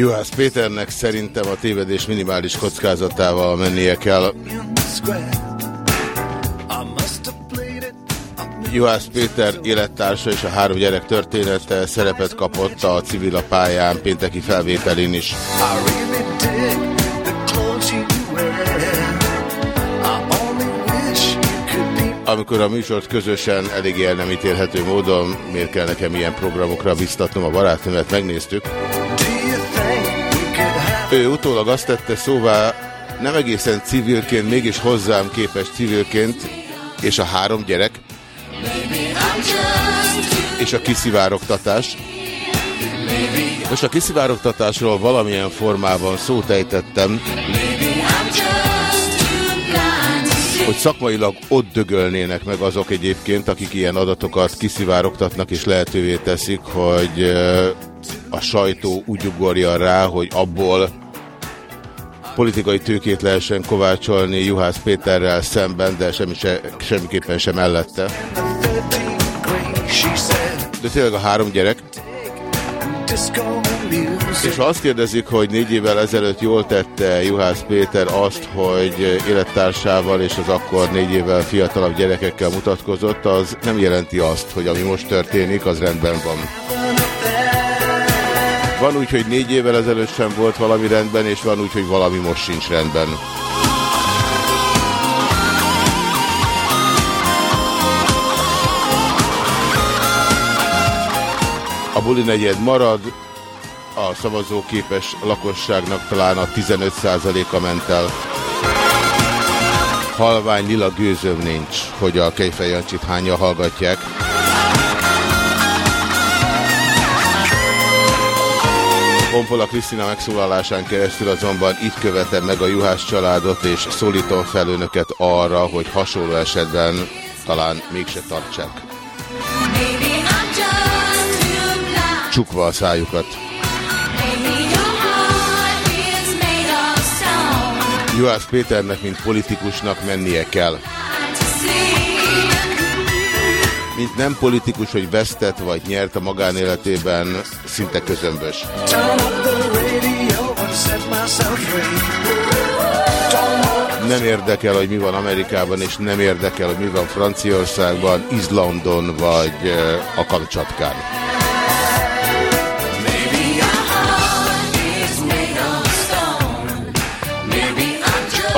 Juhász Péternek szerintem a tévedés minimális kockázatával mennie kell. Juhász Péter élettársa és a három gyerek története szerepet kapott a civil a pályán pénteki felvételén is. Amikor a műsort közösen elég el nem ítélhető módon, miért kell nekem ilyen programokra biztatnom a barátnőmet, megnéztük. Ő utólag azt tette szóvá, nem egészen civilként, mégis hozzám képes civilként, és a három gyerek, és a kiszivárogtatás. Most a kiszivárogtatásról valamilyen formában szót ejtettem, hogy szakmailag ott dögölnének meg azok egyébként, akik ilyen adatokat kiszivárogtatnak és lehetővé teszik, hogy a sajtó úgy ugorja rá, hogy abból politikai tőkét lehessen kovácsolni Juhász Péterrel szemben, de semmi se, semmiképpen sem mellette. De tényleg a három gyerek. És ha azt kérdezik, hogy négy évvel ezelőtt jól tette Juhász Péter azt, hogy élettársával és az akkor négy évvel fiatalabb gyerekekkel mutatkozott, az nem jelenti azt, hogy ami most történik, az rendben van. Van úgy, hogy négy évvel ezelőtt sem volt valami rendben, és van úgy, hogy valami most sincs rendben. A buli negyed marad, a szavazóképes lakosságnak talán a 15%-a ment el. Halvány lila gőzöm nincs, hogy a Kejfej Jancsit hányan hallgatják. Pompola Krisztina megszólalásán keresztül azonban itt követem meg a Juhász családot, és szólítom fel önöket arra, hogy hasonló esetben talán mégse tartsák. Csukva a szájukat. Juhász Péternek, mint politikusnak mennie kell. Mint nem politikus, hogy vesztett vagy nyert a magánéletében, szinte közömbös. Nem érdekel, hogy mi van Amerikában, és nem érdekel, hogy mi van Franciaországban, Izlandon vagy a Kamcsatkán.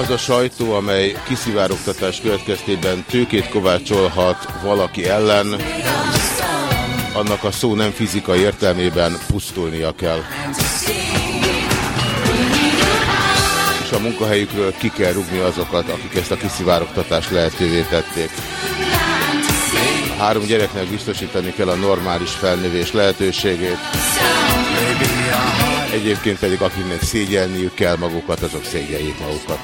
Az a sajtó, amely kiszivárogtatás következtében tőkét kovácsolhat valaki ellen, annak a szó nem fizikai értelmében pusztulnia kell. És a munkahelyükről ki kell rugni azokat, akik ezt a kiszivárogtatást lehetővé tették. A három gyereknek biztosítani kell a normális felnövés lehetőségét. Egyébként pedig akinek szégyelniük kell magukat, azok szégyeljék magukat.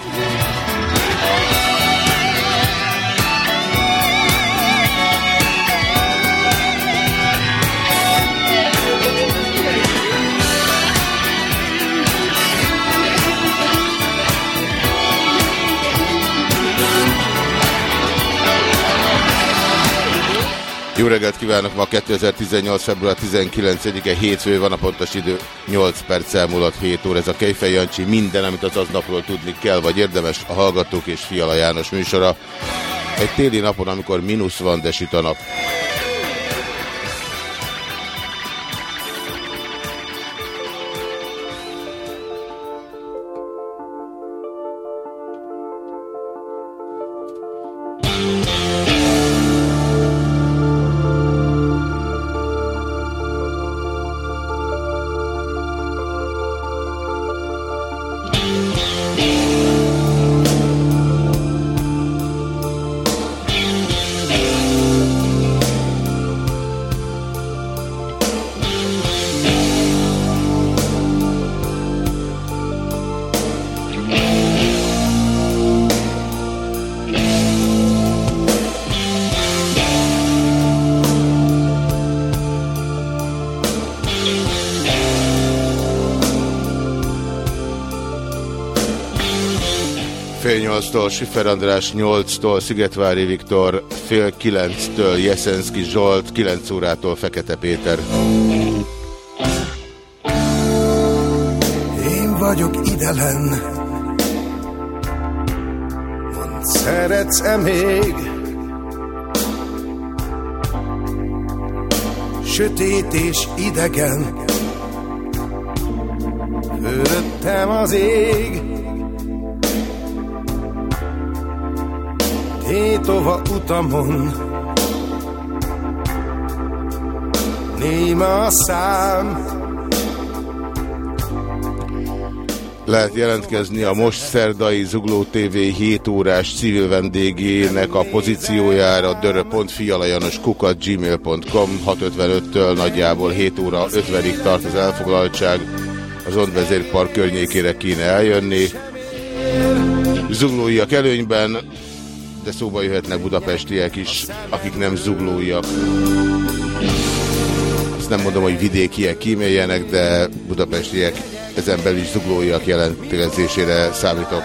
Jó reggelt kívánok! Ma 2018. február 19-e hétfő van a pontos idő 8 perc elmúlott 7 óra. Ez a Kejfej Jancsi minden, amit az aznapról tudni kell, vagy érdemes a Hallgatók és Fiala János műsora. Egy téli napon, amikor mínusz van, de süt a nap. Fél nyolctól, Sifer András nyolctól, Szigetvári Viktor fél kilenctől, Jeszenszki Zsolt, kilenc órától Fekete Péter. Én vagyok idelen, mondd szeretsz-e még? Sötét és idegen, fölöttem az ég. Tétova utamon Néma szám Lehet jelentkezni a most szerdai Zugló TV 7 órás civil vendégének a pozíciójára kukat gmail.com 655-től nagyjából 7 óra 50-ig tart az elfoglaltság. Az Ondvezérpark környékére kéne eljönni. Zuglóiak előnyben, de szóba jöhetnek budapestiek is, akik nem zuglóiak. Azt nem mondom, hogy vidékiek kíméljenek, de budapestiek ezen belül is zuglóiak jelentkezésére számítok.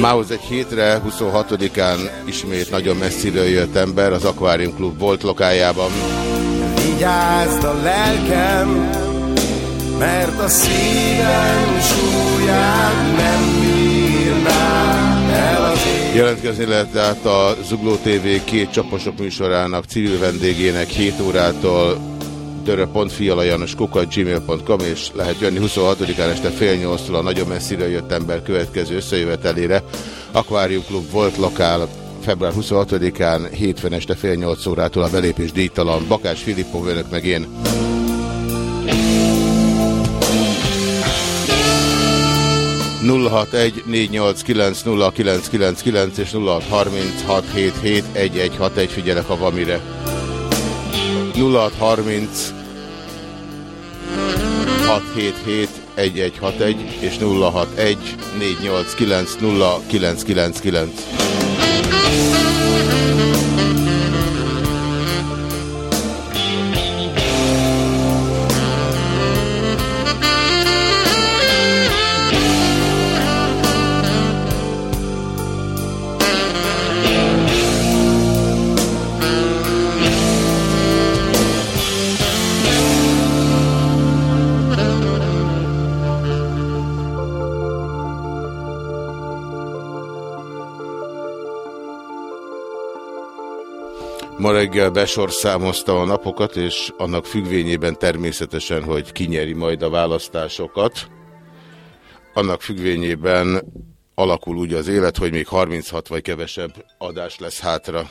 Mához egy hétre, 26-án ismét nagyon messziről jött ember az Aquarium Club volt lokájában. Vigyázd a lelkem, mert a szívem súlyát nem Jelentkezni lehet tehát a Zugló TV két csaposok műsorának civil vendégének 7 órától dörö.fialajanoskukat.gmail.com és lehet jönni 26-án este fél nyolctól a nagyon messziről jött ember következő összejövetelére. Aquarium Club volt lokál február 26-án hétfőn este fél nyolc órától a belépés díjtalan. Bakás Filippov önök meg én. És 0636771161 figyelek, ha van mire. 0630 677 1161 és 061 489 0999. Ma reggel besorszámozta a napokat, és annak függvényében természetesen, hogy kinyeri majd a választásokat. Annak függvényében alakul úgy az élet, hogy még 36 vagy kevesebb adás lesz hátra.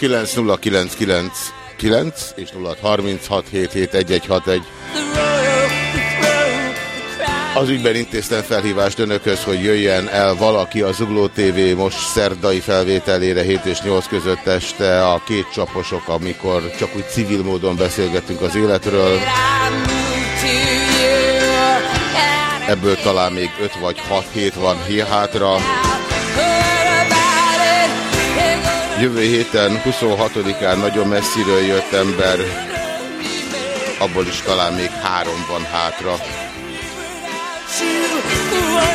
0614890999 és 0636771161. Az ügyben intéztem felhívást önökhöz, hogy jöjjen el valaki a Zugló TV most szerdai felvételére 7 és 8 között este a két csaposok, amikor csak úgy civil módon beszélgettünk az életről. Ebből talán még 5 vagy 6 hét van hátra. Jövő héten 26-án nagyon messziről jött ember, abból is talán még három van hátra.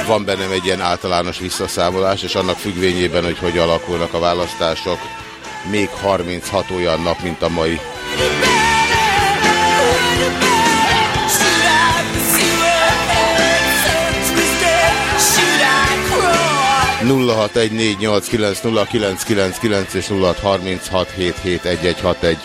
Van bennem egy ilyen általános visszaszámolás, és annak függvényében, hogy hogy alakulnak a választások, még 36 olyan nap, mint a mai. 0614890999 és 0636771161.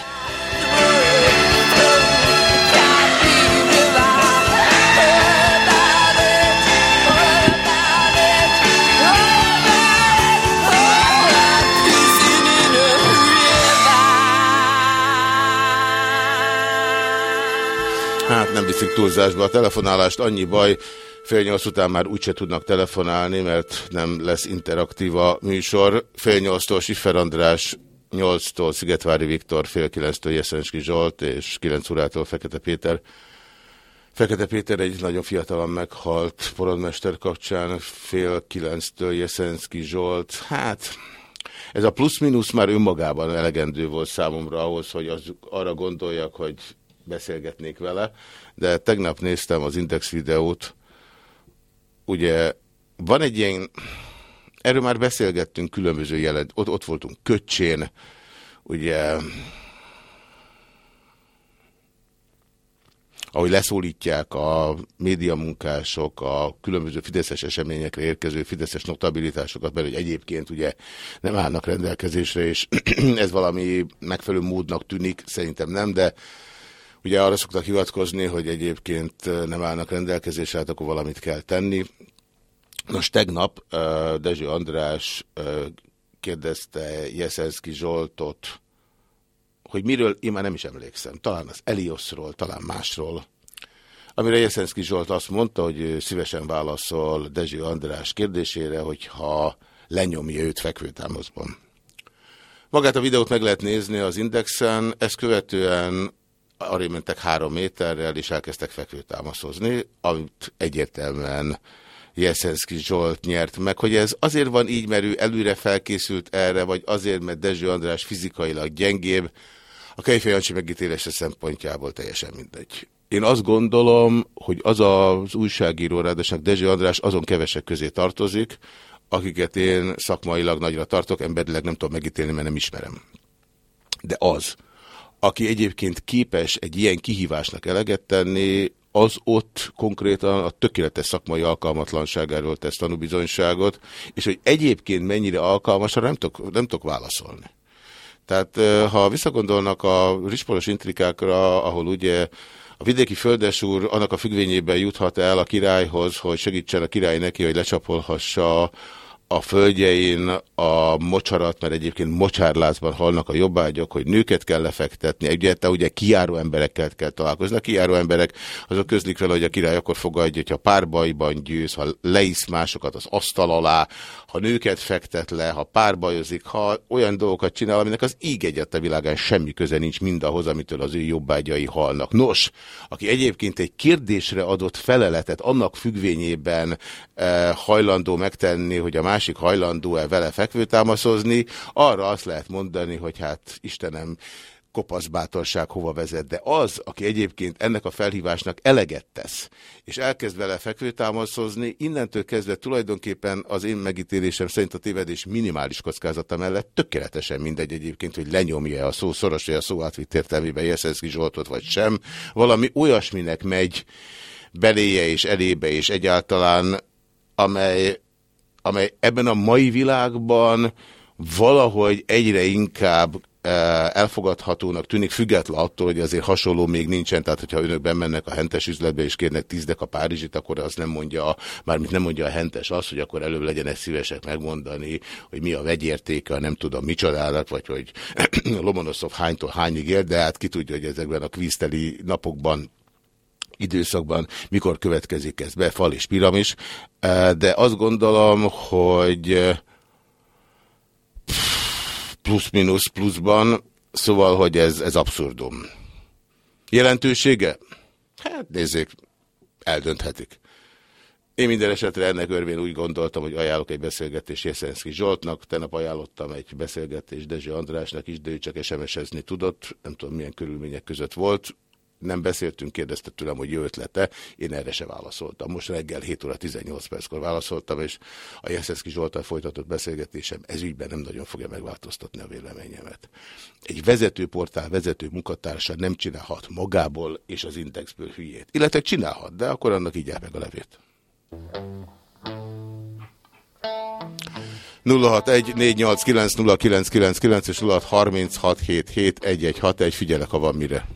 Hát nem viszik túlzásba a telefonálást, annyi baj, Fél nyolc után már úgyse tudnak telefonálni, mert nem lesz interaktív a műsor. Fél nyolctól Siffer András, nyolctól Szigetvári Viktor, fél kilenctől Jeszenski Zsolt, és kilenc órától Fekete Péter. Fekete Péter egy nagyon fiatalan meghalt porodmester kapcsán, fél kilenctől Jeszenski Zsolt. Hát, ez a plusz-minusz már önmagában elegendő volt számomra ahhoz, hogy az, arra gondoljak, hogy beszélgetnék vele, de tegnap néztem az Index videót, ugye van egy ilyen, erről már beszélgettünk különböző jelent, ott, ott voltunk Köcsén, ugye, ahogy leszólítják a médiamunkások a különböző fideszes eseményekre érkező fideszes notabilitásokat, mert egyébként ugye nem állnak rendelkezésre, és ez valami megfelelő módnak tűnik, szerintem nem, de Ugye arra szoktak hivatkozni, hogy egyébként nem állnak rendelkezésre, hát akkor valamit kell tenni. Nos, tegnap Dezső András kérdezte Jeszenszki Zsoltot, hogy miről, én már nem is emlékszem, talán az Eliosról, talán másról, amire Jeszenszki Zsolt azt mondta, hogy szívesen válaszol Dezső András kérdésére, hogyha lenyomja őt fekvőtámaszban. Magát a videót meg lehet nézni az Indexen, ezt követően arra mentek három méterrel, és elkezdtek fekvőtámaszozni, amit egyértelműen Jeszenszki Zsolt nyert meg, hogy ez azért van így, mert ő előre felkészült erre, vagy azért, mert Dezső András fizikailag gyengébb, a Kejfej Jancsi megítélése szempontjából teljesen mindegy. Én azt gondolom, hogy az az újságíró, ráadásul Dezső András azon kevesek közé tartozik, akiket én szakmailag nagyra tartok, emberileg nem tudom megítélni, mert nem ismerem. De az, aki egyébként képes egy ilyen kihívásnak eleget tenni, az ott konkrétan a tökéletes szakmai alkalmatlanságáról tesz tanúbizonyságot, és hogy egyébként mennyire alkalmas, nem tudok, nem tudok válaszolni. Tehát ha visszagondolnak a rispolos intrikákra, ahol ugye a vidéki földesúr annak a függvényében juthat el a királyhoz, hogy segítsen a király neki, hogy lecsapolhassa a földjein a mocsarat, mert egyébként mocsárlázban halnak a jobbágyok, hogy nőket kell lefektetni, egyáltalán ugye kiáró emberekkel kell találkozni. A kiáró emberek azok közlik fel, hogy a király akkor fogadja, hogyha párbajban győz, ha leisz másokat az asztal alá, ha nőket fektet le, ha párbajozik, ha olyan dolgokat csinál, aminek az íg egyet a világán semmi köze nincs mindahhoz, amitől az ő jobbágyai halnak. Nos, aki egyébként egy kérdésre adott feleletet annak függvényében eh, hajlandó megtenni, hogy a másik hajlandó-e vele fekvőtámaszozni, arra azt lehet mondani, hogy hát Istenem, kopaszbátorság hova vezet, de az, aki egyébként ennek a felhívásnak eleget tesz, és elkezd vele fekvőtámaszozni, innentől kezdve tulajdonképpen az én megítélésem szerint a tévedés minimális kockázata mellett tökéletesen mindegy egyébként, hogy lenyomja a szó szoros, vagy a szó átvitt értelmében Jeszenszki Zsoltot, vagy sem. Valami olyasminek megy beléje és elébe, és egyáltalán amely amely ebben a mai világban valahogy egyre inkább elfogadhatónak tűnik, független attól, hogy azért hasonló még nincsen, tehát hogyha önök bemennek a hentes üzletbe és kérnek tízdek a Párizsit, akkor az nem mondja, mármint nem mondja a hentes azt, hogy akkor előbb legyenek szívesek megmondani, hogy mi a vegyértéke, nem tudom micsodának, vagy hogy Lomonoszov hánytól hányig ér, de hát ki tudja, hogy ezekben a kvízteli napokban időszakban, mikor következik ez be, fal és piramis, de azt gondolom, hogy eh, plusz-minusz pluszban, szóval, hogy ez, ez abszurdum. Jelentősége? Hát nézzék, eldönthetik. Én minden esetre ennek örvén úgy gondoltam, hogy ajánlok egy beszélgetést Jeszenszki Zsoltnak, tegnap ajánlottam egy beszélgetést Dezső Andrásnak is, de ő csak SMS-ezni tudott, nem tudom milyen körülmények között volt, nem beszéltünk, kérdezte tőlem, hogy jó ötlete, én erre se válaszoltam. Most reggel 7 óra 18 perckor válaszoltam, és a Jeszenszki Zsoltal folytatott beszélgetésem ez ügyben nem nagyon fogja megváltoztatni a véleményemet. Egy vezetőportál vezető munkatársa nem csinálhat magából és az indexből hülyét. Illetve csinálhat, de akkor annak így meg a levét. 061-489-0999 és 0636771161, figyelek, ha van mire.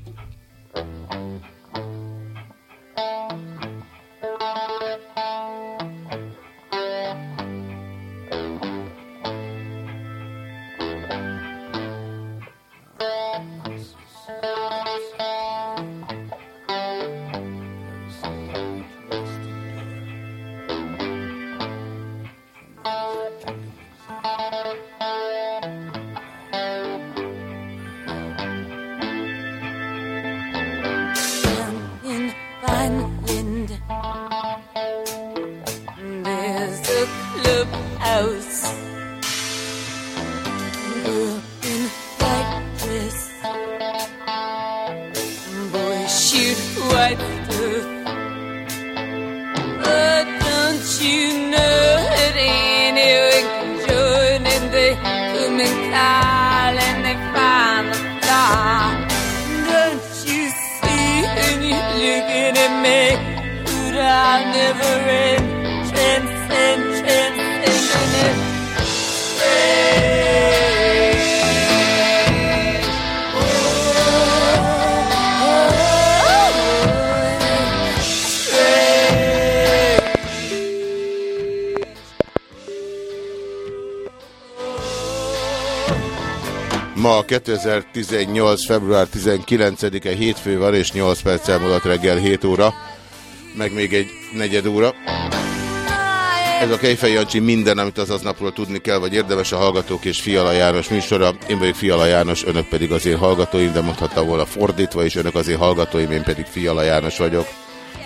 2018. február 19-e hétfő van, és 8 perccel múlott reggel 7 óra, meg még egy negyed óra. Ez a Kejfej Jancsi minden, amit az aznapról tudni kell, vagy érdemes a Hallgatók és Fiala János műsora. Én vagyok Fiala János, önök pedig az én hallgatóim, de mondhatta volna fordítva, és önök az én hallgatóim, én pedig Fiala János vagyok.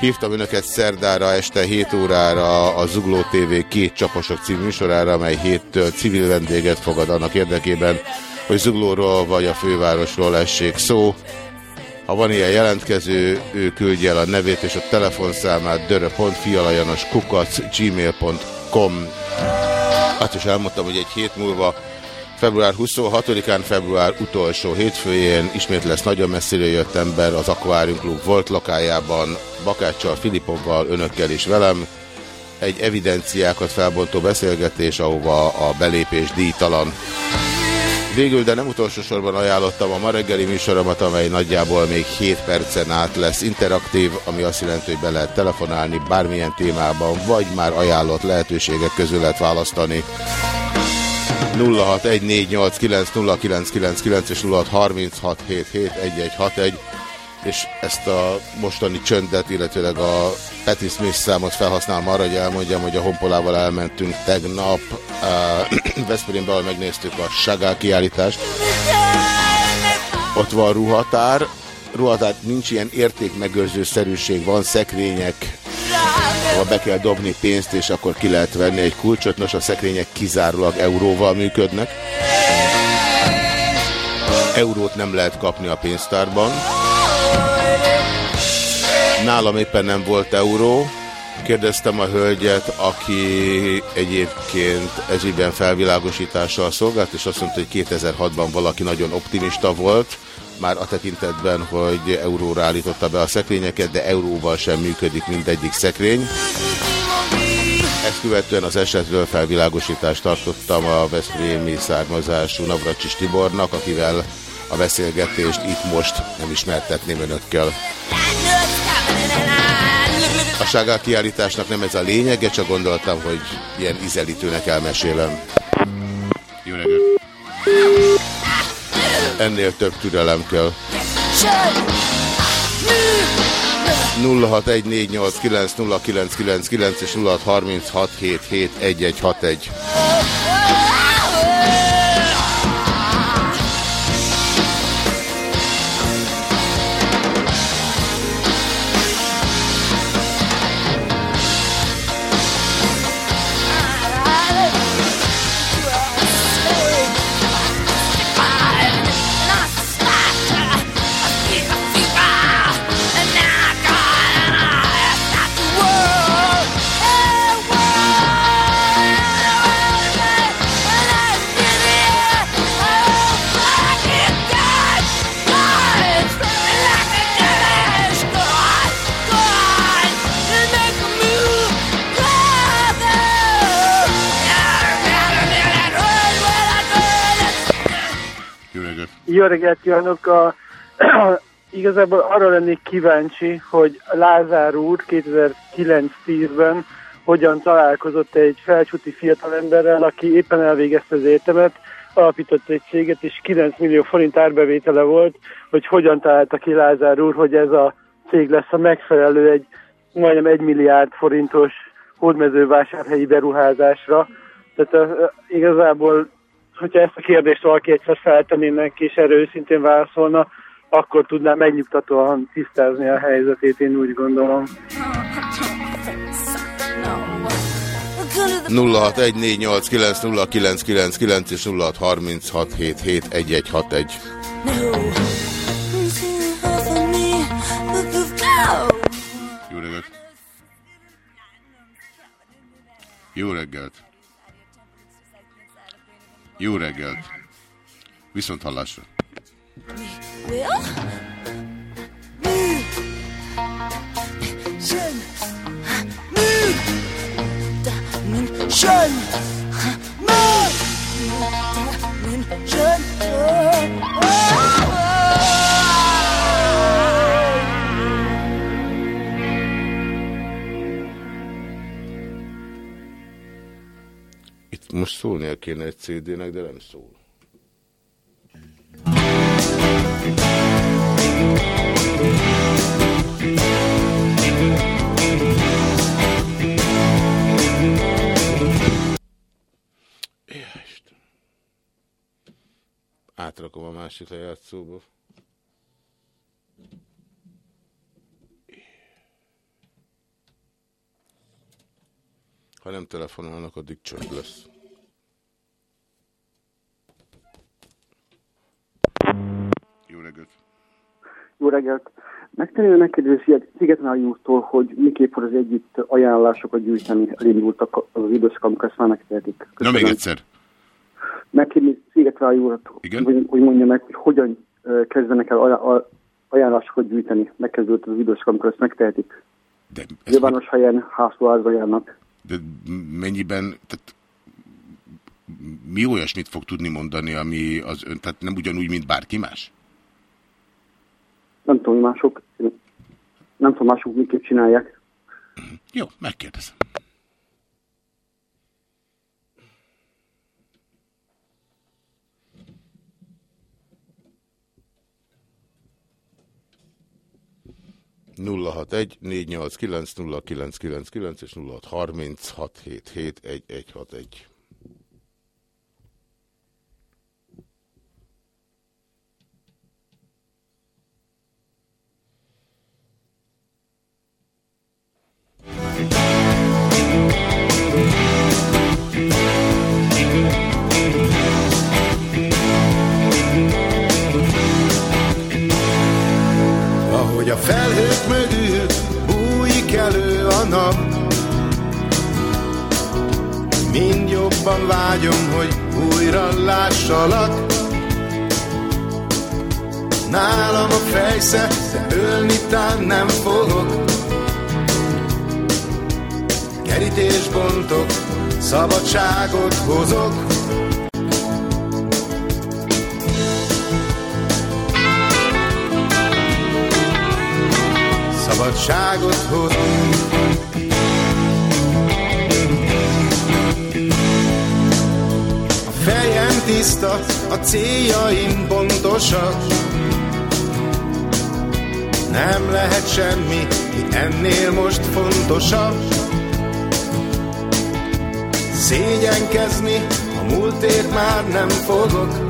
Hívtam önöket szerdára este 7 órára a Zugló TV két csaposok című műsorára, amely héttől civil vendéget fogad annak érdekében, hogy Zuglóról vagy a fővárosról essék szó. Ha van ilyen jelentkező, ő küldje el a nevét és a telefonszámát dörö.fialajanoskukac gmail.com Azt is elmondtam, hogy egy hét múlva február 26-án, február utolsó hétfőjén ismét lesz nagyon messziről jött ember az Aquarium Club volt lakájában, Bakáccsal, Filipovval, önökkel is velem. Egy evidenciákat felbontó beszélgetés, ahova a belépés díjtalan. Végül, de nem utolsó sorban ajánlottam a ma reggeli műsoromat, amely nagyjából még 7 percen át lesz interaktív, ami azt jelenti, hogy be lehet telefonálni bármilyen témában, vagy már ajánlott lehetőségek közül lehet választani. 0614890999 és 0636771161 és ezt a mostani csöndet, illetőleg a Patti Smith számot felhasználom arra, hogy elmondjam, hogy a Honpolával elmentünk tegnap uh, Veszprémbe, megnéztük a Sagá kiállítást. Ott van ruhatár, ruhatár nincs ilyen értékmegőrző szerűség, van szekrények, ahol be kell dobni pénzt, és akkor ki lehet venni egy kulcsot. Nos, a szekrények kizárólag euróval működnek. Eurót nem lehet kapni a pénztárban. Nálam éppen nem volt euró. Kérdeztem a hölgyet, aki egyébként ezügyben felvilágosítással szolgált, és azt mondta, hogy 2006-ban valaki nagyon optimista volt, már a tekintetben, hogy euróra állította be a szekrényeket, de euróval sem működik mindegyik szekrény. Ezt követően az esetről felvilágosítást tartottam a Veszprémi származású Navracsis Tibornak, akivel a beszélgetést itt most nem ismertetném önökkel. A ságá kiállításnak nem ez a lényege, csak gondoltam, hogy ilyen ízelítőnek elmesélem. Jó reggelt! Ennél több türelem kell. 0614890999 és 0636771161. Jó reggelt kívánok! A, igazából arra lennék kíváncsi, hogy Lázár úr 2009-10-ben hogyan találkozott egy felcsúti fiatalemberrel, aki éppen elvégezte az egyetemet, alapított egy céget, és 9 millió forint árbevétele volt, hogy hogyan találta ki Lázár úr, hogy ez a cég lesz a megfelelő egy majdnem 1 milliárd forintos hódmezővásárhelyi beruházásra. Tehát uh, igazából hogyha ezt a kérdést valaki egyszer feltenné neki, és erről őszintén válaszolna, akkor tudná megnyugtatóan tisztázni a helyzetét, én úgy gondolom. 0614890999 és 0636771161. Jó reggelt! Jó reggelt! Jó reggelt! Viszont hallásra! Itt most szólnia kéne egy CD-nek, de nem szól. Isten. Átrakom a másik lejátszóba. Ha nem telefonálnak, addig csönd lesz. Jó reggelt! Jó reggelt! Megtenni neked Szigetvári úrtól, hogy miképp fog az együtt ajánlásokat gyűjteni, elindultak az időszak, amikor ezt már megtehetik. Na még egyszer. Megkérni Szigetvári úrat, Igen? hogy, hogy mondja meg, hogy hogyan kezdenek el aj- aj- ajánlásokat gyűjteni. Megkezdődött az időszak, amikor ezt megtehetik. De, ez Nyilvános helyen háztóházba járnak. de mennyiben, tehát mi olyasmit fog tudni mondani, ami az ön, tehát nem ugyanúgy, mint bárki más? Nem tudom, mások, nem tudom, mások miképp csinálják. Jó, megkérdezem. nulla hat egy négy nyolc kilenc nulla kilenc kilenc kilenc és nulla hat harminc hat hét hét egy egy hat egy. A felhők mögül bújik elő a nap. Mind jobban vágyom, hogy újra lássalak. Nálam a fejsze, de ölni tán nem fogok. Kerítés bontok, szabadságot hozok. Szabadságot hozok. A fejem tiszta, a céljaim pontosak. Nem lehet semmi, mi ennél most fontosabb. Szégyenkezni, a múltért már nem fogok.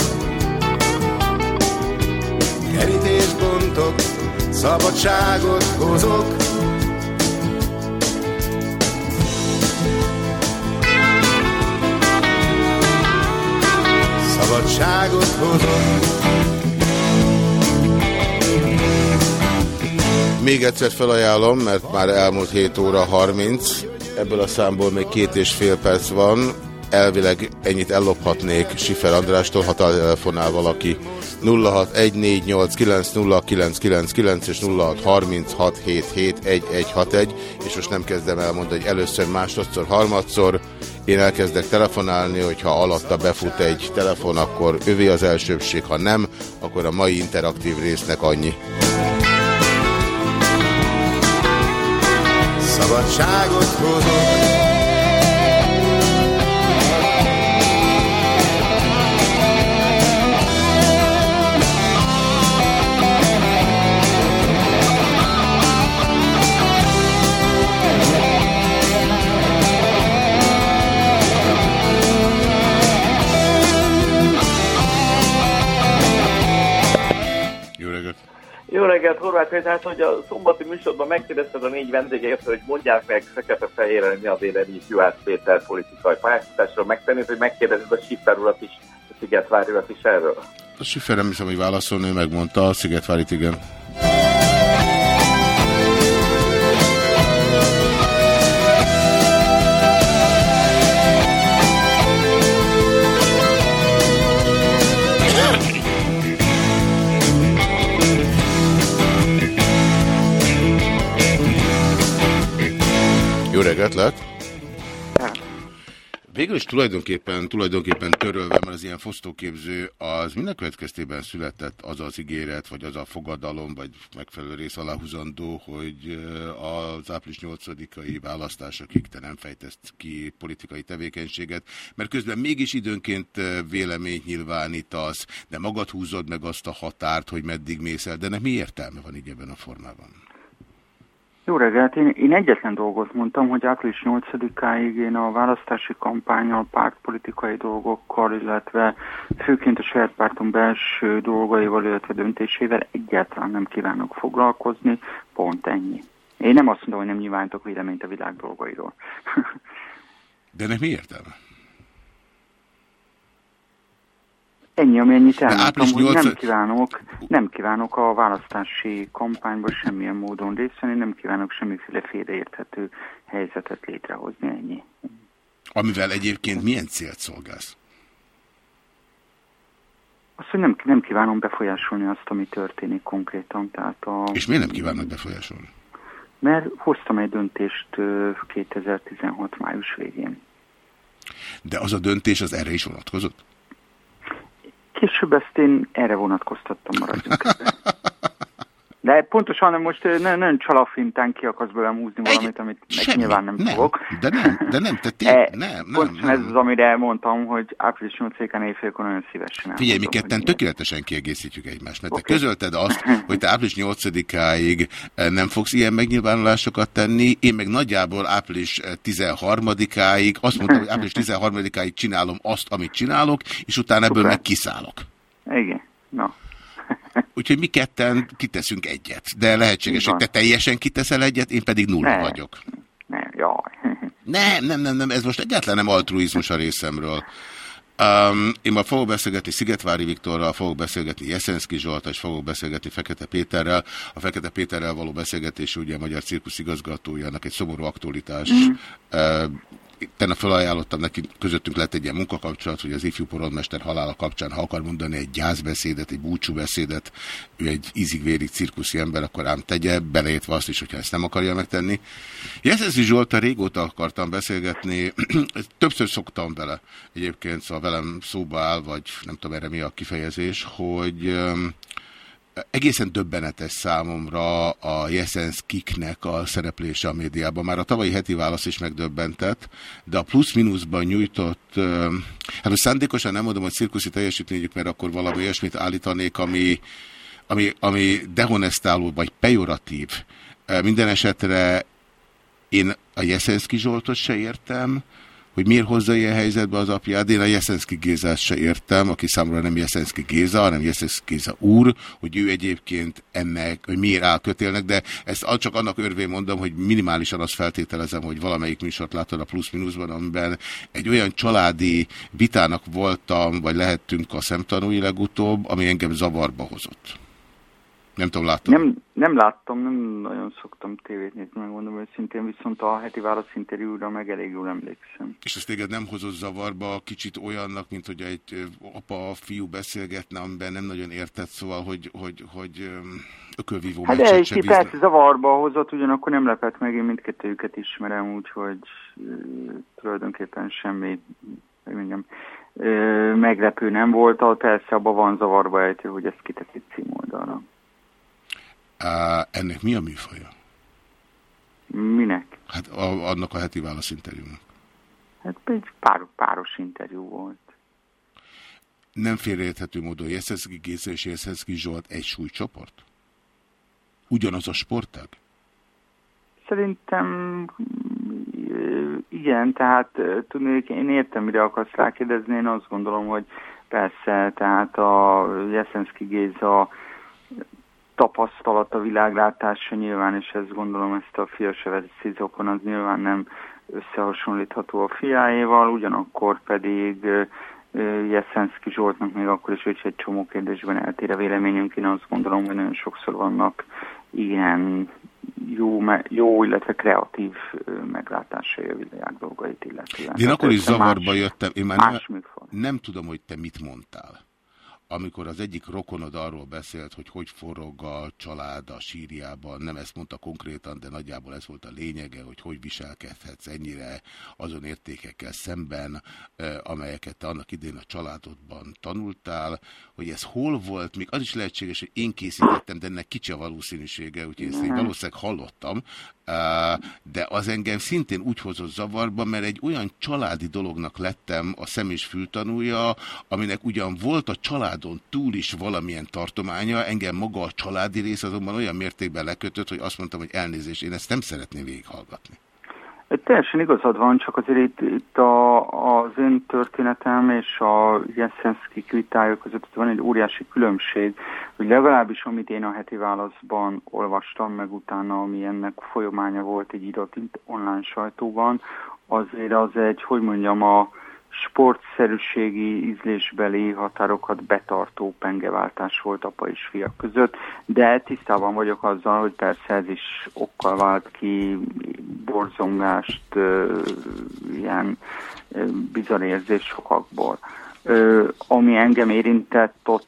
Kerítés bontok, szabadságot hozok. Szabadságot hozok. Még egyszer felajánlom, mert már elmúlt 7 óra 30, ebből a számból még két és fél perc van, elvileg ennyit ellophatnék Sifer Andrástól, ha telefonál valaki 0614890999 és 0636771161, és most nem kezdem elmondani, hogy először, másodszor, harmadszor, én elkezdek telefonálni, hogyha alatta befut egy telefon, akkor övé az elsőbség, ha nem, akkor a mai interaktív résznek annyi. Szabadságot hozok. Reggelt, Horváth Péter, hát, hogy a szombati műsorban megkérdezted a négy vendégeit, hogy mondják meg fekete-fehéren, mi az éleri Juhász Péter politikai pályáztatásról, megtennéd, hogy megkérdezed a Schiffer urat is, a Szigetvári urat is erről. A Schiffer nem hiszem, hogy válaszolni, ő megmondta, a Szigetvárit igen. Reggelt, lehet? Végül is tulajdonképpen, tulajdonképpen törölve, mert az ilyen fosztóképző, az minden következtében született az az ígéret, vagy az a fogadalom, vagy megfelelő rész aláhúzandó, hogy az április 8-ai választásokig te nem fejtesz ki politikai tevékenységet, mert közben mégis időnként véleményt nyilvánítasz, de magad húzod meg azt a határt, hogy meddig mész el, de ennek mi értelme van így ebben a formában? Jó reggelt! Én, én egyetlen dolgot mondtam, hogy április 8-áig én a választási kampányal, pártpolitikai dolgokkal, illetve főként a saját pártom belső dolgaival, illetve döntésével egyáltalán nem kívánok foglalkozni, pont ennyi. Én nem azt mondom, hogy nem nyilvánítok véleményt a világ dolgairól. De ennek mi értelme? Ennyi, amennyit elmondtam, hogy nem 8 kívánok, nem kívánok a választási kampányban semmilyen módon részt venni, nem kívánok semmiféle félreérthető helyzetet létrehozni, ennyi. Amivel egyébként milyen célt szolgálsz? Azt, hogy nem, nem kívánom befolyásolni azt, ami történik konkrétan. Tehát a, És miért nem kívánnak befolyásolni? mert hoztam egy döntést ö, 2016 május végén. De az a döntés az erre is vonatkozott? Később ezt én erre vonatkoztattam, maradjunk. De pontosan nem most ö, ne, nem csalafintán ki akarsz belőlem húzni valamit, amit meg nyilván nem, nem, fogok. De nem, de nem, te E, tényleg, nem, nem, Pontosan ez az, amire mondtam, hogy április 8-án éjfélkor nagyon szívesen Figyelj, mi ketten tökéletesen kiegészítjük egymást, mert te Oké. közölted azt, hogy te április 8-áig nem fogsz ilyen megnyilvánulásokat tenni, én meg nagyjából április 13-áig azt mondtam, hogy április 13-áig csinálom azt, amit csinálok, és utána ebből Szuper. meg kiszállok. Igen, na. Úgyhogy mi ketten kiteszünk egyet, de lehetséges, hogy te teljesen kiteszel egyet, én pedig nulla Ne. vagyok. Nem, jaj. Nem, nem, nem, nem, ez most egyáltalán nem altruizmus a részemről. Um, én ma fogok beszélgetni Szigetvári Viktorral, fogok beszélgetni Jeszenszki Zsoltal, és fogok beszélgetni Fekete Péterrel. A Fekete Péterrel való beszélgetés ugye a Magyar Cirkusz igazgatójának egy szomorú aktualitás. Mm. Uh, Tenne felajánlottam neki, közöttünk lett egy ilyen munkakapcsolat, hogy az ifjú porodmester halála kapcsán, ha akar mondani egy gyászbeszédet, egy búcsúbeszédet, ő egy ízig-vérig cirkuszi ember, akkor ám tegye, beleértve azt is, hogyha ezt nem akarja megtenni. Jeszeszi Zsolta régóta akartam beszélgetni, többször szoktam vele, egyébként szóval velem szóba áll, vagy nem tudom erre mi a kifejezés, hogy egészen döbbenetes számomra a Jeszenszkiknek a szereplése a médiában. Már a tavalyi heti válasz is megdöbbentett, de a plusz-minuszban nyújtott, hát most szándékosan nem mondom, hogy cirkuszi teljesítményük, mert akkor valami olyasmit állítanék, ami, ami, ami dehonestáló vagy pejoratív. Minden esetre én a Jeszenszki Zsoltot se értem, hogy miért hozza ilyen helyzetbe az apját. Én a Jeszenszki Gézát se értem, aki számomra nem Jeszenszki Géza, hanem Jeszenszki Géza úr, hogy ő egyébként ennek, hogy miért áll kötélnek, de ezt csak annak örvén mondom, hogy minimálisan azt feltételezem, hogy valamelyik műsort látod a plusz-minuszban, amiben egy olyan családi vitának voltam, vagy lehettünk a szemtanúi legutóbb, ami engem zavarba hozott. Nem tudom, láttam. Nem, nem láttam, nem nagyon szoktam tévét nézni, megmondom őszintén, viszont a heti válaszinterjúra meg elég jól emlékszem. És ezt téged nem hozott zavarba kicsit olyannak, mint hogy egy apa-fiú beszélgetne, amiben nem nagyon értett, szóval, hogy, hogy, hogy ökölvívó Hát de egy persze zavarba hozott, ugyanakkor nem lepett meg, én mindkettőjüket ismerem, úgyhogy tulajdonképpen semmi, hogy mondjam, meglepő nem volt, persze abban van zavarba ejtő, hogy ezt kiteszik címoldalra. Ennek mi a műfaja? Minek? Hát a, annak a heti válaszinterjúnak. Hát egy pár, páros interjú volt. Nem félreérthető módon Jeszeszki Géza és Jeszeszki Zsolt egy súlycsoport? Ugyanaz a sportág? Szerintem igen, tehát tudnék, én értem, mire akarsz rákérdezni, én azt gondolom, hogy persze, tehát a Jeszenszki Géza tapasztalat, a világlátása nyilván, és ezt gondolom ezt a fiasevezi szizokon, az nyilván nem összehasonlítható a fiáéval, ugyanakkor pedig Jeszenszki Zsoltnak még akkor is, hogy egy csomó kérdésben eltér a véleményünk, én azt gondolom, hogy nagyon sokszor vannak ilyen jó, jó illetve kreatív meglátásai a világ dolgait illetően. Én akkor is zavarba más, jöttem, én már nem, nem tudom, hogy te mit mondtál amikor az egyik rokonod arról beszélt, hogy hogy forog a család a sírjában, nem ezt mondta konkrétan, de nagyjából ez volt a lényege, hogy hogy viselkedhetsz ennyire azon értékekkel szemben, amelyeket te annak idén a családodban tanultál, hogy ez hol volt, még az is lehetséges, hogy én készítettem, de ennek kicsi a valószínűsége, úgyhogy ezt én valószínűleg hallottam, de az engem szintén úgy hozott zavarba, mert egy olyan családi dolognak lettem a szem és fültanúja, aminek ugyan volt a családon túl is valamilyen tartománya, engem maga a családi rész azonban olyan mértékben lekötött, hogy azt mondtam, hogy elnézést, én ezt nem szeretném végighallgatni. Teljesen igazad van, csak azért itt, itt a, az én történetem és a Jeszenszki vitája között van egy óriási különbség, hogy legalábbis amit én a heti válaszban olvastam, meg utána, ami ennek folyamánya volt egy írott online sajtóban, azért az egy, hogy mondjam, a, sportszerűségi, ízlésbeli határokat betartó pengeváltás volt apa és fia között, de tisztában vagyok azzal, hogy persze ez is okkal vált ki borzongást, ilyen bizarr érzés sokakból. Ami engem érintett, ott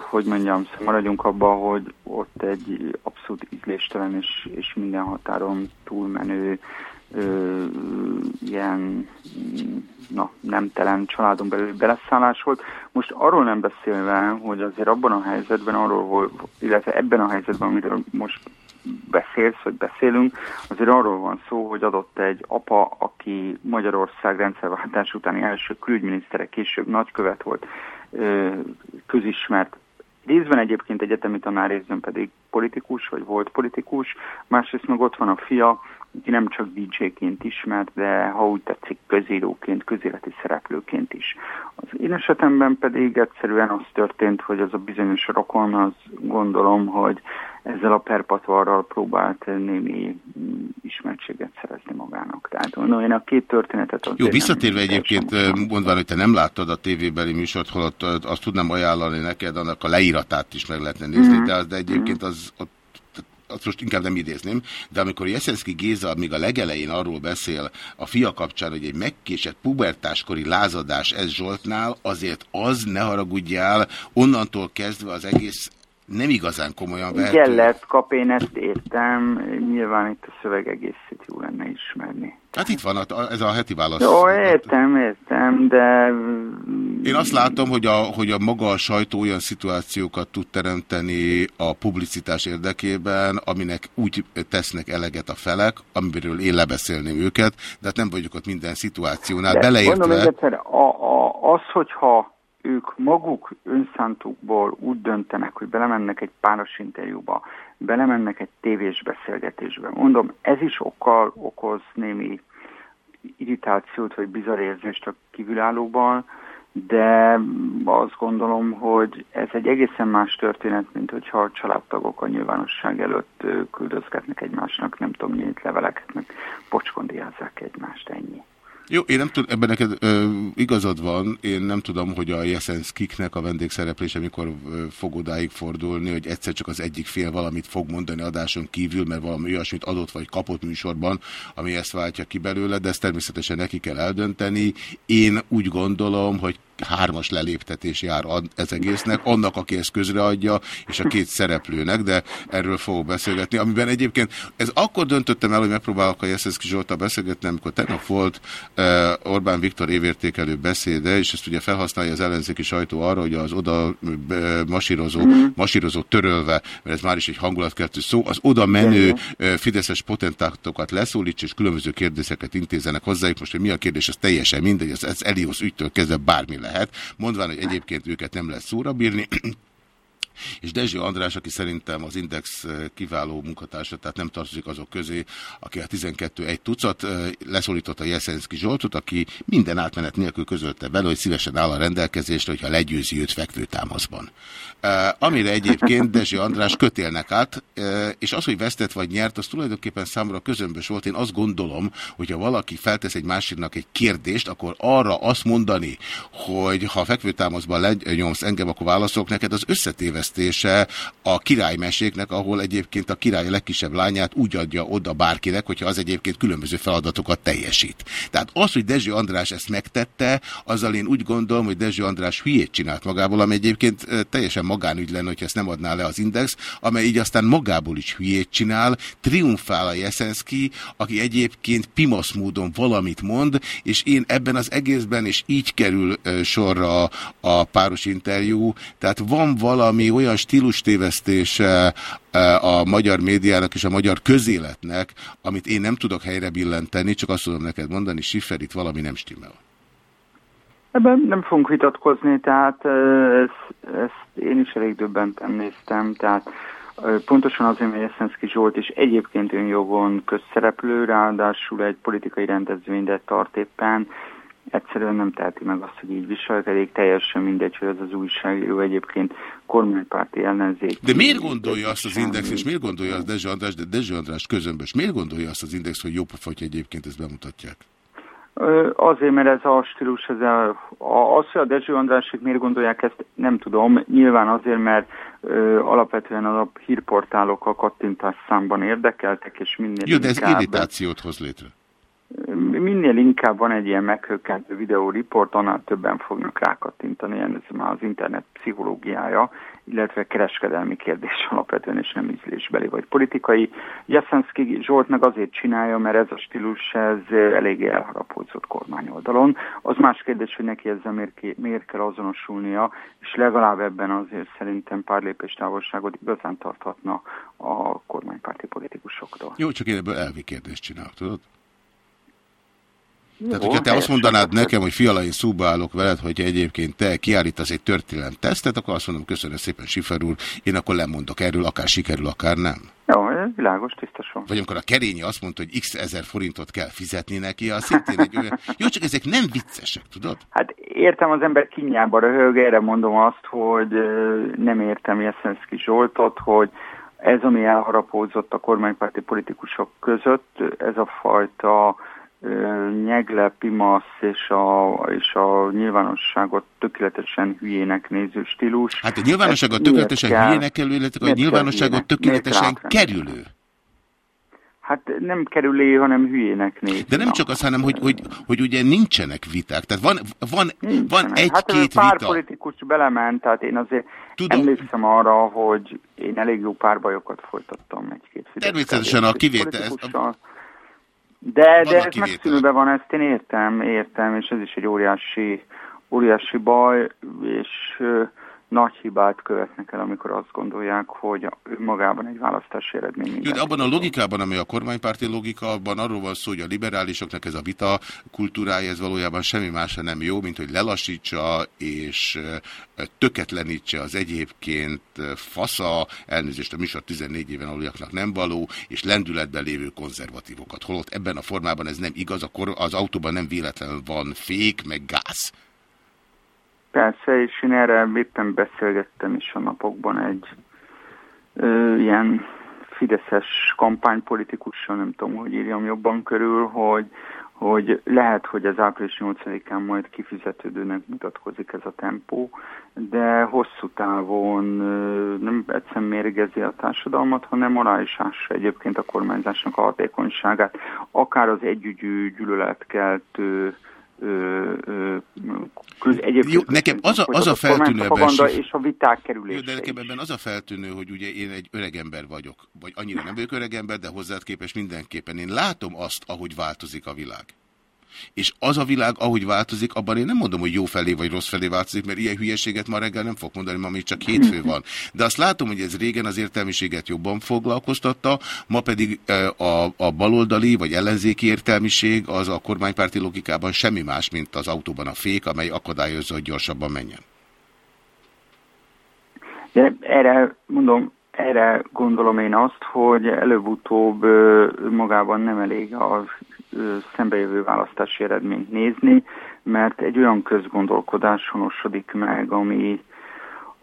hogy mondjam, szóval maradjunk abban, hogy ott egy abszolút ízléstelen és, és minden határon túlmenő ö, ilyen na, nemtelen családon belül beleszállás volt. Most arról nem beszélve, hogy azért abban a helyzetben arról volt, illetve ebben a helyzetben, amiről most beszélsz, vagy beszélünk, azért arról van szó, hogy adott egy apa, aki Magyarország rendszerváltás utáni első külügyminisztere, később nagykövet volt, közismert Részben egyébként egyetemi tanár, részben pedig politikus, vagy volt politikus, másrészt meg ott van a fia, nem csak DJ-ként ismert, de ha úgy tetszik közíróként, közéleti szereplőként is. Az én esetemben pedig egyszerűen az történt, hogy az a bizonyos rokon, az gondolom, hogy ezzel a perpatvarral próbált némi ismertséget szerezni magának. Tehát no, én a két történetet... Jó, visszatérve egyébként, mondván, hogy te nem láttad a tévébeli műsort, holott azt tudnám ajánlani neked, annak a leíratát is meg lehetne nézni, mm de, az, de egyébként az ott azt most inkább nem idézném, de amikor Jeszenszki Géza még a legelején arról beszél a fia kapcsán, hogy egy megkésett pubertáskori lázadás ez Zsoltnál, azért az, ne haragudjál, onnantól kezdve az egész nem igazán komolyan vehető. Igen, lett kap, én ezt értem, nyilván itt a szöveg egészét jó lenne ismerni. Hát itt van, ez a heti válasz. Jó, értem, értem, de Én azt látom, hogy a, hogy a maga a sajtó olyan szituációkat tud teremteni a publicitás érdekében, aminek úgy tesznek eleget a felek, amiről én lebeszélném őket, de hát nem vagyok ott minden szituációnál, de mondom beleértve... egyszer, a, a, az, hogyha ők maguk önszántukból úgy döntenek, hogy belemennek egy páros interjúba, belemennek egy tévés beszélgetésbe. Mondom, ez is okkal okoz némi irritációt vagy bizarr érzést a kívülállóban, de azt gondolom, hogy ez egy egészen más történet, mint hogyha a családtagok a nyilvánosság előtt küldözgetnek egymásnak, nem tudom, nyílt leveleket, meg pocskondiázzák egymást, ennyi. Jó, én nem tudom, ebben neked ö, igazad van, én nem tudom, hogy a Jeszenszkiknek a vendégszereplése mikor ö, fog odáig fordulni, hogy egyszer csak az egyik fél valamit fog mondani adáson kívül, mert valami olyasmit adott vagy kapott műsorban, ami ezt váltja ki belőle, de ezt természetesen neki kell eldönteni. Én úgy gondolom, hogy hármas leléptetés jár ez egésznek, annak, aki ezt közreadja, és a két szereplőnek, de erről fogok beszélgetni, amiben egyébként ez akkor döntöttem el, hogy megpróbálok a Jeszenszki Zsoltal beszélgetni, amikor tegnap volt uh, Orbán Viktor évértékelő beszéde, és ezt ugye felhasználja az ellenzéki sajtó arra, hogy az oda ö, masírozó, masírozó törölve, mert ez már is egy hangulatkeltő szó, az oda menő ö, fideszes potentátokat leszólíts, és különböző kérdéseket intézenek hozzájuk. Most, hogy mi a kérdés, az teljesen mindegy, az, ez Elios ügytől kezdve bármi lehet, mondván, hogy egyébként őket nem lehet szóra bírni, és Dezső András, aki szerintem az Index eh, kiváló munkatársa, tehát nem tartozik azok közé, aki a 12 egy tucat eh, leszólította Jeszenszki Zsoltot, aki minden átmenet nélkül közölte vele, hogy szívesen áll a rendelkezésre, hogyha legyőzi őt fekvőtámaszban. Amire egyébként Dezső András kötélnek át, és az, hogy vesztett vagy nyert, az tulajdonképpen számomra közömbös volt. Én azt gondolom, hogyha valaki feltesz egy másiknak egy kérdést, akkor arra azt mondani, hogy ha fekvőtámaszban lenyomsz engem, akkor válaszolok neked, az összetévesztése a királymeséknek, ahol egyébként a király legkisebb lányát úgy adja oda bárkinek, hogyha az egyébként különböző feladatokat teljesít. Tehát az, hogy Dezső András ezt megtette, azzal én úgy gondolom, hogy Dezső András hülyét csinált magából, ami egyébként teljesen magánügy lenne, hogyha ezt nem adná le az Index, amely így aztán magából is hülyét csinál, triumfál a Jeszenszki, aki egyébként pimasz módon valamit mond, és én ebben az egészben, és így kerül sorra a, páros interjú, tehát van valami olyan stílustévesztése a magyar médiának és a magyar közéletnek, amit én nem tudok helyre billenteni, csak azt tudom neked mondani, Schiffer, itt valami nem stimmel. Ebben nem fogunk vitatkozni, tehát ezt, ezt én is elég döbbenten néztem, tehát pontosan azért, mert Jeszenszki Zsolt is egyébként önjogon közszereplő, ráadásul egy politikai rendezvényre tart éppen, egyszerűen nem teheti meg azt, hogy így viselkedik, teljesen mindegy, hogy az az újságíró egyébként kormánypárti ellenzék. De miért gondolja azt az Index, és miért gondolja az Dezső András, de Dezső András közömbös, miért gondolja azt az Index, hogy jobb, hogy egyébként ezt bemutatják? Azért, mert ez a stílus, ez a, a, az, hogy a Dezső Andrásik miért gondolják ezt, nem tudom. Nyilván azért, mert ö, alapvetően a hírportálok a kattintás számban érdekeltek, és minél Jó, de ez inkább, irritációt hoz létre. Minél inkább van egy ilyen meghökkentő videóriport, annál többen fognak rákattintani, ez már az internet pszichológiája, illetve kereskedelmi kérdés alapvetően, és nem ízlésbeli vagy politikai. Jeszenszki Zsolt meg azért csinálja, mert ez a stílus ez eléggé elharapódzott kormányoldalon. Az más kérdés, hogy neki ezzel miért, miért kell azonosulnia, és legalább ebben azért szerintem pár lépés távolságot igazán tarthatna a kormánypárti politikusoktól. Jó, csak én ebből elvi kérdést csinálok, tudod? Tehát, hogyha te azt mondanád nekem, hogy fiala, én szóba állok veled, hogy egyébként te kiállítasz egy történelem tesztet, akkor azt mondom, köszönöm szépen, Sifer úr, én akkor lemondok erről, akár sikerül, akár nem. Jó, ez világos, tisztason. Vagy amikor a Kerényi azt mondta, hogy x ezer forintot kell fizetni neki, az szintén egy olyan... Jó, csak ezek nem viccesek, tudod? Hát értem az ember kinyába röhög, erre mondom azt, hogy nem értem Jeszenszki Zsoltot, hogy ez, ami elharapózott a kormánypárti politikusok között, ez a fajta Nyegle, Pimasz és a, és a nyilvánosságot tökéletesen hülyének néző stílus. Hát a nyilvánosságot tökéletesen kell, hülyének kerülő, illetve a nyilvánosságot tökéletesen kerülő. Hát nem kerülé, hanem hülyének néz. De nem csak az, hanem hogy, hogy, hogy ugye nincsenek viták. Tehát van, van, van egy-két hát, vita. politikus belement, tehát én azért Tudom. emlékszem arra, hogy én elég jó párbajokat folytattam egy-két Természetesen a kivétel. De, de ez megszűnőben van, ezt én értem, értem, és ez is egy óriási, óriási baj, és nagy hibát követnek el, amikor azt gondolják, hogy magában egy választási eredmény. Jó, de abban a logikában, ami a kormánypárti logika, abban arról van szó, hogy a liberálisoknak ez a vita kultúrája, ez valójában semmi másra nem jó, mint hogy lelassítsa és töketlenítse az egyébként fasza, elnézést a műsor 14 éven aluljaknak nem való, és lendületben lévő konzervatívokat. Holott ebben a formában ez nem igaz, akkor az autóban nem véletlenül van fék, meg gáz. Persze, és én erre éppen beszélgettem is a napokban egy ö, ilyen fideszes kampánypolitikussal, nem tudom, hogy írjam jobban körül, hogy, hogy lehet, hogy az április 8-án majd kifizetődőnek mutatkozik ez a tempó, de hosszú távon nem egyszerűen mérgezi a társadalmat, hanem aláísása egyébként a kormányzásnak a hatékonyságát, akár az együgyű gyűlöletkeltő köz, Jó, nekem az a, az a feltűnő ebben... és a viták kerülése Jó, de nekem ebben az a feltűnő, hogy ugye én egy öregember vagyok, vagy annyira nem vagyok öregember, de hozzád képest mindenképpen. Én látom azt, ahogy változik a világ. És az a világ, ahogy változik, abban én nem mondom, hogy jó felé vagy rossz felé változik, mert ilyen hülyeséget ma reggel nem fog mondani, ma még csak hétfő van. De azt látom, hogy ez régen az értelmiséget jobban foglalkoztatta, ma pedig a, a baloldali vagy ellenzéki értelmiség az a kormánypárti logikában semmi más, mint az autóban a fék, amely akadályozza, hogy gyorsabban menjen. De erre mondom, erre gondolom én azt, hogy előbb-utóbb magában nem elég az szembejövő választási eredményt nézni, mert egy olyan közgondolkodás honosodik meg, ami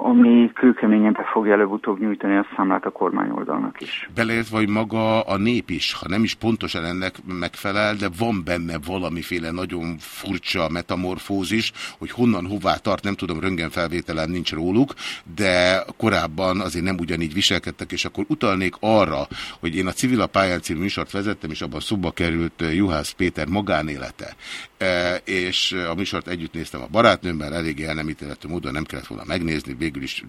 ami kőkeményen be fogja előbb-utóbb nyújtani a számlát a kormányoldalnak is. Beleért vagy maga a nép is, ha nem is pontosan ennek megfelel, de van benne valamiféle nagyon furcsa metamorfózis, hogy honnan hová tart, nem tudom, röngenfelvételen nincs róluk, de korábban azért nem ugyanígy viselkedtek, és akkor utalnék arra, hogy én a Civil a pályán című műsort vezettem, és abban szóba került Juhász Péter magánélete, e, és a műsort együtt néztem a barátnőmmel, eléggé el nem ítéletű módon nem kellett volna megnézni, végül is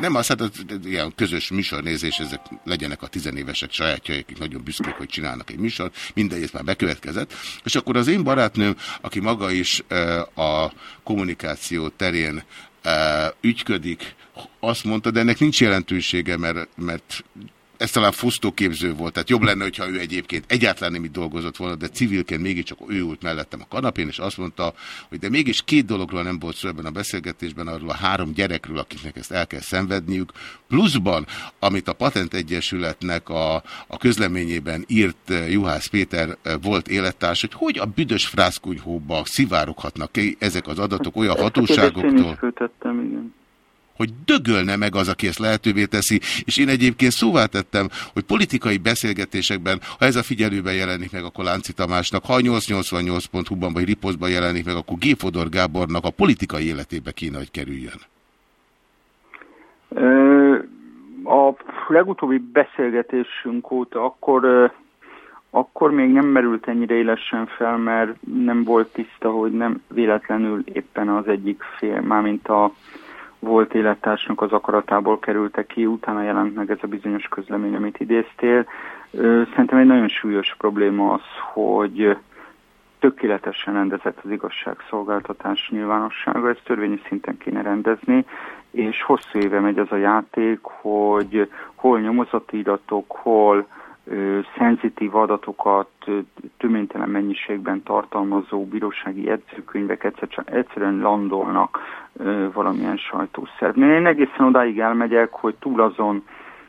nem az, hát ilyen közös műsornézés, ezek legyenek a tizenévesek sajátjai, akik nagyon büszkék, hogy csinálnak egy műsor, mindegy, ez már bekövetkezett. És akkor az én barátnőm, aki maga is a kommunikáció terén ügyködik, azt mondta, de ennek nincs jelentősége, mert, mert ez talán fosztóképző volt, tehát jobb lenne, hogyha ő egyébként egyáltalán nem itt dolgozott volna, de civilként mégiscsak ő ült mellettem a kanapén, és azt mondta, hogy de mégis két dologról nem volt szó ebben a beszélgetésben, arról a három gyerekről, akiknek ezt el kell szenvedniük, pluszban, amit a Patent Egyesületnek a, a közleményében írt eh, Juhász Péter eh, volt élettárs, hogy hogy a büdös frászkunyhóba szivároghatnak ki ezek az adatok olyan hatóságoktól. igen hogy dögölne meg az, aki ezt lehetővé teszi, és én egyébként szóvá tettem, hogy politikai beszélgetésekben, ha ez a figyelőben jelenik meg, akkor Lánci Tamásnak, ha 888.hu-ban vagy Riposzban jelenik meg, akkor G. Fodor Gábornak a politikai életébe kéne, hogy kerüljön. A legutóbbi beszélgetésünk óta akkor akkor még nem merült ennyire élesen fel, mert nem volt tiszta, hogy nem véletlenül éppen az egyik fél, mármint a volt élettársnak az akaratából kerültek ki, utána jelent meg ez a bizonyos közlemény, amit idéztél. Szerintem egy nagyon súlyos probléma az, hogy tökéletesen rendezett az igazságszolgáltatás nyilvánossága, ezt törvényi szinten kéne rendezni, és hosszú éve megy az a játék, hogy hol nyomozati iratok, hol szenzitív adatokat töménytelen mennyiségben tartalmazó bírósági jegyzőkönyvek egyszerűen landolnak valamilyen sajtószervnél. Én egészen odáig elmegyek, hogy túl azon,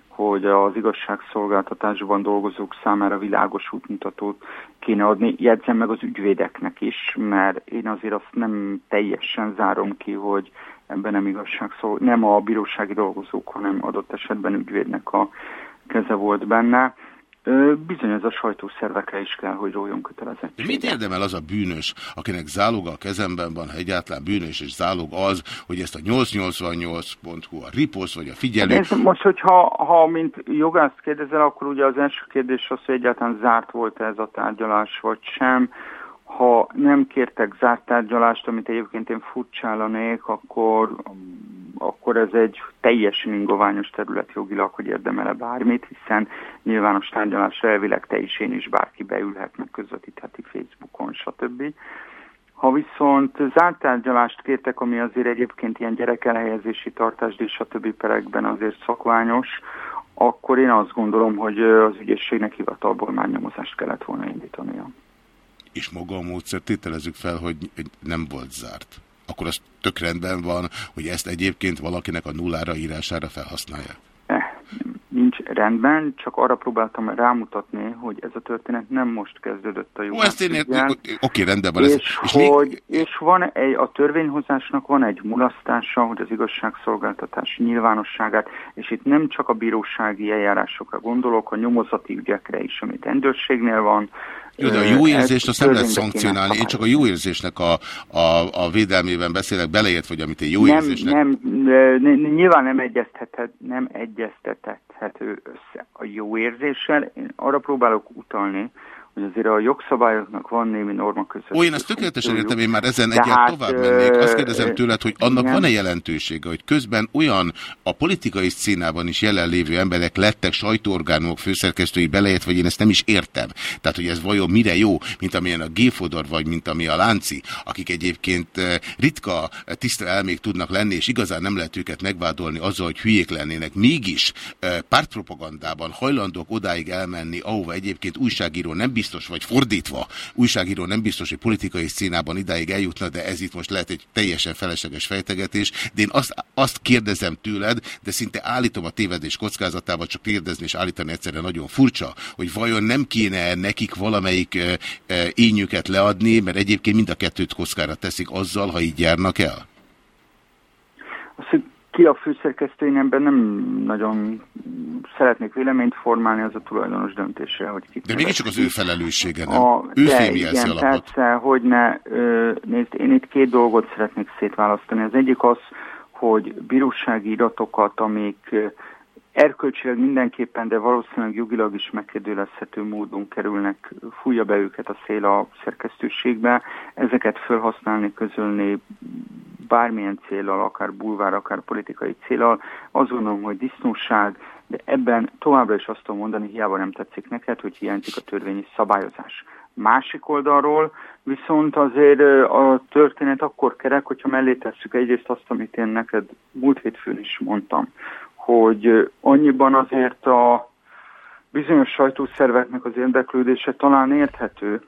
hogy az igazságszolgáltatásban dolgozók számára világos útmutatót kéne adni, jegyzem meg az ügyvédeknek is, mert én azért azt nem teljesen zárom ki, hogy ebben nem igazságszolgáltatás, nem a bírósági dolgozók, hanem adott esetben ügyvédnek a keze volt benne bizony ez a sajtószervekre is kell, hogy róljon kötelezettség. De mit érdemel az a bűnös, akinek záloga a kezemben van, ha egyáltalán bűnös és zálog az, hogy ezt a 888.hu, a riposz vagy a figyelő... Ez most, hogyha ha mint jogászt kérdezel, akkor ugye az első kérdés az, hogy egyáltalán zárt volt -e ez a tárgyalás, vagy sem. Ha nem kértek zárt tárgyalást, amit egyébként én furcsálanék, akkor, akkor ez egy teljesen ingoványos terület jogilag, hogy érdemele bármit, hiszen nyilvános tárgyalásra elvileg te is, én is bárki beülhet, meg közvetítheti Facebookon, stb. Ha viszont zárt tárgyalást kértek, ami azért egyébként ilyen gyerekelhelyezési tartásdíj, stb. perekben azért szakványos, akkor én azt gondolom, hogy az ügyészségnek hivatalból már nyomozást kellett volna indítania. És maga a módszer tételezzük fel, hogy nem volt zárt. Akkor az tök rendben van, hogy ezt egyébként valakinek a nullára írására felhasználják. Nincs rendben, csak arra próbáltam rámutatni, hogy ez a történet nem most kezdődött a jó. ezt én értem, oké, rendben van. És, ez, és, hogy, még... és van egy, a törvényhozásnak van egy mulasztása, hogy az igazságszolgáltatás nyilvánosságát, és itt nem csak a bírósági eljárásokra gondolok, a nyomozati ügyekre is, amit rendőrségnél van, jó, de a jó érzést azt nem lehet szankcionálni. Én csak a jó érzésnek a, a, a védelmében beszélek, beleért, vagy amit én jó nem, érzésnek... Nem, nyilván nem, egyeztethet, nem egyeztethető össze a jó érzéssel. Én arra próbálok utalni, hogy azért a jogszabályoknak van némi norma között. Ó, én ezt tökéletesen értem, én már ezen egyet hát, tovább mennék. Azt kérdezem tőled, hogy annak van-e jelentősége, hogy közben olyan a politikai színában is jelenlévő emberek lettek sajtóorgánumok főszerkesztői beleért, vagy én ezt nem is értem. Tehát, hogy ez vajon mire jó, mint amilyen a Géfodor, vagy mint ami a Lánci, akik egyébként ritka tiszta elmék tudnak lenni, és igazán nem lehet őket megvádolni azzal, hogy hülyék lennének. Mégis pártpropagandában hajlandók odáig elmenni, ahova egyébként újságíró nem biztos, vagy fordítva, újságíró nem biztos, hogy politikai színában idáig eljutna, de ez itt most lehet egy teljesen felesleges fejtegetés. De én azt, azt kérdezem tőled, de szinte állítom a tévedés kockázatával, csak kérdezni és állítani egyszerre nagyon furcsa, hogy vajon nem kéne nekik valamelyik e, e, leadni, mert egyébként mind a kettőt kockára teszik azzal, ha így járnak el? Azt, ki a főszerkesztő, én ebben nem nagyon szeretnék véleményt formálni, az a tulajdonos döntése, hogy ki. De mégiscsak az ő felelőssége, nem? A, ő alapot. Persze, hogy ne, nézd, én itt két dolgot szeretnék szétválasztani. Az egyik az, hogy bírósági iratokat, amik erkölcsileg mindenképpen, de valószínűleg jogilag is megkérdőlezhető módon kerülnek, fújja be őket a szél a szerkesztőségbe, ezeket felhasználni, közölni bármilyen célral, akár bulvár, akár politikai célral, azt gondolom, hogy disznóság, de ebben továbbra is azt tudom mondani, hiába nem tetszik neked, hogy hiányzik a törvényi szabályozás. Másik oldalról viszont azért a történet akkor kerek, hogyha mellé tesszük egyrészt azt, amit én neked múlt hétfőn is mondtam, hogy annyiban azért a bizonyos sajtószerveknek az érdeklődése talán érthető,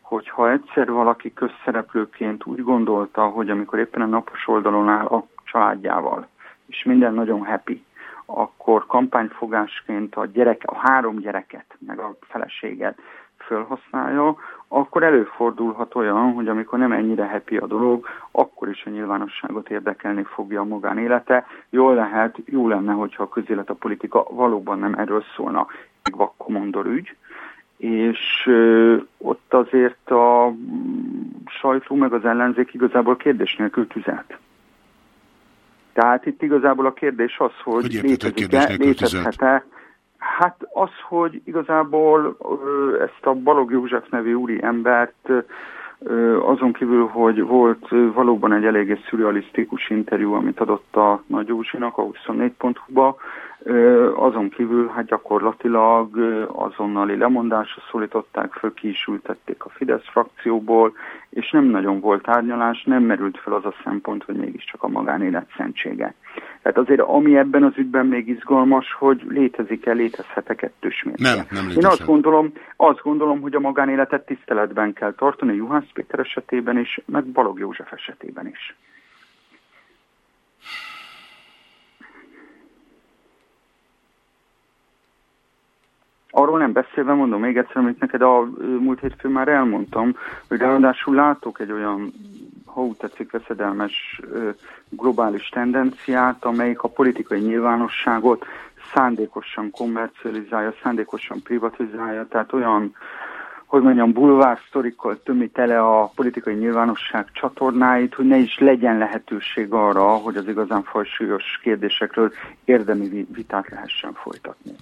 hogyha egyszer valaki közszereplőként úgy gondolta, hogy amikor éppen a napos oldalon áll a családjával, és minden nagyon happy, akkor kampányfogásként a, gyerek, a három gyereket, meg a feleséget felhasználja, akkor előfordulhat olyan, hogy amikor nem ennyire happy a dolog, akkor is a nyilvánosságot érdekelni fogja a magánélete. Jól lehet, jó lenne, hogyha a közélet, a politika valóban nem erről szólna. Vakkomondor ügy, és ö, ott azért a sajtó meg az ellenzék igazából kérdés nélkül tüzelt. Tehát itt igazából a kérdés az, hogy, hogy létezik-e, létezhet-e Hát az, hogy igazából ezt a Balog József nevű úri embert azon kívül, hogy volt valóban egy eléggé szürrealisztikus interjú, amit adott a Nagy Józsinak a 24.hu-ba, azon kívül hát gyakorlatilag azonnali lemondásra szólították föl, ki is ültették a Fidesz frakcióból, és nem nagyon volt tárgyalás, nem merült fel az a szempont, hogy mégiscsak a magánélet szentsége. Tehát azért ami ebben az ügyben még izgalmas, hogy létezik-e, létezhet-e kettős mérce. Nem, nem Én azt gondolom, azt gondolom, hogy a magánéletet tiszteletben kell tartani Juhász Péter esetében is, meg Balog József esetében is. Arról nem beszélve, mondom még egyszer, amit neked a múlt hétfőn már elmondtam, hogy ráadásul látok egy olyan, ha úgy tetszik, veszedelmes globális tendenciát, amelyik a politikai nyilvánosságot szándékosan kommercializálja, szándékosan privatizálja, tehát olyan, hogy mondjam, bulvár sztorikkal tömi tele a politikai nyilvánosság csatornáit, hogy ne is legyen lehetőség arra, hogy az igazán fajsúlyos kérdésekről érdemi vitát lehessen folytatni.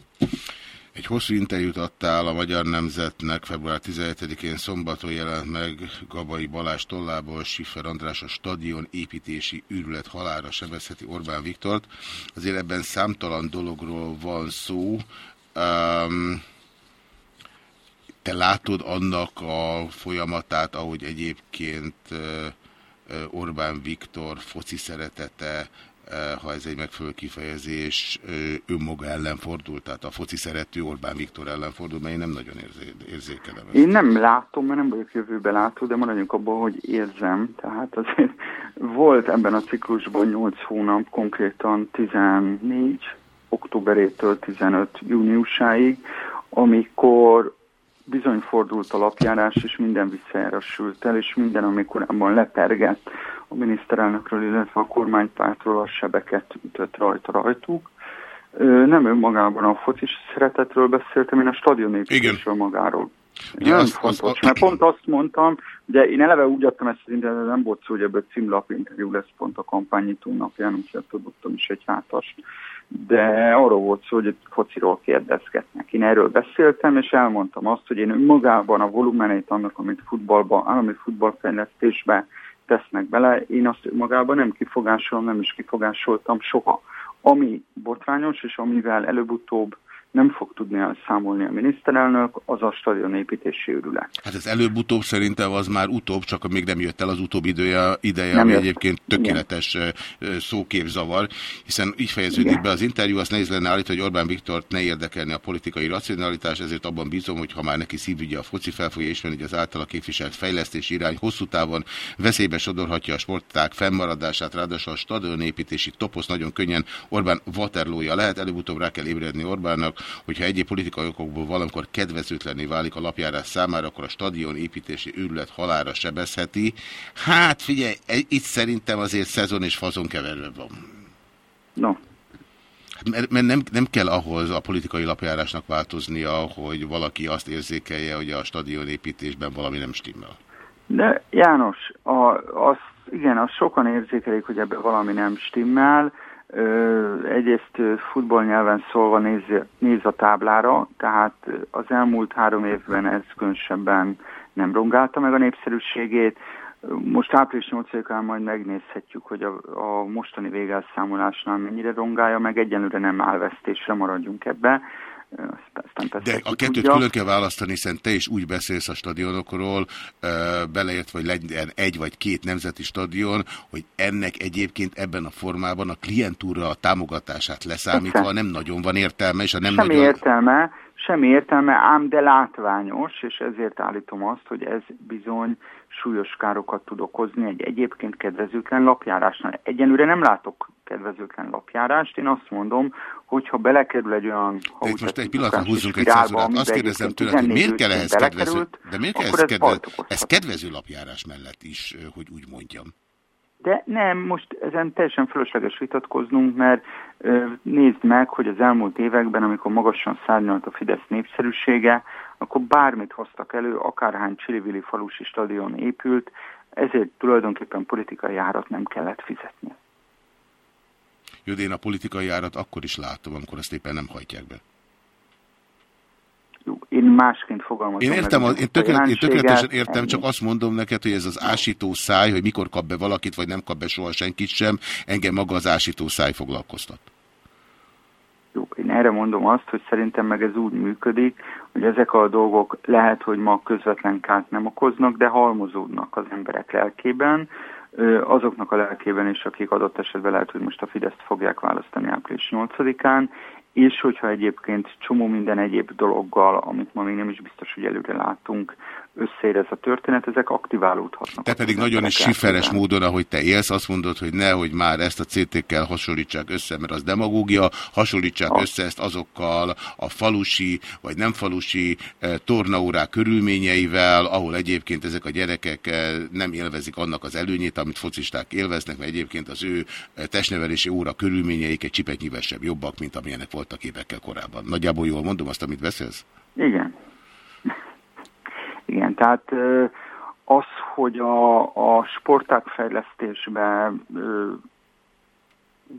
Egy hosszú interjút adtál a Magyar Nemzetnek február 17-én szombaton jelent meg Gabai Balázs tollából Siffer András a stadion építési űrület halára sebezheti Orbán Viktort. Azért ebben számtalan dologról van szó. Um, te látod annak a folyamatát, ahogy egyébként Orbán Viktor foci szeretete ha ez egy megfelelő kifejezés, önmaga ellen fordul, tehát a foci szerető Orbán Viktor ellen fordul, mert én nem nagyon érzé érzékelem. Ezt. Én nem látom, mert nem vagyok jövőbe látó, de maradjunk abban, hogy érzem. Tehát azért volt ebben a ciklusban 8 hónap, konkrétan 14 októberétől 15 júniusáig, amikor bizony fordult a lapjárás, és minden visszajára sült el, és minden, amikor abban lepergett a miniszterelnökről, illetve a kormánypártról a sebeket ütött rajta rajtuk. Nem önmagában a focis szeretetről beszéltem, én a stadionépítésről magáról. Ugye Nagyon az, fontos, az, az, mert pont azt mondtam, ugye én eleve úgy adtam ezt az internetet, nem volt szó, hogy ebből címlap interjú lesz pont a kampányító napján, úgyhogy tudottam is egy hátast. De arról volt szó, hogy fociról kérdezgetnek. Én erről beszéltem, és elmondtam azt, hogy én magában a volumenét annak, amit futballban, állami futballfejlesztésben tesznek bele, én azt magában nem kifogásolom, nem is kifogásoltam soha. Ami botrányos, és amivel előbb-utóbb nem fog tudni elszámolni a miniszterelnök, az a stadionépítési őrület. Hát ez előbb-utóbb szerintem az már utóbb, csak még nem jött el az utóbbi ideje, nem ami jött. egyébként tökéletes Igen. szóképzavar, hiszen így fejeződik Igen. be az interjú, azt nehéz lenne állítani, hogy Orbán Viktort ne érdekelni a politikai racionalitás, ezért abban bízom, hogy ha már neki szívügye a foci fel fogja ismerni, hogy az általa képviselt fejlesztés irány hosszú távon veszélybe sodorhatja a sporták fennmaradását, ráadásul a stadionépítési toposz nagyon könnyen Orbán Waterlója lehet, előbb-utóbb rá kell ébredni Orbánnak, hogyha egyéb politikai okokból valamikor kedvezőtlenné válik a lapjárás számára, akkor a stadion építési őrület halára sebezheti. Hát figyelj, itt szerintem azért szezon és fazon keverve van. No. Mert, mert nem, nem kell ahhoz a politikai lapjárásnak változnia, hogy valaki azt érzékelje, hogy a stadion építésben valami nem stimmel. De János, a, az, igen, azt sokan érzékelik, hogy ebben valami nem stimmel, Egyrészt futballnyelven szólva néz, néz a táblára, tehát az elmúlt három évben ez különösebben nem rongálta meg a népszerűségét. Most április 8-án majd megnézhetjük, hogy a, a mostani végelszámolásnál mennyire rongálja meg, egyenlőre nem állvesztésre maradjunk ebbe. De a kettőt tudja. külön kell választani, hiszen te is úgy beszélsz a stadionokról, beleért, hogy legyen egy vagy két nemzeti stadion, hogy ennek egyébként ebben a formában a klientúra a támogatását leszámítva Persze. nem nagyon van értelme, és a nem Semmi nagyon... értelme, semmi értelme, ám de látványos, és ezért állítom azt, hogy ez bizony súlyos károkat tud okozni egy egyébként kedvezőtlen lapjárásnál. Egyenlőre nem látok kedvezőtlen lapjárást, én azt mondom, hogyha belekerül egy olyan... De itt most egy pillanatra húzzunk egy százorát. Azt kérdezem tőled, hogy miért kell ehhez kedvező... De miért kell ez, kedvező, ez kedvező lapjárás mellett is, hogy úgy mondjam? De nem, most ezen teljesen fölösleges vitatkoznunk, mert nézd meg, hogy az elmúlt években, amikor magasan szárnyalt a Fidesz népszerűsége, akkor bármit hoztak elő, akárhány Csillivili falusi stadion épült, ezért tulajdonképpen politikai árat nem kellett fizetni. Jó, én a politikai árat akkor is látom, amikor ezt éppen nem hajtják be. Jó, én másként fogalmazom. Én értem, meg, én, tökélet, én tökéletesen értem, ennyi. csak azt mondom neked, hogy ez az ásító száj, hogy mikor kap be valakit, vagy nem kap be soha senkit sem, engem maga az ásító száj foglalkoztat. Jó, én erre mondom azt, hogy szerintem meg ez úgy működik, hogy ezek a dolgok lehet, hogy ma közvetlen kárt nem okoznak, de halmozódnak az emberek lelkében, azoknak a lelkében is, akik adott esetben lehet, hogy most a Fideszt fogják választani április 8-án, és hogyha egyébként csomó minden egyéb dologgal, amit ma még nem is biztos, hogy előre látunk, összeér ez a történet, ezek aktiválódhatnak. Te pedig nagyon is siferes módon, ahogy te élsz, azt mondod, hogy nehogy már ezt a CT-kkel hasonlítsák össze, mert az demagógia, hasonlítsák ha. össze ezt azokkal a falusi vagy nem falusi e, tornaórák körülményeivel, ahol egyébként ezek a gyerekek e, nem élvezik annak az előnyét, amit focisták élveznek, mert egyébként az ő e, testnevelési óra körülményeik egy csipetnyivesebb jobbak, mint amilyenek voltak évekkel korábban. Nagyjából jól mondom azt, amit beszélsz? Igen. Tehát az, hogy a, a sporták fejlesztésbe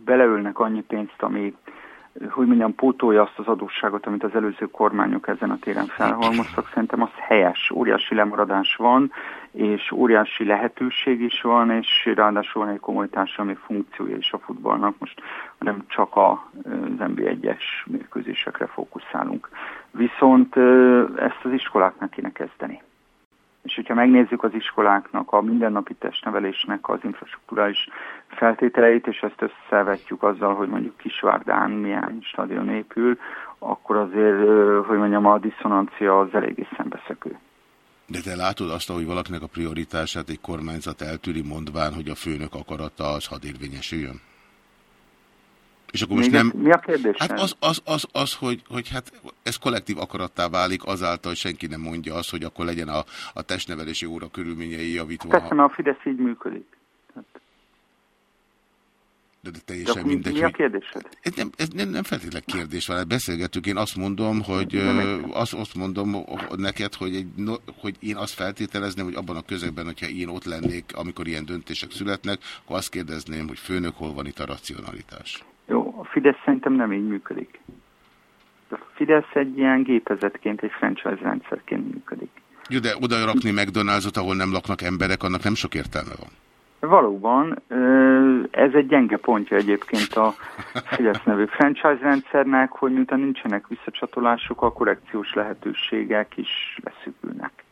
beleülnek annyi pénzt, ami hogy mondjam, pótolja azt az adósságot, amit az előző kormányok ezen a téren felhalmoztak, szerintem az helyes. Óriási lemaradás van, és óriási lehetőség is van, és ráadásul van egy komoly társadalmi funkciója is a futballnak. Most nem csak az NB1-es mérkőzésekre fókuszálunk. Viszont ezt az iskoláknak kéne kezdeni. És hogyha megnézzük az iskoláknak, a mindennapi testnevelésnek az infrastruktúrális feltételeit, és ezt összevetjük azzal, hogy mondjuk Kisvárdán milyen stadion épül, akkor azért, hogy mondjam, a diszonancia az eléggé szembeszekő. De te látod azt, hogy valakinek a prioritását egy kormányzat eltűri mondván, hogy a főnök akarata az hadd érvényesüljön? És akkor most nem... Mi a kérdés? Hát az, az, az, az hogy, hogy hát ez kollektív akarattá válik azáltal, hogy senki nem mondja azt, hogy akkor legyen a, a testnevelési óra körülményei javítva. Persze, mert a Fidesz így működik. De, de teljesen de mindegy. Mi a kérdésed? Ez nem, ez nem, nem feltétlenül kérdés van, hát beszélgetünk. Én azt mondom, hogy azt, azt mondom neked, hogy, egy, hogy én azt feltételezném, hogy abban a közegben, hogyha én ott lennék, amikor ilyen döntések születnek, akkor azt kérdezném, hogy főnök, hol van itt a racionalitás? Jó, a Fidesz szerintem nem így működik. A Fidesz egy ilyen gépezetként, egy franchise rendszerként működik. Jó, de oda rakni McDonald's-ot, ahol nem laknak emberek, annak nem sok értelme van. Valóban, ez egy gyenge pontja egyébként a Fidesz nevű franchise rendszernek, hogy miután nincsenek visszacsatolások, a korrekciós lehetőségek is leszűkülnek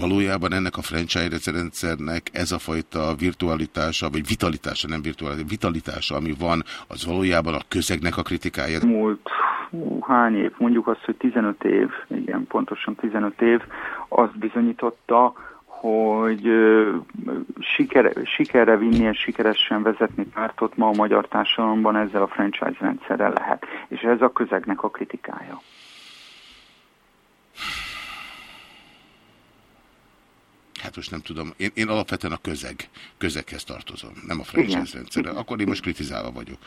valójában ennek a franchise rendszernek ez a fajta virtualitása, vagy vitalitása, nem virtualitása, vitalitása, ami van, az valójában a közegnek a kritikája? Múlt hány év, mondjuk azt, hogy 15 év, igen, pontosan 15 év, azt bizonyította, hogy sikere, sikerre vinni és sikeresen vezetni pártot ma a magyar társadalomban ezzel a franchise rendszerrel lehet. És ez a közegnek a kritikája. Hát most nem tudom, én, én alapvetően a közeg, közeghez tartozom, nem a franchise rendszerre. Akkor én most kritizálva vagyok.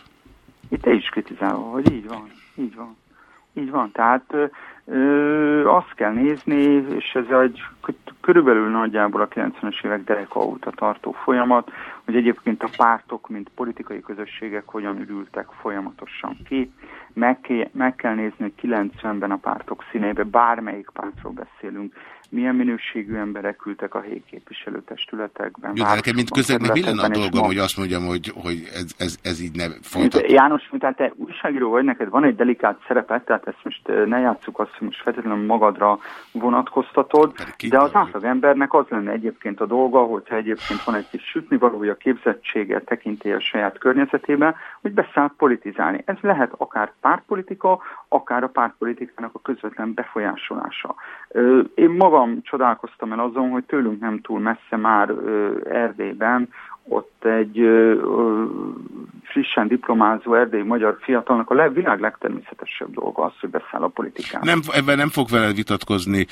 Itt te is kritizálva vagy, így van, így van. Így van, tehát ö, azt kell nézni, és ez egy körülbelül nagyjából a 90-es évek dereka óta tartó folyamat, hogy egyébként a pártok, mint politikai közösségek hogyan ürültek folyamatosan ki. Meg, meg kell nézni, hogy 90-ben a pártok színébe, bármelyik pártról beszélünk, milyen minőségű emberek ültek a helyi képviselőtestületekben. Jó, de nekem mint közegnek mi lenne a dolgom, hogy azt mondjam, hogy, hogy ez, ez, ez így ne folytat? János, tehát te újságíró vagy, neked van egy delikát szerepet, tehát ezt most ne játsszuk azt, hogy most feltétlenül magadra vonatkoztatod, de az átlag embernek az lenne egyébként a dolga, hogyha egyébként van egy kis sütnivalója, képzettsége, tekintélye a saját környezetében, hogy beszáll politizálni. Ez lehet akár pártpolitika, akár a pártpolitikának a közvetlen befolyásolása. Én magam csodálkoztam el azon, hogy tőlünk nem túl messze már Erdélyben ott egy ö, ö, frissen diplomázó erdélyi magyar fiatalnak a világ legtermészetesebb dolga az, hogy beszáll a politikába. Nem, ebben nem fog veled vitatkozni,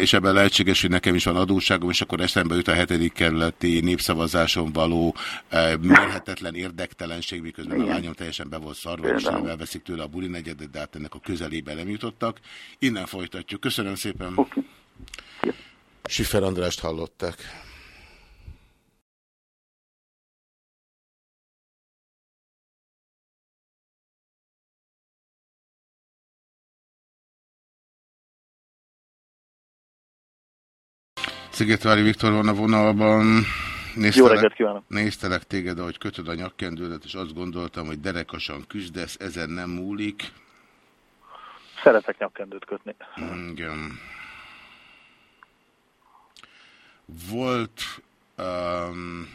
és ebben lehetséges, hogy nekem is van adósságom, és akkor eszembe jut a hetedik kerületi népszavazáson való mérhetetlen érdektelenség, miközben Igen. a lányom teljesen be volt szarva, és nem elveszik tőle a buli negyedet, de hát ennek a közelébe nem jutottak. Innen folytatjuk. Köszönöm szépen. Okay. Sifer Andrást hallották. Szigetvári Viktor van a vonalban. Néztelek, Jó reggelt kívánok! Néztelek téged, ahogy kötöd a nyakkendődet, és azt gondoltam, hogy derekasan küzdesz, ezen nem múlik. Szeretek nyakkendőt kötni. Igen. Volt um,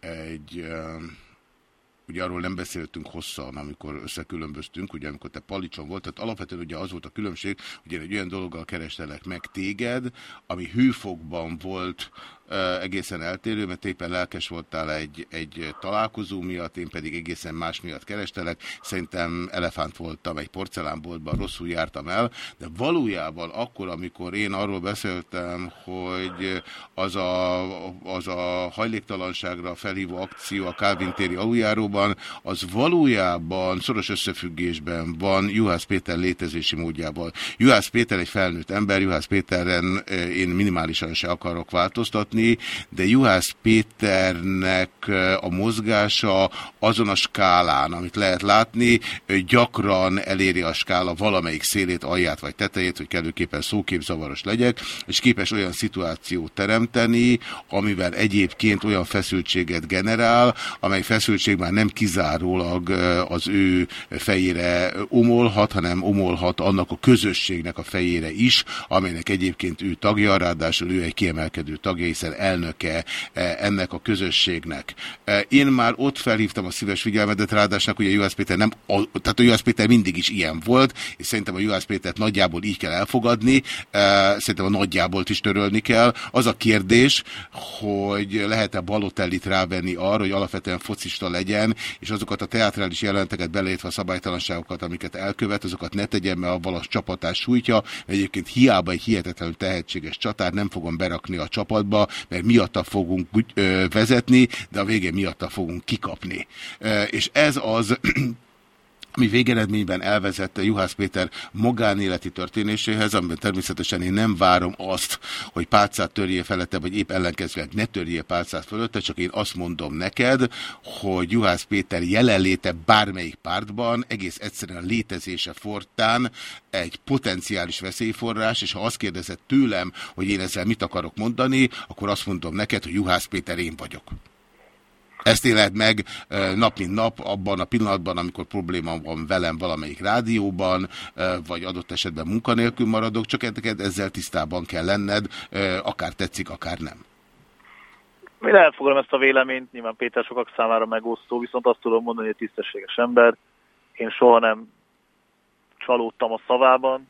egy um, ugye arról nem beszéltünk hosszan, amikor összekülönböztünk, ugye amikor te palicson volt, tehát alapvetően ugye az volt a különbség, hogy én egy olyan dologgal kerestelek meg téged, ami hűfokban volt egészen eltérő, mert éppen lelkes voltál egy, egy találkozó miatt, én pedig egészen más miatt kerestelek. Szerintem elefánt voltam egy porcelánboltban, rosszul jártam el, de valójában akkor, amikor én arról beszéltem, hogy az a, az a hajléktalanságra felhívó akció a Calvin téri aluljáróban, az valójában szoros összefüggésben van Juhász Péter létezési módjával. Juhász Péter egy felnőtt ember, Juhász Péteren én minimálisan se akarok változtatni, látni, de Juhász Péternek a mozgása azon a skálán, amit lehet látni, gyakran eléri a skála valamelyik szélét, alját vagy tetejét, hogy kellőképpen szóképzavaros legyek, és képes olyan szituációt teremteni, amivel egyébként olyan feszültséget generál, amely feszültség már nem kizárólag az ő fejére omolhat, hanem omolhat annak a közösségnek a fejére is, amelynek egyébként ő tagja, ráadásul ő egy kiemelkedő tagja, hiszen elnöke e, ennek a közösségnek. E, én már ott felhívtam a szíves figyelmedet, ráadásnak, a Juhász Péter nem, tehát a Juhász Péter mindig is ilyen volt, és szerintem a Juhász Pétert nagyjából így kell elfogadni, e, szerintem a nagyjából is törölni kell. Az a kérdés, hogy lehet-e Balotellit rávenni arra, hogy alapvetően focista legyen, és azokat a teatrális jelenteket beleértve a szabálytalanságokat, amiket elkövet, azokat ne tegyen, mert abban a csapatás sújtja. Egyébként hiába egy hihetetlenül tehetséges csatár, nem fogom berakni a csapatba, mert miatta fogunk vezetni, de a végén miatta fogunk kikapni. És ez az ami végeredményben elvezette Juhász Péter magánéleti történéséhez, amiben természetesen én nem várom azt, hogy pálcát törje felette, vagy épp ellenkezőleg ne törje pálcát fölötte, csak én azt mondom neked, hogy Juhász Péter jelenléte bármelyik pártban egész egyszerűen létezése fortán egy potenciális veszélyforrás, és ha azt kérdezed tőlem, hogy én ezzel mit akarok mondani, akkor azt mondom neked, hogy Juhász Péter én vagyok. Ezt éled meg nap mint nap abban a pillanatban, amikor probléma van velem valamelyik rádióban, vagy adott esetben munkanélkül maradok, csak ezzel tisztában kell lenned, akár tetszik, akár nem. Én elfogadom ezt a véleményt, nyilván Péter sokak számára megosztó, viszont azt tudom mondani, hogy tisztességes ember. Én soha nem csalódtam a szavában,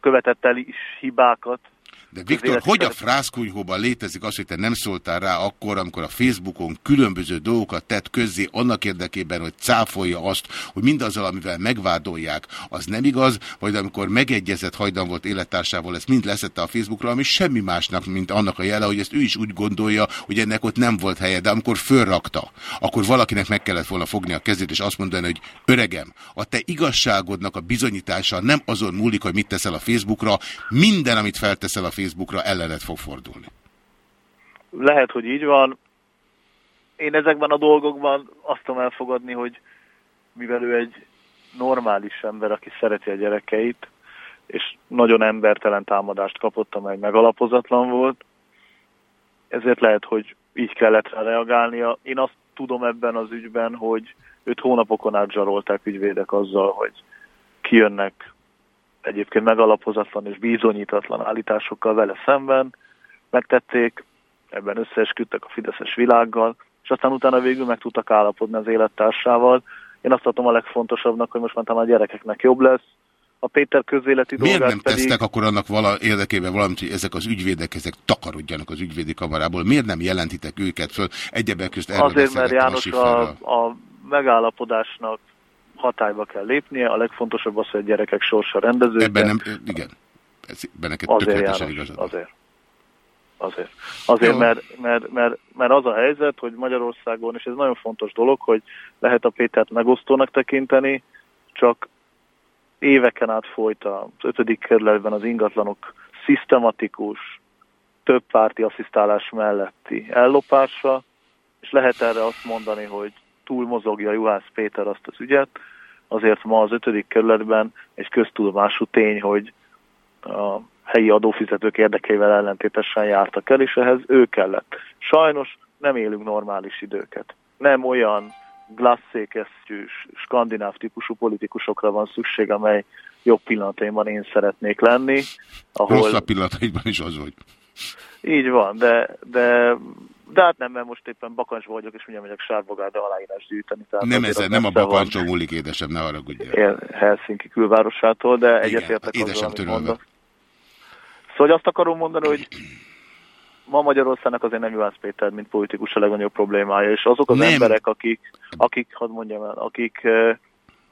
követett el is hibákat, de Viktor, hogy a frászkunyhóban létezik az, hogy te nem szóltál rá akkor, amikor a Facebookon különböző dolgokat tett közzé annak érdekében, hogy cáfolja azt, hogy mindazzal, amivel megvádolják, az nem igaz, vagy amikor megegyezett hajdan volt élettársával, ezt mind leszette a Facebookra, ami semmi másnak, mint annak a jele, hogy ezt ő is úgy gondolja, hogy ennek ott nem volt helye, de amikor fölrakta, akkor valakinek meg kellett volna fogni a kezét, és azt mondani, hogy öregem, a te igazságodnak a bizonyítása nem azon múlik, hogy mit teszel a Facebookra, minden, amit felteszel a Facebookra ellenet fog fordulni. Lehet, hogy így van. Én ezekben a dolgokban azt tudom elfogadni, hogy mivel ő egy normális ember, aki szereti a gyerekeit, és nagyon embertelen támadást kapott, amely megalapozatlan volt, ezért lehet, hogy így kellett rá reagálnia. Én azt tudom ebben az ügyben, hogy őt hónapokon át zsarolták ügyvédek azzal, hogy kijönnek egyébként megalapozatlan és bizonyítatlan állításokkal vele szemben, megtették, ebben összeesküdtek a Fideszes világgal, és aztán utána végül meg tudtak állapodni az élettársával. Én azt tartom a legfontosabbnak, hogy most már a gyerekeknek jobb lesz, a Péter közéleti Miért nem pedig... tesznek akkor annak vala, érdekében valamit, hogy ezek az ügyvédek, ezek takarodjanak az ügyvédi kamarából? Miért nem jelentitek őket föl? Egyebek közt erről Azért, mert János a, a megállapodásnak hatályba kell lépnie, a legfontosabb az, hogy a gyerekek sorsa rendező. Ebben nem, igen, ez, ebben neked azért tökéletesen igazad. Azért. Azért, azért mert, mert, mert, mert az a helyzet, hogy Magyarországon, és ez nagyon fontos dolog, hogy lehet a Pétert megosztónak tekinteni, csak éveken át folyt az ötödik kerületben az ingatlanok szisztematikus, több párti asszisztálás melletti ellopása, és lehet erre azt mondani, hogy túlmozogja Juhász Péter azt az ügyet, azért ma az ötödik kerületben egy köztudomású tény, hogy a helyi adófizetők érdekeivel ellentétesen jártak el, és ehhez ő kellett. Sajnos nem élünk normális időket. Nem olyan glasszékesztyűs, skandináv típusú politikusokra van szükség, amely jobb pillanataimban én szeretnék lenni. Ahol... Rosszabb pillanataimban is az vagy. Így van, de, de De hát nem, mert most éppen bakancsba vagyok, és mindjárt megyek Sárbogárdra aláírás gyűjteni. Tehát Nem az nem a bakancson múlik, édesem, ne haragudjál. Helsinki külvárosától, de egyetértek azzal, amit mondasz. Szóval hogy azt akarom mondani, hogy ma Magyarországnak azért nem Juhász Péter, mint politikus a legnagyobb problémája, és azok az Nem. emberek, akik, akik, hadd mondjam el, akik,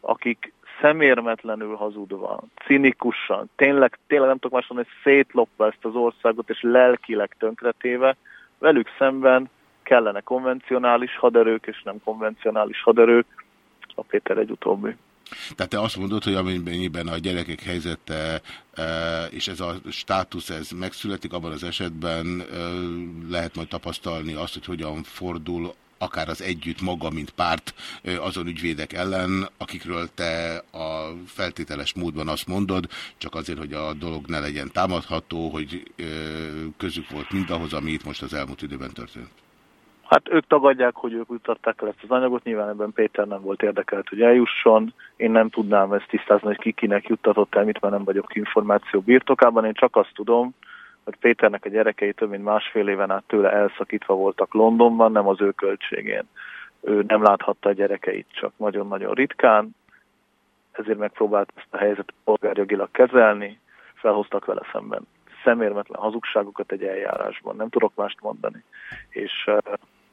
akik szemérmetlenül hazudva, cinikusan, tényleg, tényleg nem tudok más mondani, hogy szétlopva ezt az országot, és lelkileg tönkretéve, velük szemben kellene konvencionális haderők, és nem konvencionális haderők, a Péter egy utóbbi. Tehát te azt mondod, hogy amennyiben a gyerekek helyzete e, és ez a státusz ez megszületik, abban az esetben e, lehet majd tapasztalni azt, hogy hogyan fordul akár az együtt maga, mint párt azon ügyvédek ellen, akikről te a feltételes módban azt mondod, csak azért, hogy a dolog ne legyen támadható, hogy közük volt mindahhoz, ami itt most az elmúlt időben történt. Hát ők tagadják, hogy ők utatták el ezt az anyagot, nyilván ebben Péter nem volt érdekelt, hogy eljusson. Én nem tudnám ezt tisztázni, hogy ki kinek juttatott el, mit, mert nem vagyok információ birtokában. Én csak azt tudom, hogy Péternek a gyerekei több mint másfél éven át tőle elszakítva voltak Londonban, nem az ő költségén. Ő nem láthatta a gyerekeit, csak nagyon-nagyon ritkán, ezért megpróbált ezt a helyzetet polgárjogilag kezelni, felhoztak vele szemben szemérmetlen hazugságokat egy eljárásban. Nem tudok mást mondani. És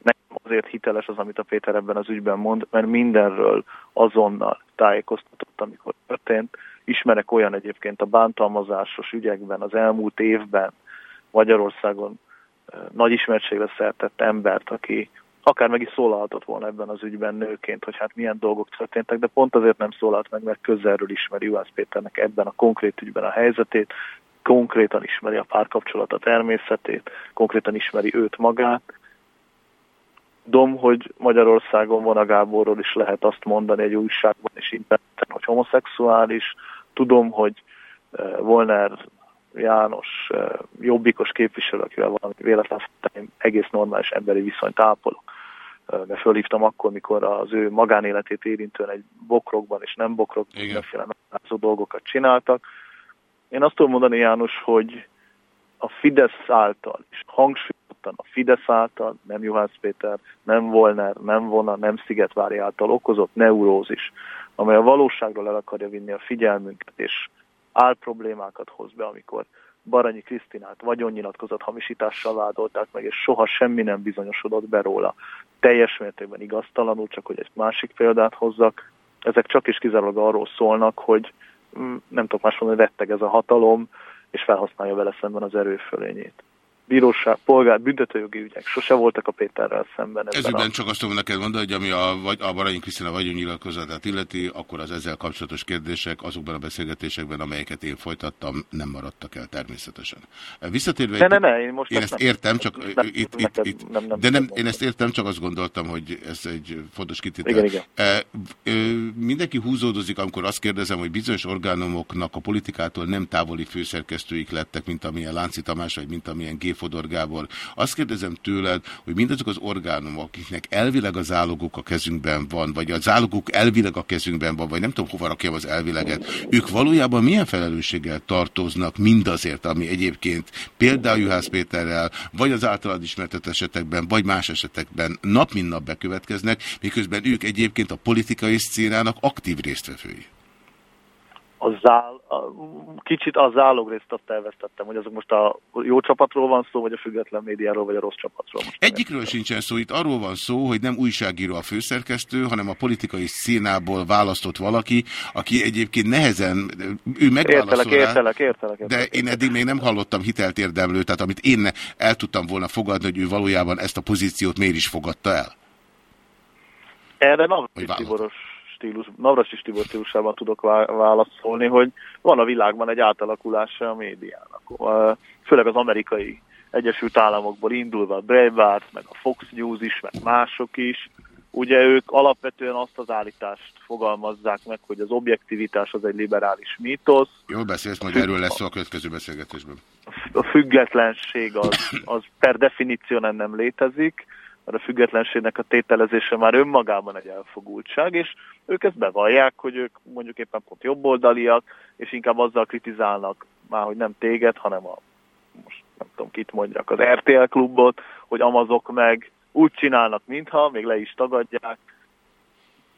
nekem azért hiteles az, amit a Péter ebben az ügyben mond, mert mindenről azonnal tájékoztatott, amikor történt. Ismerek olyan egyébként a bántalmazásos ügyekben az elmúlt évben Magyarországon nagy ismertségre szertett embert, aki akár meg is szólalhatott volna ebben az ügyben nőként, hogy hát milyen dolgok történtek, de pont azért nem szólalt meg, mert közelről ismeri Juhász Péternek ebben a konkrét ügyben a helyzetét, konkrétan ismeri a párkapcsolata természetét, konkrétan ismeri őt magát. Dom, hogy Magyarországon van a Gáborról is lehet azt mondani egy újságban és interneten, hogy homoszexuális. Tudom, hogy Volner János uh, jobbikos képviselő, akivel valami véletlen én egész normális emberi viszonyt ápolok. Uh, de fölhívtam akkor, mikor az ő magánéletét érintően egy bokrokban és nem bokrokban mindenféle megrázó dolgokat csináltak én azt tudom mondani, János, hogy a Fidesz által, és hangsúlyozottan a Fidesz által, nem Juhász Péter, nem Volner, nem Vona, nem Szigetvári által okozott neurózis, amely a valóságról el akarja vinni a figyelmünket, és álproblémákat hoz be, amikor Baranyi Krisztinát vagyonnyilatkozat hamisítással vádolták meg, és soha semmi nem bizonyosodott be róla. Teljes mértékben igaztalanul, csak hogy egy másik példát hozzak, ezek csak is kizárólag arról szólnak, hogy nem tudok más mondani, retteg ez a hatalom, és felhasználja vele szemben az erőfölényét. Bíróság, polgár, büntetőjogi ügyek sose voltak a Péterrel szemben. Ezügyben a... csak azt tudom neked mondani, hogy ami a, vagy, a Baranyi Krisztina vagyonnyilatkozatát illeti, akkor az ezzel kapcsolatos kérdések azokban a beszélgetésekben, amelyeket én folytattam, nem maradtak el természetesen. Visszatérve... De ne, ne, én most én ezt nem, értem, csak nem, itt, itt, itt, nem, nem, de nem, nem én ezt értem, csak azt gondoltam, hogy ez egy fontos kitétel. Igen, igen. E, mindenki húzódozik, amikor azt kérdezem, hogy bizonyos orgánumoknak a politikától nem távoli főszerkesztőik lettek, mint amilyen Lánci Tamás, vagy mint amilyen G. Fodor Gábor. Azt kérdezem tőled, hogy mindazok az orgánumok, akiknek elvileg az záloguk a kezünkben van, vagy a záloguk elvileg a kezünkben van, vagy nem tudom, hova rakjam az elvileget, ők valójában milyen felelősséggel tartoznak mindazért, ami egyébként például Juhász Péterrel, vagy az általad ismertett esetekben, vagy más esetekben nap mint nap bekövetkeznek, miközben ők egyébként a politikai szcénának aktív résztvevői a zál, a, kicsit a zálogrészt azt elvesztettem, hogy azok most a jó csapatról van szó, vagy a független médiáról, vagy a rossz csapatról. Most Egyikről sincsen szó, itt arról van szó, hogy nem újságíró a főszerkesztő, hanem a politikai színából választott valaki, aki egyébként nehezen, ő megválaszol értelek, rá, értelek, értelek, értelek, de én eddig még nem hallottam hitelt érdemlő, tehát amit én el tudtam volna fogadni, hogy ő valójában ezt a pozíciót miért is fogadta el. Erre nem Tiboros stílus, Navracsis Tibor stílusában tudok válaszolni, hogy van a világban egy átalakulása a médiának. Főleg az amerikai Egyesült Államokból indulva a Breitbart, meg a Fox News is, meg mások is. Ugye ők alapvetően azt az állítást fogalmazzák meg, hogy az objektivitás az egy liberális mítosz. Jól beszélsz, majd erről lesz a következő beszélgetésben. A függetlenség az, az per definíció nem létezik, mert a függetlenségnek a tételezése már önmagában egy elfogultság, és ők ezt bevallják, hogy ők mondjuk éppen pont jobboldaliak, és inkább azzal kritizálnak már, hogy nem téged, hanem a most nem tudom kit mondjak, az RTL klubot, hogy amazok meg úgy csinálnak, mintha, még le is tagadják,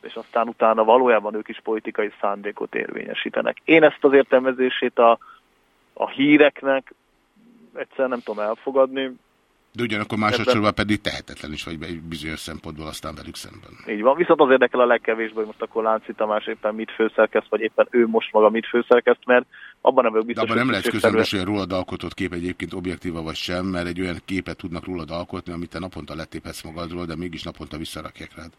és aztán utána valójában ők is politikai szándékot érvényesítenek. Én ezt az értelmezését a, a híreknek egyszer nem tudom elfogadni, de ugyanakkor másodszorban pedig tehetetlen is vagy bizonyos szempontból aztán velük szemben. Így van, viszont az érdekel a legkevésbé, hogy most akkor Lánci Tamás éppen mit főszerkeszt, vagy éppen ő most maga mit főszerkeszt, mert abban nem biztos, De abban nem lehet közömbös, hogy a rólad alkotott kép egyébként objektíva vagy sem, mert egy olyan képet tudnak rólad alkotni, amit te naponta letéphetsz magadról, de mégis naponta visszarakják rád.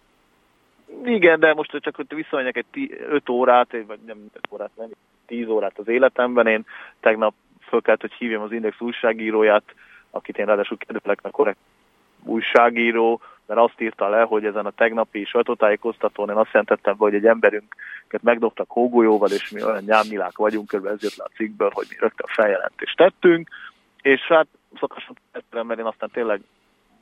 Igen, de most csak hogy visszamegyek egy 5 órát, vagy nem 5 órát, nem 10 órát az életemben, én tegnap föl kellett, hogy hívjam az Index újságíróját, akit én ráadásul kedvelek, mert korrekt újságíró, mert azt írta le, hogy ezen a tegnapi sajtótájékoztatón én azt jelentettem be, hogy egy emberünket megdobtak hógolyóval, és mi olyan nyámnyilák vagyunk, kb. ez jött le a cikkből, hogy mi rögtön feljelentést tettünk, és hát szokásan tettem, mert én aztán tényleg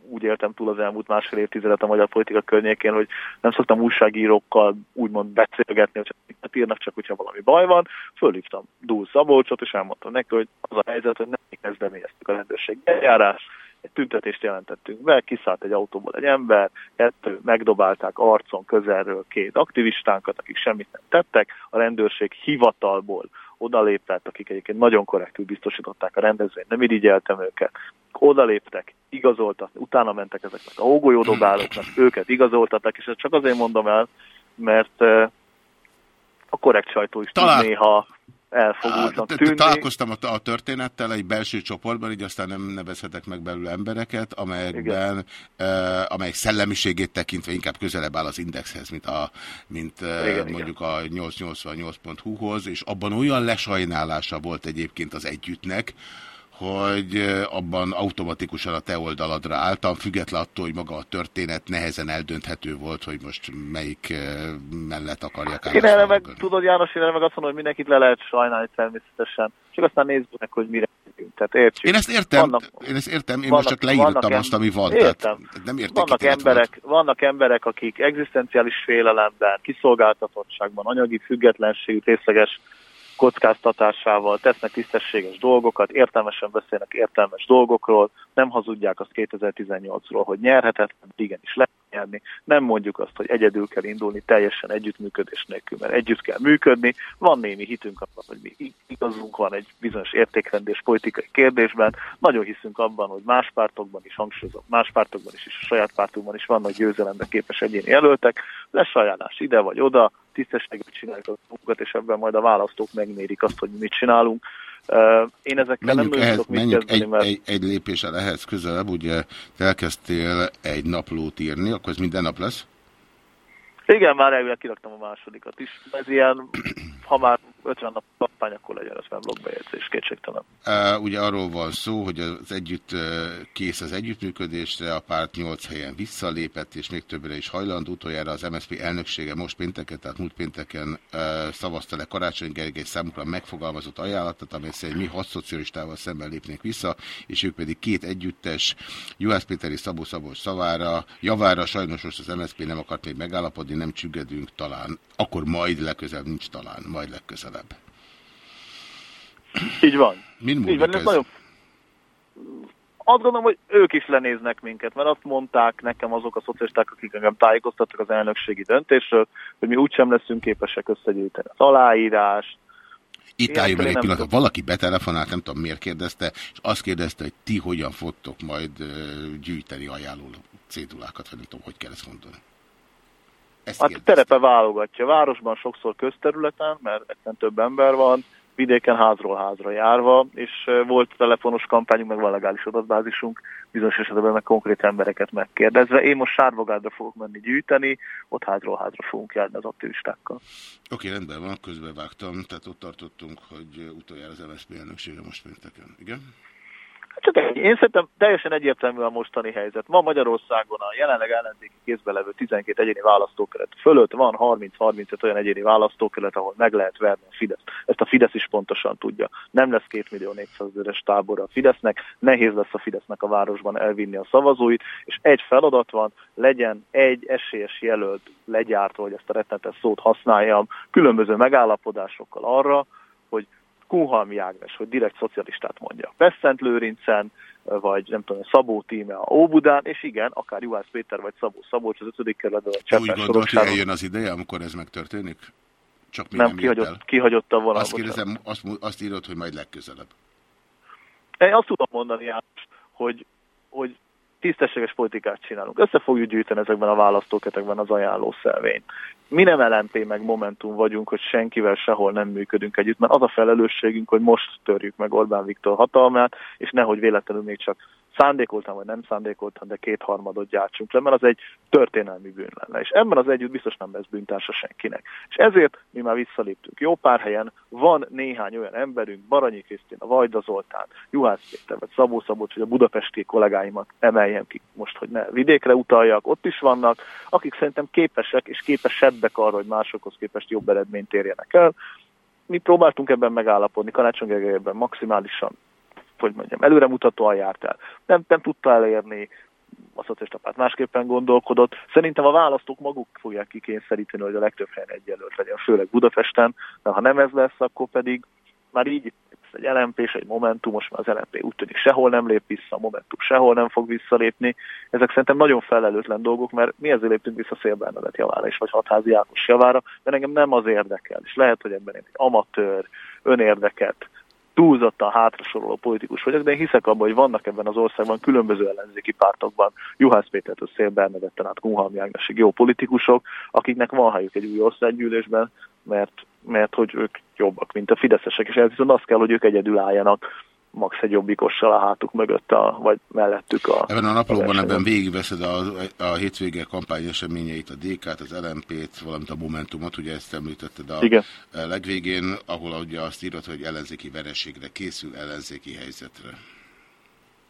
úgy éltem túl az elmúlt másfél évtizedet a magyar politika környékén, hogy nem szoktam újságírókkal úgymond beszélgetni, hogy csak írnak, csak hogyha valami baj van. Fölhívtam Dúl Szabolcsot, és elmondtam neki, hogy az a helyzet, hogy nem kezdeményeztük a rendőrség eljárás, egy tüntetést jelentettünk be, kiszállt egy autóból egy ember, kettő, megdobálták arcon közelről két aktivistánkat, akik semmit nem tettek, a rendőrség hivatalból odalépett, akik egyébként nagyon korrektül biztosították a rendezvényt, nem irigyeltem őket, odaléptek, igazoltak, utána mentek ezeknek a hógolyódobálóknak, őket igazoltattak, és ezt csak azért mondom el, mert a korrekt sajtó is Talán... tud néha elfogultnak tűnni. Találkoztam a történettel egy belső csoportban, így aztán nem nevezhetek meg belőle embereket, amelyekben, uh, amelyek szellemiségét tekintve inkább közelebb áll az indexhez, mint, a, mint uh, igen, mondjuk igen. a 888.hu-hoz, és abban olyan lesajnálása volt egyébként az együttnek, hogy abban automatikusan a te oldaladra álltam, független attól, hogy maga a történet nehezen eldönthető volt, hogy most melyik mellett akarják Én erre meg, tudod János, én erre meg azt mondom, hogy mindenkit le lehet sajnálni természetesen, csak aztán nézzük meg, hogy mire tehát értsük. Én ezt értem, vannak, én ezt értem, én vannak, most csak leírtam azt, ami van. Értem. Nem vannak emberek, volt. vannak emberek, akik egzisztenciális félelemben, kiszolgáltatottságban, anyagi függetlenségű, részleges kockáztatásával tesznek tisztességes dolgokat, értelmesen beszélnek értelmes dolgokról, nem hazudják azt 2018-ról, hogy nyerhetetlen, igenis lehet nyerni, nem mondjuk azt, hogy egyedül kell indulni, teljesen együttműködés nélkül, mert együtt kell működni, van némi hitünk abban, hogy mi igazunk van egy bizonyos értékrendés politikai kérdésben, nagyon hiszünk abban, hogy más pártokban is, hangsúlyozom, más pártokban is, és a saját pártunkban is vannak győzelemre képes egyéni jelöltek, lesz ajánlás ide vagy oda, tisztességet csináljuk a munkat, és ebben majd a választók megmérik azt, hogy mi mit csinálunk. Én ezekkel menjünk nem ehhez, tudok mit kezdeni, egy, mert... egy, egy lépéssel ehhez közelebb, ugye elkezdtél egy naplót írni, akkor ez minden nap lesz? Igen, már elvileg kiraktam a másodikat is. Ez ilyen, ha már 50 nap kampány, akkor legyen ez már blogbejegyzés, kétségtelen. Uh, ugye arról van szó, hogy az együtt kész az együttműködésre, a párt 8 helyen visszalépett, és még többre is hajlandó. Utoljára az MSZP elnöksége most pénteken, tehát múlt pénteken uh, szavazta le Karácsony Gergely számukra megfogalmazott ajánlatot, amely szerint mi hat szocialistával szemben lépnék vissza, és ők pedig két együttes, Juhász Péteri Szabó Szabó szavára, javára sajnos most az MSZP nem akart még megállapodni, nem csüggedünk talán, akkor majd legközelebb, nincs talán, majd legközelebb legközelebb. Így van. Mind Így van, ez? Nagyon... Azt gondolom, hogy ők is lenéznek minket, mert azt mondták nekem azok a szocialisták, akik engem tájékoztattak az elnökségi döntésről, hogy mi úgysem leszünk képesek összegyűjteni az aláírást, itt álljunk meg egy pillanat, valaki betelefonált, nem tudom miért kérdezte, és azt kérdezte, hogy ti hogyan fogtok majd gyűjteni ajánló cédulákat, vagy nem tudom, hogy kell ezt mondani. Ezt hát kérdeztem. terepe válogatja. Városban sokszor közterületen, mert egyszerűen több ember van, vidéken házról házra járva, és volt telefonos kampányunk, meg van legális adatbázisunk, bizonyos esetben meg konkrét embereket megkérdezve. Én most Sárvogádra fogok menni gyűjteni, ott házról házra fogunk járni az aktivistákkal. Oké, rendben van, közbevágtam, tehát ott tartottunk, hogy utoljára az MSZP elnöksége most pénteken. Igen? Csak egy, én szerintem teljesen egyértelmű a mostani helyzet. Ma Magyarországon a jelenleg ellenzéki kézben levő 12 egyéni választókeret fölött van 30-35 olyan egyéni választókeret, ahol meg lehet verni a Fidesz. Ezt a Fidesz is pontosan tudja. Nem lesz 2 millió 400 ezeres tábor a Fidesznek, nehéz lesz a Fidesznek a városban elvinni a szavazóit, és egy feladat van, legyen egy esélyes jelölt legyártva, hogy ezt a rettenetes szót használjam, különböző megállapodásokkal arra, Kunhalmi Ágnes, hogy direkt szocialistát mondja. Veszent Lőrincen, vagy nem tudom, Szabó tíme a Óbudán, és igen, akár Juhász Péter vagy Szabó Szabolcs az ötödik kerületben, vagy Te úgy gondolod, hogy eljön az ideje, amikor ez megtörténik? Csak még Nem, nem, kihagyott, kihagyott a vonal. Azt kérdezem, azt, azt írod, hogy majd legközelebb. Én azt tudom mondani, János, hogy, hogy tisztességes politikát csinálunk. Össze fogjuk gyűjteni ezekben a választóketekben az ajánló. Mi nem LNP meg Momentum vagyunk, hogy senkivel sehol nem működünk együtt, mert az a felelősségünk, hogy most törjük meg Orbán Viktor hatalmát, és nehogy véletlenül még csak szándékoltam, vagy nem szándékoltam, de kétharmadot gyártsunk le, mert az egy történelmi bűn lenne. És ebben az együtt biztos nem lesz bűntársa senkinek. És ezért mi már visszaléptünk. Jó pár helyen van néhány olyan emberünk, Baranyi Krisztina, Vajda Zoltán, Juhász Péter, vagy Szabó Szabolcs, vagy a budapesti kollégáimat emeljem ki most, hogy ne vidékre utaljak, ott is vannak, akik szerintem képesek és képesebbek arra, hogy másokhoz képest jobb eredményt érjenek el. Mi próbáltunk ebben megállapodni, Karácsony Gergely ebben maximálisan hogy mondjam, előremutatóan járt el. Nem, nem tudta elérni, a szocialista párt másképpen gondolkodott. Szerintem a választók maguk fogják kikényszeríteni, hogy a legtöbb helyen egy jelölt legyen, főleg Budapesten, de ha nem ez lesz, akkor pedig már így egy LMP és egy Momentum, most már az LMP úgy tűnik sehol nem lép vissza, a Momentum sehol nem fog visszalépni. Ezek szerintem nagyon felelőtlen dolgok, mert mi ezért léptünk vissza Szél Bernadett javára is, vagy Hatházi Ákos javára, de engem nem az érdekel, és lehet, hogy ebben egy amatőr, önérdeket, túlzottan hátrasoroló politikus vagyok, de én hiszek abban, hogy vannak ebben az országban különböző ellenzéki pártokban, Juhász Pétertől Szél Bernadetten át Kunhalmi Ágnesig jó politikusok, akiknek van helyük egy új országgyűlésben, mert, mert hogy ők jobbak, mint a fideszesek, és ez viszont azt kell, hogy ők egyedül álljanak max egy jobbikossal a hátuk mögött, a, vagy mellettük a... Ebben a naplóban ebben végigveszed a, a hétvége kampány eseményeit, a DK-t, az LMP-t, valamint a Momentumot, ugye ezt említetted a Igen. legvégén, ahol ugye azt írod, hogy ellenzéki vereségre készül, ellenzéki helyzetre.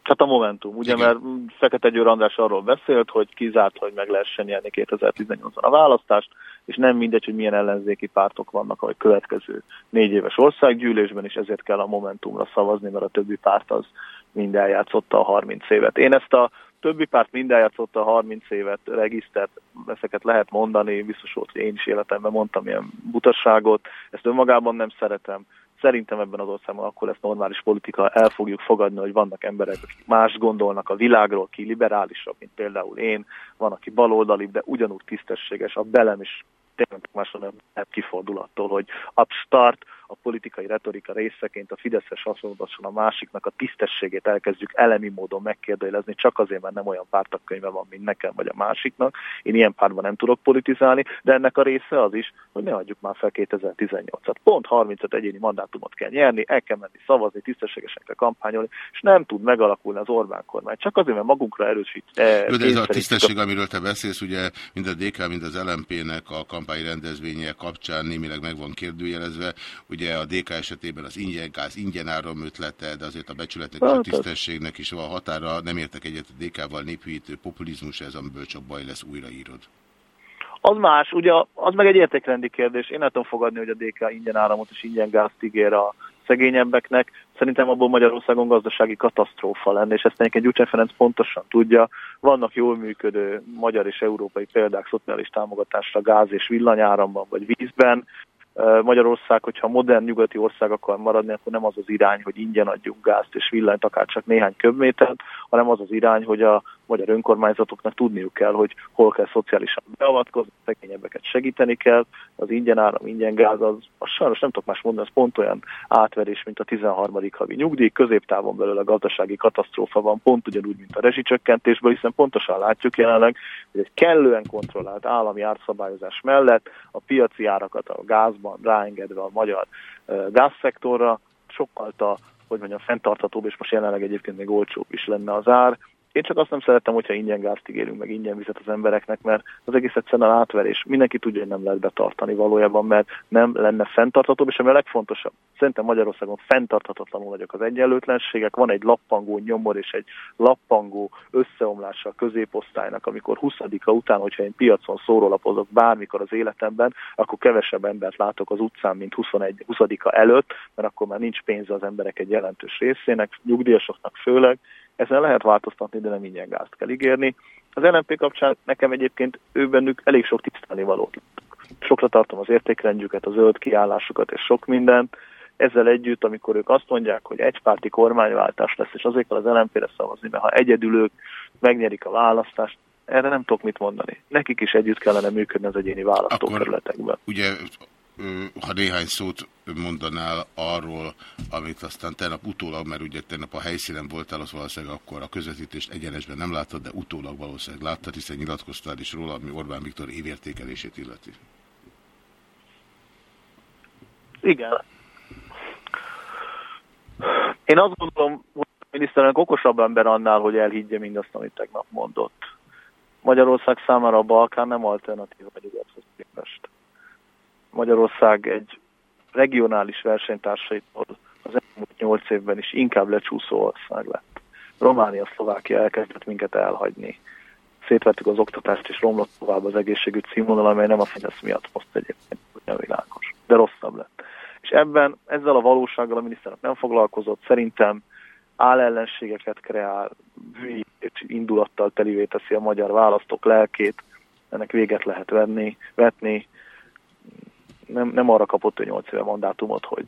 Hát a Momentum, ugye, Igen. mert Fekete Győr András arról beszélt, hogy kizárt, hogy meg lehessen nyerni 2018-ban a választást, és nem mindegy, hogy milyen ellenzéki pártok vannak a következő négy éves országgyűlésben, és ezért kell a Momentumra szavazni, mert a többi párt az mind eljátszotta a 30 évet. Én ezt a többi párt mind eljátszotta a 30 évet, regisztert, ezeket lehet mondani, biztos volt, hogy én is életemben mondtam ilyen butasságot, ezt önmagában nem szeretem. Szerintem ebben az országban akkor lesz normális politika, el fogjuk fogadni, hogy vannak emberek, akik más gondolnak a világról, ki liberálisabb, mint például én, van, aki baloldali, de ugyanúgy tisztességes, a belem is tényleg máson nem lehet kifordul attól, hogy upstart a politikai retorika részeként a Fideszes hasonlatosan a másiknak a tisztességét elkezdjük elemi módon megkérdőjelezni, csak azért, mert nem olyan pártakkönyve van, mint nekem vagy a másiknak. Én ilyen pártban nem tudok politizálni, de ennek a része az is, hogy ne adjuk már fel 2018-at. Pont 35 egyéni mandátumot kell nyerni, el kell menni szavazni, tisztességesen kell kampányolni, és nem tud megalakulni az Orbán kormány. Csak azért, mert magunkra erősít. Eh, Jó, de ez a tisztesség, amiről te beszélsz, ugye mind a DK, mind az LMP-nek a kampányrendezvénye kapcsán némileg meg van kérdőjelezve. Ugye a DK esetében az ingyen gáz, ingyen áram ötlete, de azért a becsületnek és a Hát, tisztességnek is van határa. Nem értek egyet a DK-val népűítő populizmus, ez amiből csak baj lesz, újraírod. Az más, ugye az meg egy értékrendi kérdés. Én el tudom fogadni, hogy a DK ingyen áramot és ingyen gázt ígér a szegényebbeknek. Szerintem abból Magyarországon gazdasági katasztrófa lenne, és ezt egyébként Gyurcsány Ferenc pontosan tudja. Vannak jól működő magyar és európai példák szociális támogatásra gáz és villanyáramban vagy vízben. Magyarország, hogyha modern nyugati ország akar maradni, akkor nem az az irány, hogy ingyen adjunk gázt és villanyt, akár csak néhány köbmétert, hanem az az irány, hogy a magyar önkormányzatoknak tudniuk kell, hogy hol kell szociálisan beavatkozni, szegényebbeket segíteni kell, az ingyen áram, ingyen gáz, az, az sajnos nem tudok más mondani, az pont olyan átverés, mint a 13. havi nyugdíj, középtávon belül a gazdasági katasztrófa van, pont ugyanúgy, mint a rezsicsökkentésből, hiszen pontosan látjuk jelenleg, hogy egy kellően kontrollált állami árszabályozás mellett a piaci árakat a gázban ráengedve a magyar gázszektorra sokkal a, hogy mondjam, fenntarthatóbb, és most jelenleg egyébként még olcsóbb is lenne az ár. Én csak azt nem szeretem, hogyha ingyen gázt ígérünk, meg ingyen vizet az embereknek, mert az egész egyszerűen átverés. Mindenki tudja, hogy nem lehet betartani valójában, mert nem lenne fenntarthatóbb, és ami a legfontosabb, szerintem Magyarországon fenntarthatatlanul nagyok az egyenlőtlenségek, van egy lappangó nyomor és egy lappangó összeomlása a középosztálynak, amikor 20-a után, hogyha én piacon szórólapozok bármikor az életemben, akkor kevesebb embert látok az utcán, mint 21 20-a előtt, mert akkor már nincs pénze az emberek egy jelentős részének, nyugdíjasoknak főleg, ezen lehet változtatni, de nem ingyen gázt kell ígérni. Az LNP kapcsán nekem egyébként ő bennük elég sok tisztelni valót. Sokra tartom az értékrendjüket, a zöld kiállásukat és sok mindent. ezzel együtt, amikor ők azt mondják, hogy egypárti kormányváltás lesz, és azért kell az LNP-re szavazni, mert ha egyedül ők megnyerik a választást, erre nem tudok mit mondani. Nekik is együtt kellene működni az egyéni választókerületekben. Ugye ha néhány szót mondanál arról, amit aztán tegnap utólag, mert ugye tegnap a helyszínen voltál, az valószínűleg akkor a közvetítést egyenesben nem láttad, de utólag valószínűleg láttad, hiszen nyilatkoztál is róla, ami Orbán Viktor évértékelését illeti. Igen. Én azt gondolom, hogy a miniszterelnök okosabb ember annál, hogy elhiggye mindazt, amit tegnap mondott. Magyarország számára a Balkán nem alternatíva a nyugathoz képest. Magyarország egy regionális versenytársaitól az elmúlt nyolc évben is inkább lecsúszó ország lett. Románia, Szlovákia elkezdett minket elhagyni. Szétvettük az oktatást, és romlott tovább az egészségügy színvonal, amely nem a Fidesz miatt most egyébként olyan világos, de rosszabb lett. És ebben, ezzel a valósággal a miniszternek nem foglalkozott, szerintem állellenségeket kreál, indulattal telivé teszi a magyar választók lelkét, ennek véget lehet venni, vetni, nem, nem arra kapott ő 8 éve mandátumot, hogy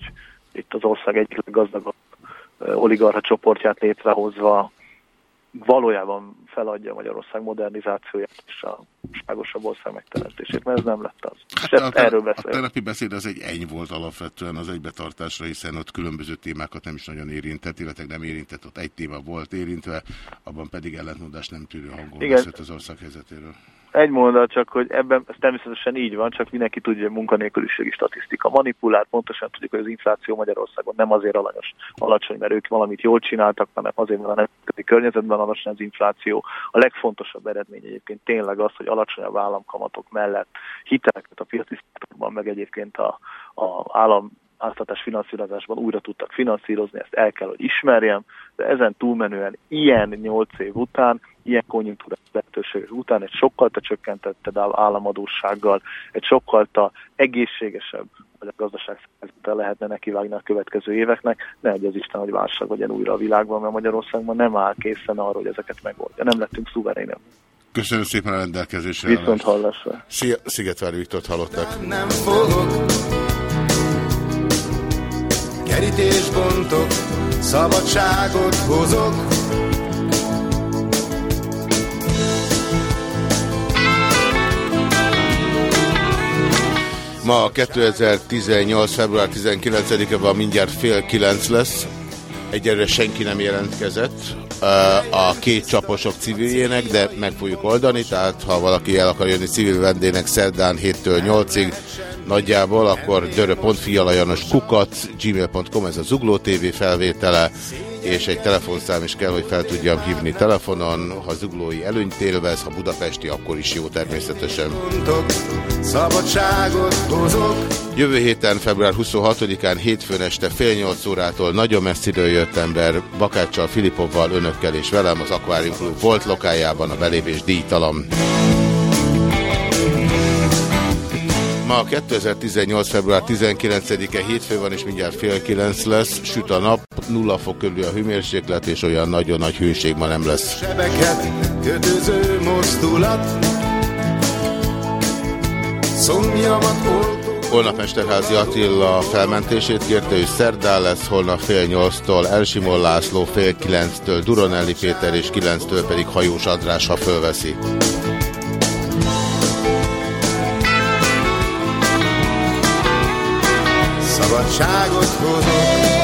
itt az ország egyik leggazdagabb oligarcha csoportját létrehozva valójában feladja Magyarország modernizációját és a ságosabb ország megteremtését, mert ez nem lett az. Hát a, erről beszél. A terepi beszéd az egy eny volt alapvetően az egybetartásra, hiszen ott különböző témákat nem is nagyon érintett, illetve nem érintett, ott egy téma volt érintve, abban pedig ellentmondás nem tűrő hangon beszélt az ország helyzetéről. Egy mondat csak, hogy ebben ez természetesen így van, csak mindenki tudja, hogy munkanélküliségi statisztika manipulált, pontosan tudjuk, hogy az infláció Magyarországon nem azért alanyos, alacsony, mert ők valamit jól csináltak, hanem azért, mert a nemzeti környezetben alacsony az infláció. A legfontosabb eredmény egyébként tényleg az, hogy alacsonyabb államkamatok mellett hiteleket a piaci szektorban, meg egyébként a, a állam áztatás finanszírozásban újra tudtak finanszírozni, ezt el kell, hogy ismerjem, de ezen túlmenően ilyen nyolc év után, ilyen konjunktúrás lehetőség után egy sokkal te csökkentetted államadósággal, egy sokkal egészségesebb vagy a gazdaság lehetne nekivágni a következő éveknek, ne egy az Isten, hogy válság legyen újra a világban, mert Magyarországban nem áll készen arra, hogy ezeket megoldja. Nem lettünk szuverénebb. Köszönöm szépen a rendelkezésre. Viszont hallásra. Szia, Szigetvári Viktort hallották. Nem fogok kerítésbontok, szabadságot hozok. Ma 2018. február 19-e van, mindjárt fél kilenc lesz. Egyelőre senki nem jelentkezett a két csaposok civiljének, de meg fogjuk oldani, tehát ha valaki el akar jönni civil vendének szerdán 7-től 8-ig, nagyjából, akkor dörö.fialajanos kukat, gmail.com, ez a Zugló TV felvétele, és egy telefonszám is kell, hogy fel tudjam hívni telefonon, ha zuglói előnyt élvez, ha budapesti, akkor is jó természetesen. Jövő héten, február 26-án, hétfőn este fél nyolc órától nagyon messziről jött ember, Bakáccsal, Filipovval, önökkel és velem az Aquarium Club volt lokájában a belépés díjtalan. Ma 2018. február 19-e hétfő van, és mindjárt fél kilenc lesz. Süt a nap, nulla fok körül a hőmérséklet, és olyan nagyon nagy hőség ma nem lesz. Sebeket, kötöző mozdulat, Holnap Mesterházi Attila felmentését kérte, ő szerdán lesz, holnap fél nyolctól Elsimon László, fél kilenctől Duronelli Péter és kilenctől pedig Hajós András, ha fölveszi. Szabadságot hozok.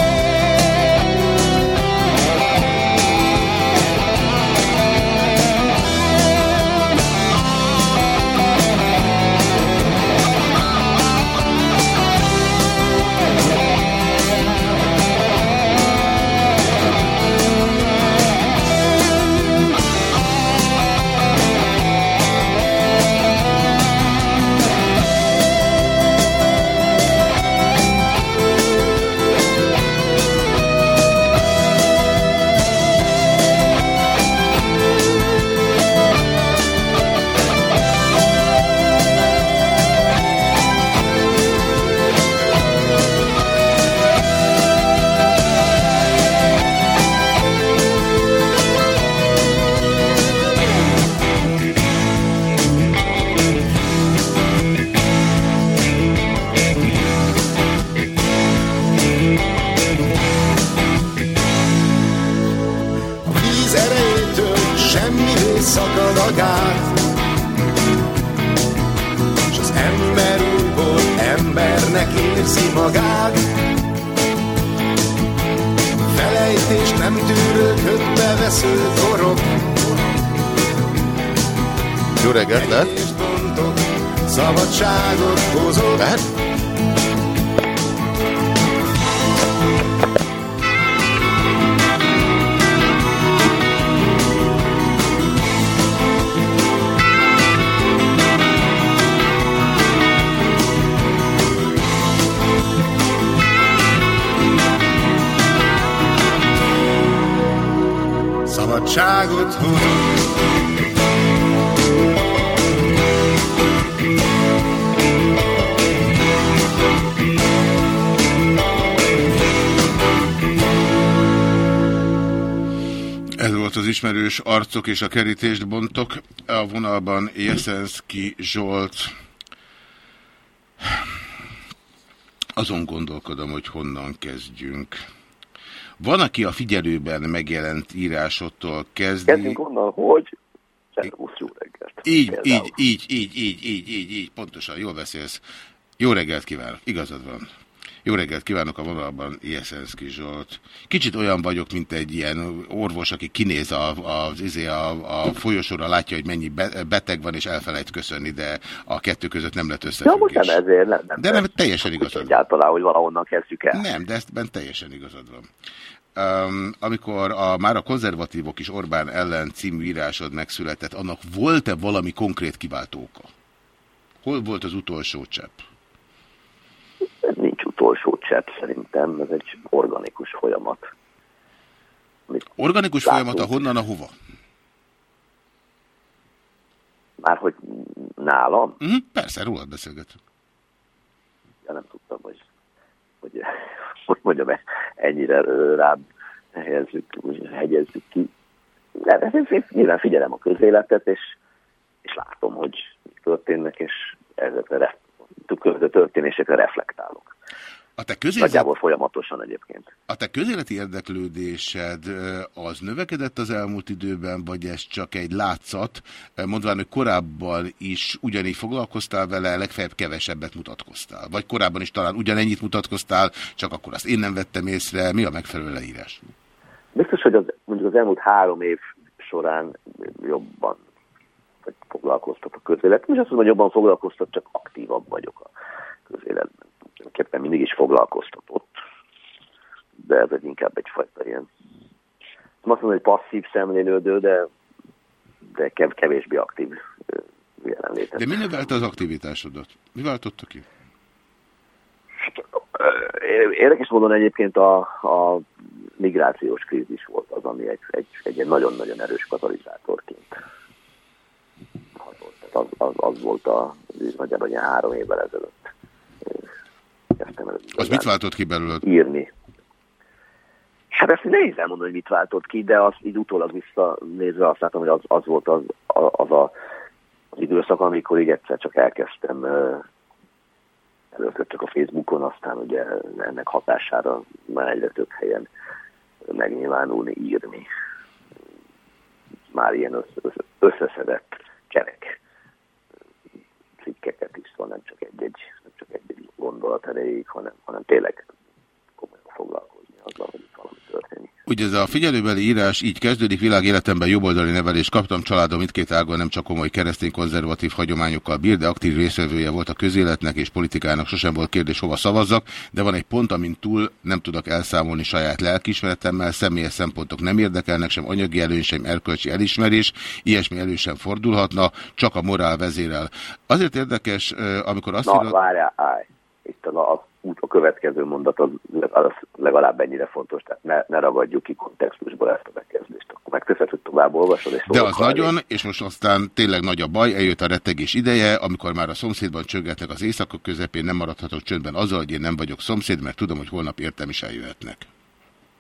Érzi magát. Felejtés nem tűrődött bevesző torok, Jó reggelt, lehet? szabadságot hozott. Lehet? Szabadságot hozott. Ez volt az ismerős arcok és a kerítést bontok. A vonalban Jeszenszki Zsolt. Azon gondolkodom, hogy honnan kezdjünk. Van, aki a figyelőben megjelent írásodtól kezdi. Kezdjünk onnan, hogy Szervusz, jó reggelt. Így, Például. így, így, így, így, így, így, így, pontosan, jól beszélsz. Jó reggelt kívánok, igazad van. Jó reggelt kívánok a vonalban, Ijeszenszki Zsolt. Kicsit olyan vagyok, mint egy ilyen orvos, aki kinéz a, a, izé a, a folyosóra, látja, hogy mennyi be- beteg van, és elfelejt köszönni, de a kettő között nem lett Ja, most összefüggés. nem ezért, nem. nem De nem, teljesen igazad van. Egyáltalán, hogy valahonnan kezdjük el. Nem, de ezt teljesen igazad van. Um, amikor a, már a konzervatívok is Orbán ellen című írásod megszületett, annak volt-e valami konkrét kiváltóka? Hol volt az utolsó csepp? Ez nincs utolsó csepp szerintem, ez egy organikus folyamat. Organikus látunk. folyamat a honnan a hova? Már hogy nálam, -huh, persze, rólad beszélgetünk. ja, nem tudtam, hogy, hogy hogy mondjam, ennyire rám helyezzük, hegyezzük ki. De, én- nyilván figyelem a közéletet, és, és látom, hogy történnek, és ezekre re- különböző történésekre reflektálok. A te, közélet, Nagyjából folyamatosan egyébként. a te közéleti érdeklődésed az növekedett az elmúlt időben, vagy ez csak egy látszat, mondván, hogy korábban is ugyanígy foglalkoztál vele, legfeljebb kevesebbet mutatkoztál. Vagy korábban is talán ugyanennyit mutatkoztál, csak akkor azt én nem vettem észre. Mi a megfelelő leírás? Biztos, hogy az, mondjuk az elmúlt három év során jobban foglalkoztat a közélet. És azt mondom, hogy jobban foglalkoztat, csak aktívabb vagyok a közéletben. Tulajdonképpen mindig is foglalkoztatott, de ez egy inkább egyfajta ilyen, nem azt mondom, hogy passzív szemlélődő, de, de kev- kevésbé aktív jelenlétet. De mi növelte az aktivitásodat? Mi váltotta ki? Ö, Érdekes módon egyébként a, a migrációs krízis volt az, ami egy, egy, egy nagyon-nagyon erős katalizátorként hatolt. Tehát az, az, az volt a, nagyjából ilyen három évvel ezelőtt. Kezdtem el Az mit váltott ki belőled? írni. Hát ezt nehéz elmondani, hogy mit váltott ki, de azt így utólag visszanézve azt látom, hogy az, az volt az, az, a, az időszak, amikor így egyszer csak elkezdtem először csak a Facebookon, aztán ugye ennek hatására már egyre több helyen megnyilvánulni, írni. Már ilyen össz, össz, összeszedett kerek cikkeket is, szóval nem csak egy-egy, csak egy-egy gondolat erejéig, hanem, hanem tényleg komolyan foglalkozni azzal, hogy történik. Ugye ez a figyelőbeli írás így kezdődik, világ életemben jobboldali nevelés kaptam, családom mindkét ágon nem csak komoly keresztény konzervatív hagyományokkal bír, de aktív részvevője volt a közéletnek és politikának, sosem volt kérdés, hova szavazzak, de van egy pont, amin túl nem tudok elszámolni saját lelkismeretemmel, személyes szempontok nem érdekelnek, sem anyagi előny, sem erkölcsi elismerés, ilyesmi elő sem fordulhatna, csak a morál vezérel. Azért érdekes, ö, amikor azt Na, írod... várjál, állj. Itt a, a, a következő mondat az, az legalább ennyire fontos, tehát ne, ne ragadjuk ki kontextusból ezt a bekezdést. Akkor megteszed, tovább olvasod, és De az arra. nagyon, és most aztán tényleg nagy a baj, eljött a rettegés ideje, amikor már a szomszédban csöggetnek az éjszaka közepén, nem maradhatok csöndben azzal, hogy én nem vagyok szomszéd, mert tudom, hogy holnap értem is eljöhetnek.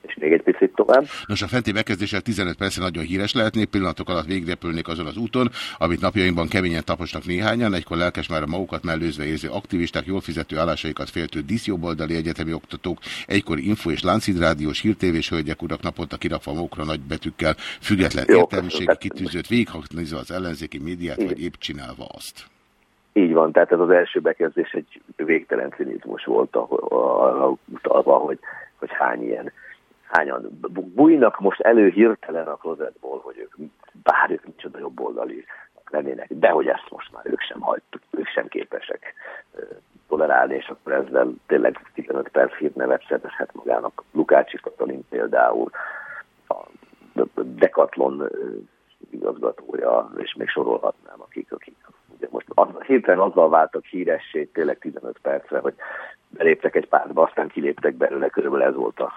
És még egy picit tovább. Nos, a fenti bekezdéssel 15 percre nagyon híres lehetnék, pillanatok alatt végrepülnék azon az úton, amit napjainkban keményen taposnak néhányan, egykor lelkes már a magukat mellőzve érző aktivisták, jól fizető állásaikat féltő diszjobboldali egyetemi oktatók, egykor info és láncid hírtévés hölgyek urak naponta kirakva magukra nagy betűkkel, független értelmiségi kitűzött, végighaknézva az ellenzéki médiát, vagy épp csinálva azt. Így van, tehát ez az első bekezdés egy végtelen cinizmus volt arra utalva, hogy, hogy hány ilyen, hányan bújnak most elő hirtelen a klozetból, hogy ők bár ők micsoda oldali lennének, de hogy ezt most már ők sem hagytuk, ők sem képesek tolerálni, és akkor ezzel tényleg 15 perc hírnevet szerezhet magának Lukácsi Katalin például, a Decathlon igazgatója, és még sorolhatnám, akik, akik ugye most az, hirtelen azzal váltak híressé tényleg 15 percre, hogy beléptek egy pártba, aztán kiléptek belőle, körülbelül ez volt a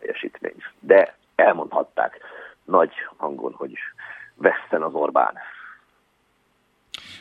teljesítmény. De elmondhatták nagy hangon, hogy veszten az Orbán.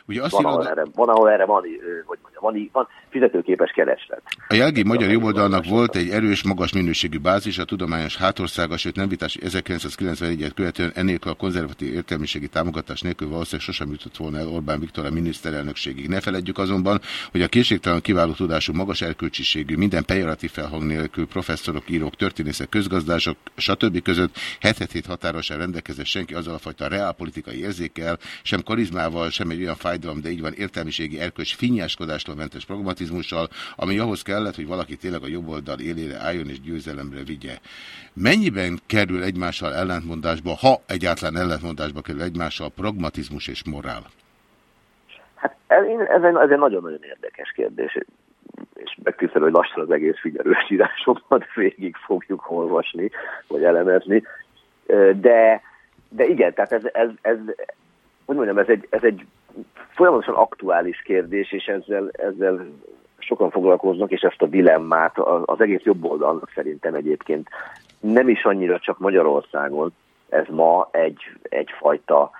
Ugye azt van, ahol erre, van, ahol erre van, hogy mondjam, van, van fizetőképes kereslet. A jelgi magyar jobboldalnak volt egy erős, magas minőségű bázis, a tudományos hátországa, sőt nem vitás 1991-et követően enélkül a konzervatív értelmiségi támogatás nélkül valószínűleg sosem jutott volna el Orbán Viktor a miniszterelnökségig. Ne feledjük azonban, hogy a készségtelen kiváló tudású, magas erkölcsiségű, minden pejoratív felhang nélkül professzorok, írók, történészek, közgazdások, stb. között hetet határosan rendelkezett senki azzal a fajta reálpolitikai érzékkel, sem karizmával, sem egy olyan fájdalom, de így van értelmiségi erkölcs finnyáskodástól mentes pragmatizmussal, ami ahhoz kellett, hogy valaki tényleg a jobb oldal élére álljon és győzelemre vigye. Mennyiben kerül egymással ellentmondásba, ha egyáltalán ellentmondásba kerül egymással pragmatizmus és morál? Hát ez, ez egy nagyon-nagyon érdekes kérdés, és megtisztelő, hogy lassan az egész figyelős írásomat végig fogjuk olvasni, vagy elemezni. De, de igen, tehát ez, ez, ez, hogy mondjam, ez egy, ez egy folyamatosan aktuális kérdés, és ezzel, ezzel sokan foglalkoznak, és ezt a dilemmát az egész jobb oldalnak szerintem egyébként. Nem is annyira csak Magyarországon, ez ma egy, egyfajta,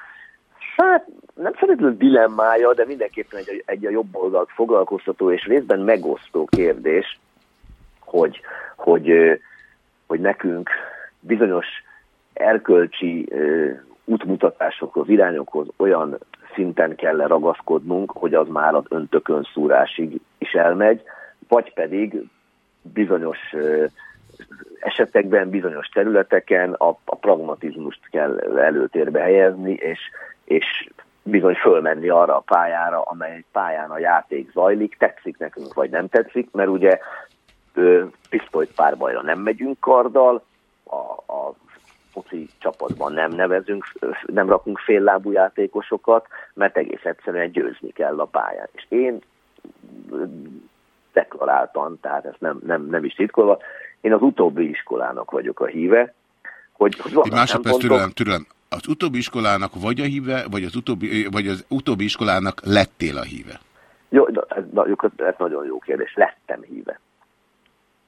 hát nem feltétlenül dilemmája, de mindenképpen egy, egy a jobb oldalt foglalkoztató és részben megosztó kérdés, hogy, hogy, hogy nekünk bizonyos erkölcsi útmutatásokhoz, irányokhoz olyan szinten kell ragaszkodnunk, hogy az már az öntökön szúrásig is elmegy, vagy pedig bizonyos esetekben, bizonyos területeken a, a pragmatizmust kell előtérbe helyezni, és, és bizony fölmenni arra a pályára, amely pályán a játék zajlik, tetszik nekünk, vagy nem tetszik, mert ugye pisztolyt párbajra nem megyünk karddal, a, a foci csapatban nem nevezünk, nem rakunk féllábú játékosokat, mert egész egyszerűen győzni kell a pályán. És én deklaráltan, tehát ezt nem, nem, nem is titkolva, én az utóbbi iskolának vagyok a híve, hogy, hogy van másodperc türelem, türelem. Az utóbbi iskolának vagy a híve, vagy az utóbbi, vagy az utóbbi iskolának lettél a híve? Jó, ez, ez nagyon jó kérdés. Lettem híve.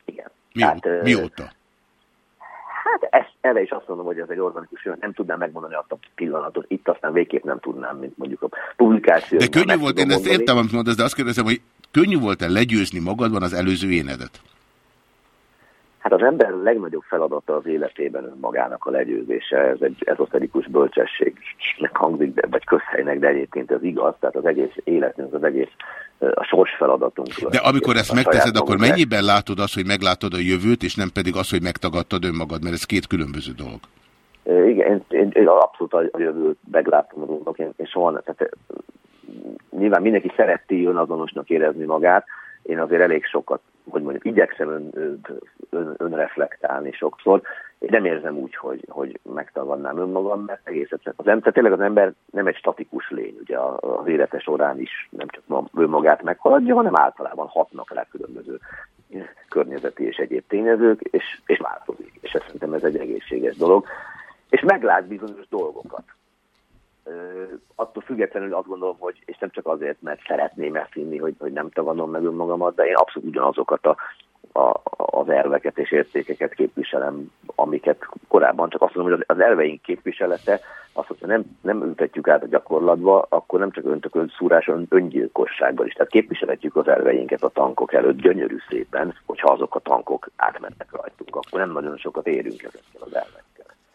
Igen. Mi, Tehát, mióta? Hát ezt, erre is azt mondom, hogy ez egy organikus film, nem tudnám megmondani azt a pillanatot, itt aztán végképp nem tudnám, mint mondjuk a publikáció. De könnyű volt, én ezt értem, amit mondasz, de azt kérdezem, hogy könnyű volt-e legyőzni magadban az előző énedet? Hát az ember legnagyobb feladata az életében önmagának a legyőzése, ez egy ezoterikus bölcsességnek hangzik, de, vagy közhelynek, de egyébként ez igaz, tehát az egész életünk, az egész a sors feladatunk. De amikor ezt megteszed, akkor mennyiben látod azt, hogy meglátod a jövőt, és nem pedig azt, hogy megtagadtad önmagad, mert ez két különböző dolog. Igen, én, én, én abszolút a jövőt meglátom dolgok, én, én soha, tehát nyilván mindenki szereti önazonosnak érezni magát, én azért elég sokat, hogy mondjuk igyekszem ön, ön, önreflektálni sokszor. Én nem érzem úgy, hogy, hogy megtagadnám önmagam, mert egész egyszerűen az ember, tényleg az ember nem egy statikus lény, ugye az élete során is nem csak önmagát meghaladja, hanem általában hatnak rá különböző környezeti és egyéb tényezők, és, és változik. És ezt szerintem ez egy egészséges dolog. És meglát bizonyos dolgokat attól függetlenül azt gondolom, hogy, és nem csak azért, mert szeretném ezt hinni, hogy, hogy nem tagadom meg önmagamat, de én abszolút ugyanazokat a, a, az elveket és értékeket képviselem, amiket korábban csak azt mondom, hogy az elveink képviselete azt, hogyha nem, nem ültetjük át a gyakorlatba, akkor nem csak öntökölt szúráson, öngyilkossággal is. Tehát képviseletjük az elveinket a tankok előtt gyönyörű szépen, hogyha azok a tankok átmennek rajtunk, akkor nem nagyon sokat érünk ezekkel az elvekkel.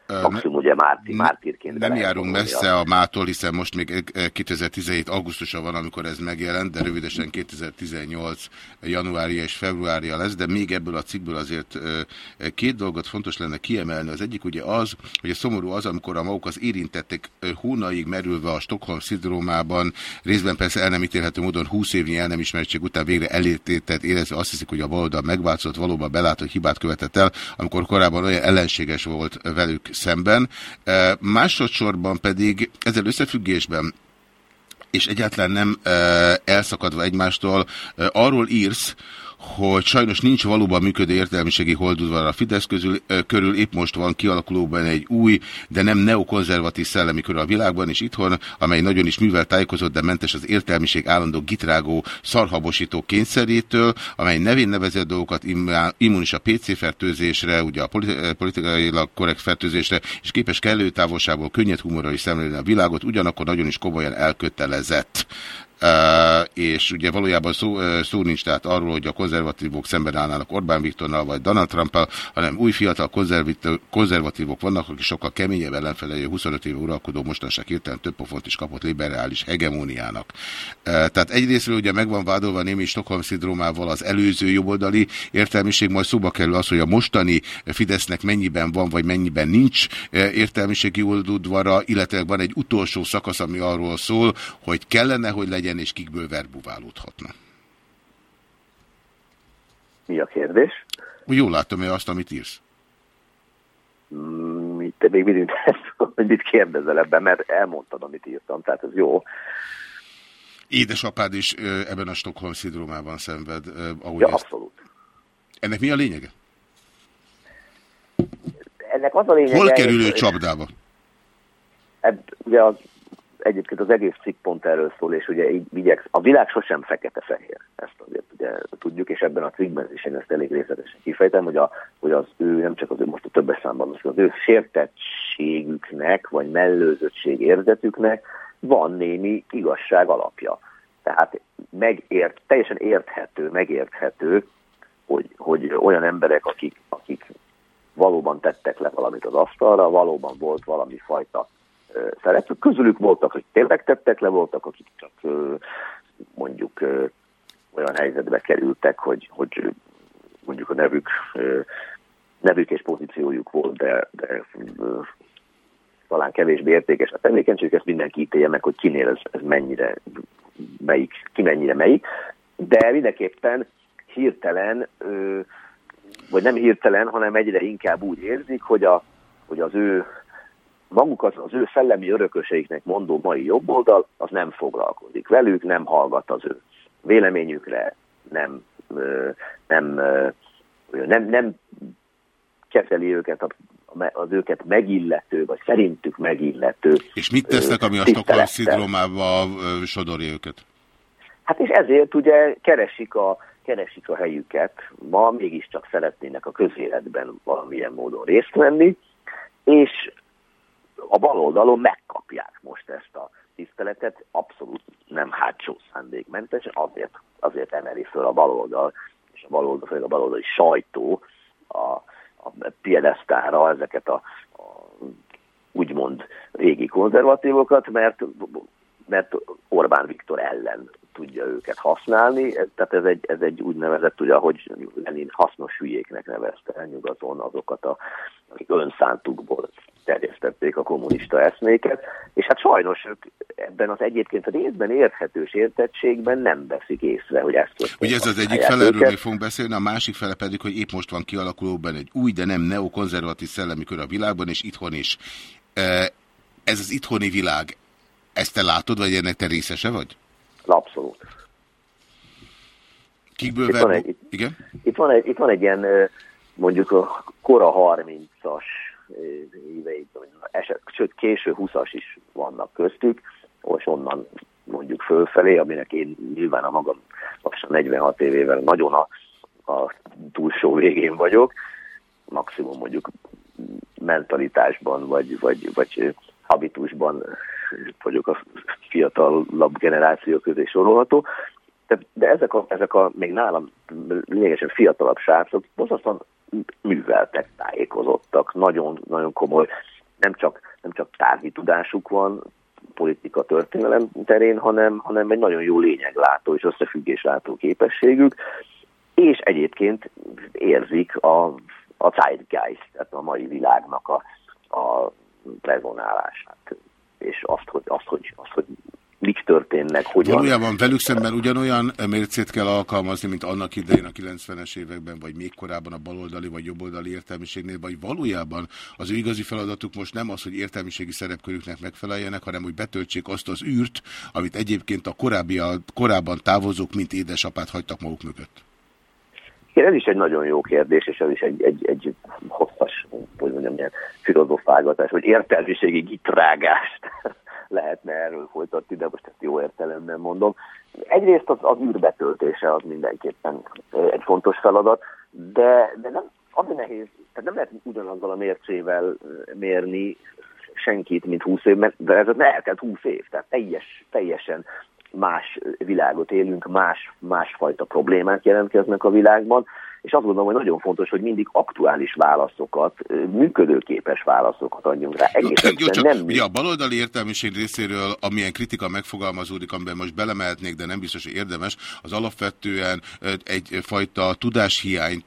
Maximum ugye márti, mártírként. Nem járunk messze a mától, hiszen most még 2017 augusztusa van, amikor ez megjelent, de rövidesen 2018 januárja és februárja lesz, de még ebből a cikkből azért két dolgot fontos lenne kiemelni. Az egyik ugye az, hogy a szomorú az, amikor a maguk az érintettek hónaig merülve a Stockholm szindrómában, részben persze el nem ítélhető módon 20 évnyi el nem ismertség után végre elértétet érezve azt hiszik, hogy a baloldal megváltozott, valóban belát, hogy hibát követett el, amikor korábban olyan ellenséges volt velük szemben. Másodszorban pedig ezzel összefüggésben és egyáltalán nem elszakadva egymástól, arról írsz, hogy sajnos nincs valóban működő értelmiségi holdudvar a Fidesz közül, körül, épp most van kialakulóban egy új, de nem neokonzervatív szellemi kör a világban, és itthon, amely nagyon is művel tájékozott, de mentes az értelmiség állandó gitrágó, szarhabosító kényszerétől, amely nevén nevezett dolgokat immunis a PC fertőzésre, ugye a politikailag korrekt fertőzésre, és képes kellő távolságból könnyed humorral is szemlélni a világot, ugyanakkor nagyon is komolyan elkötelezett. És ugye valójában szó, szó nincs tehát arról, hogy a konzervatívok szemben állnának Orbán Viktornal vagy Donald Trumpal, hanem új fiatal konzervatívok vannak, akik sokkal keményebb ellenfelei a 25 éve uralkodó mostanság hirtelen több pofont is kapott liberális hegemóniának. Tehát egyrésztről ugye megvan vádolva némi Stockholm szindrómával az előző jobboldali értelmiség, majd szóba kerül az, hogy a mostani Fidesznek mennyiben van, vagy mennyiben nincs értelmiségi oldudvara, illetve van egy utolsó szakasz, ami arról szól, hogy kellene, hogy legyen legyen, és kikből verbuválódhatna? Mi a kérdés? Jól látom-e azt, amit írsz? Mm, te még mindig hogy mit kérdezel ebben, mert elmondtad, amit írtam, tehát ez jó. Édesapád is ebben a Stockholm szindrómában szenved, ahogy ja, ezt... abszolút. Ennek mi a lényege? Ennek az a lényege... Hol kerül ő csapdába? Ebb, ugye az egyébként az egész cikk pont erről szól, és ugye így vigyek, a világ sosem fekete-fehér, ezt azért ugye tudjuk, és ebben a cikkben is én ezt elég részletesen kifejtem, hogy, a, hogy az ő, nem csak az ő most a többes számban, az, az ő sértettségüknek, vagy mellőzöttség érzetüknek van némi igazság alapja. Tehát megért, teljesen érthető, megérthető, hogy, hogy olyan emberek, akik, akik valóban tettek le valamit az asztalra, valóban volt valami fajta szereplők. Közülük voltak, hogy tényleg tettek le, voltak, akik csak mondjuk olyan helyzetbe kerültek, hogy, hogy mondjuk a nevük, nevük és pozíciójuk volt, de, de talán kevésbé értékes a tevékenység, ezt mindenki ítélje meg, hogy kinél ez, ez mennyire melyik, ki mennyire melyik, de mindenképpen hirtelen, vagy nem hirtelen, hanem egyre inkább úgy érzik, hogy, a, hogy az ő maguk az, az ő szellemi örököseiknek mondó mai jobboldal, az nem foglalkozik velük, nem hallgat az ő véleményükre, nem, nem, nem, nem kezeli őket az őket megillető, vagy szerintük megillető. És mit tesznek, ami a Stockholm szindrómába sodorja őket? Hát és ezért ugye keresik a, keresik a helyüket, ma mégiscsak szeretnének a közéletben valamilyen módon részt venni, és a bal oldalon megkapják most ezt a tiszteletet, abszolút nem hátsó szándékmentes, azért, azért emeli föl a baloldal, és a baloldal, főleg a baloldali sajtó a, a piedesztára ezeket a, a úgymond régi konzervatívokat, mert, mert Orbán Viktor ellen tudja őket használni, tehát ez egy, ez egy úgynevezett, ugye, ahogy Lenin hasznos hülyéknek nevezte el nyugaton azokat, a, akik önszántukból terjesztették a kommunista eszméket, és hát sajnos ők ebben az egyébként a részben érthetős értettségben nem veszik észre, hogy ezt Ugye ez az egyik fele, erről még fogunk beszélni, a másik fele pedig, hogy épp most van kialakulóban egy új, de nem neokonzervatív szellemi kör a világban, és itthon is. Ez az itthoni világ, ezt te látod, vagy ennek te részese vagy? Abszolút. Kikből itt van, egy, itt, Igen? Itt, van egy, itt van egy ilyen mondjuk a kora 30-as éveik, eset, sőt késő 20-as is vannak köztük, és onnan mondjuk fölfelé, aminek én nyilván a magam lassan 46 évével nagyon a, a túlsó végén vagyok, maximum mondjuk mentalitásban, vagy, vagy, vagy habitusban vagyok a fiatalabb generáció közé sorolható, de, de ezek, a, ezek a még nálam lényegesen fiatalabb srácok borzasztóan műveltek, tájékozottak, nagyon, nagyon komoly, nem csak, nem csak tárgyi tudásuk van, politika történelem terén, hanem, hanem egy nagyon jó lényeglátó és összefüggéslátó képességük, és egyébként érzik a, a zeitgeist, tehát a mai világnak a, a rezonálását, és azt, hogy, azt, hogy, azt, hogy mik történnek, hogyan. Valójában velük szemben ugyanolyan mércét kell alkalmazni, mint annak idején a 90-es években, vagy még korábban a baloldali vagy jobboldali értelmiségnél, vagy valójában az ő igazi feladatuk most nem az, hogy értelmiségi szerepkörüknek megfeleljenek, hanem hogy betöltsék azt az űrt, amit egyébként a korábbi, a korábban távozók, mint édesapát hagytak maguk mögött. Igen, ez is egy nagyon jó kérdés, és ez is egy, egy, egy hosszas, hogy mondjam, ilyen filozofálgatás, vagy értelmiségi gitrágást lehetne erről folytatni, de most ezt jó értelemben mondom. Egyrészt az, az űrbetöltése az mindenképpen egy fontos feladat, de, de nem, az nehéz, tehát nem lehet ugyanazzal a mércével mérni senkit, mint 20 év, mert de ez eltelt 20 év, tehát teljes, teljesen más világot élünk, más, másfajta problémák jelentkeznek a világban, és azt gondolom, hogy nagyon fontos, hogy mindig aktuális válaszokat, működőképes válaszokat adjunk rá. Egészen jó, csak nem ugye a baloldali értelmiség részéről, amilyen kritika megfogalmazódik, amiben most belemehetnék, de nem biztos, hogy érdemes, az alapvetően egyfajta tudáshiányt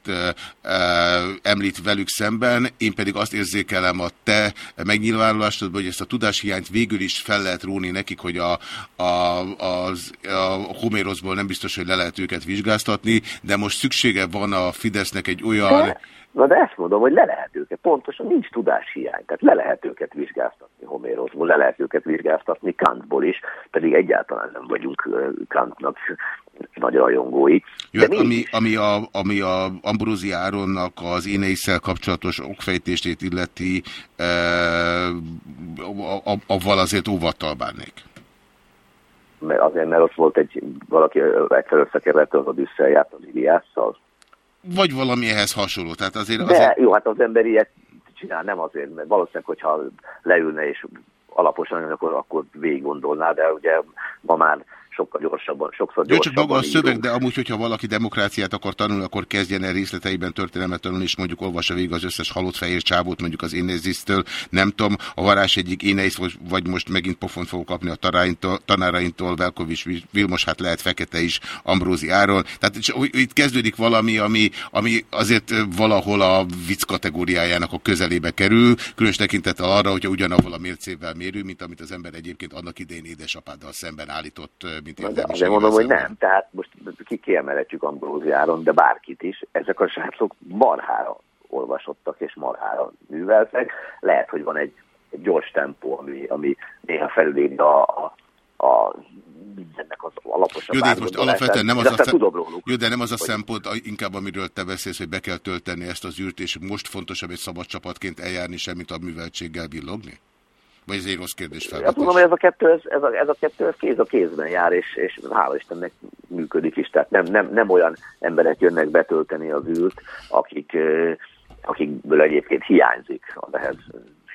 említ velük szemben, én pedig azt érzékelem a te megnyilvánulásodban, hogy ezt a tudáshiányt végül is fel lehet róni nekik, hogy a, a, az, a Homéroszból nem biztos, hogy le lehet őket vizsgáztatni, de most szüksége van a Fidesznek egy olyan... De, na de ezt mondom, hogy le lehet őket, pontosan nincs tudáshiány, tehát le lehet őket vizsgáztatni Homérosból, le lehet őket vizsgáztatni Kantból is, pedig egyáltalán nem vagyunk Kantnak nagy rajongói. Jó, hát ami, ami, a, ami a Ambrózi Áronnak az éneisszel kapcsolatos okfejtését illeti, e, avval azért óvattal bárnék mert azért, mert ott volt egy, valaki egyszer összekeverte az a Düsszelját az Iliásszal. Vagy valami ehhez hasonló. Tehát azért, azért... De jó, hát az ember ilyet csinál, nem azért, mert valószínűleg, hogyha leülne és alaposan, akkor, akkor végig gondolná, de ugye ma már sokkal gyorsabban, sokszor gyorsabban. Jó, csak maga a szöveg, de amúgy, hogyha valaki demokráciát akar tanulni, akkor kezdjen el részleteiben történelmet tanulni, és mondjuk olvassa végig az összes halott fehér csávót, mondjuk az Énezisztől, nem tudom, a varás egyik Éneisz, vagy most megint pofont fogok kapni a tanáraintól, Velkovics Vilmos, hát lehet fekete is, Ambrózi Áron. Tehát itt kezdődik valami, ami, ami azért valahol a vicc kategóriájának a közelébe kerül, különös tekintettel arra, hogyha ugyanavval a mércével mérő, mint amit az ember egyébként annak idején édesapáddal szemben állított mint De azért mondom, hogy nem. Tehát most ki kiemeletjük Ambróziáron, de bárkit is. Ezek a srácok marhára olvasottak és marhára műveltek. Lehet, hogy van egy, egy gyors tempó, ami, ami néha felüléri a, a, a mindennek az alaposabb Jó, de most alapvetően nem az, a, szem... Jó, de nem az a szempont, inkább amiről te beszélsz, hogy be kell tölteni ezt az űrt, és most fontosabb egy szabad csapatként eljárni, semmit a műveltséggel villogni? Vagy ez egy rossz kérdés fel? Azt mondom, hogy ez a kettő, ez, ez, a, ez a kettő ez kéz a kézben jár, és, és hála Istennek működik is. Tehát nem, nem, nem olyan emberek jönnek betölteni az ült, akik, akikből egyébként hiányzik az ehhez,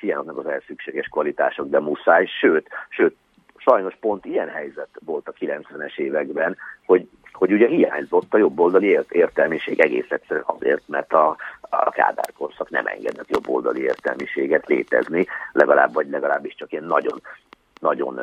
hiányoznak az ehhez szükséges kvalitások, de muszáj, sőt, sőt, sajnos pont ilyen helyzet volt a 90-es években, hogy hogy ugye hiányzott a jobboldali ért értelmiség egész egyszerűen azért, mert a, a Kádár korszak nem engedett jobboldali értelmiséget létezni, legalább vagy legalábbis csak ilyen nagyon nagyon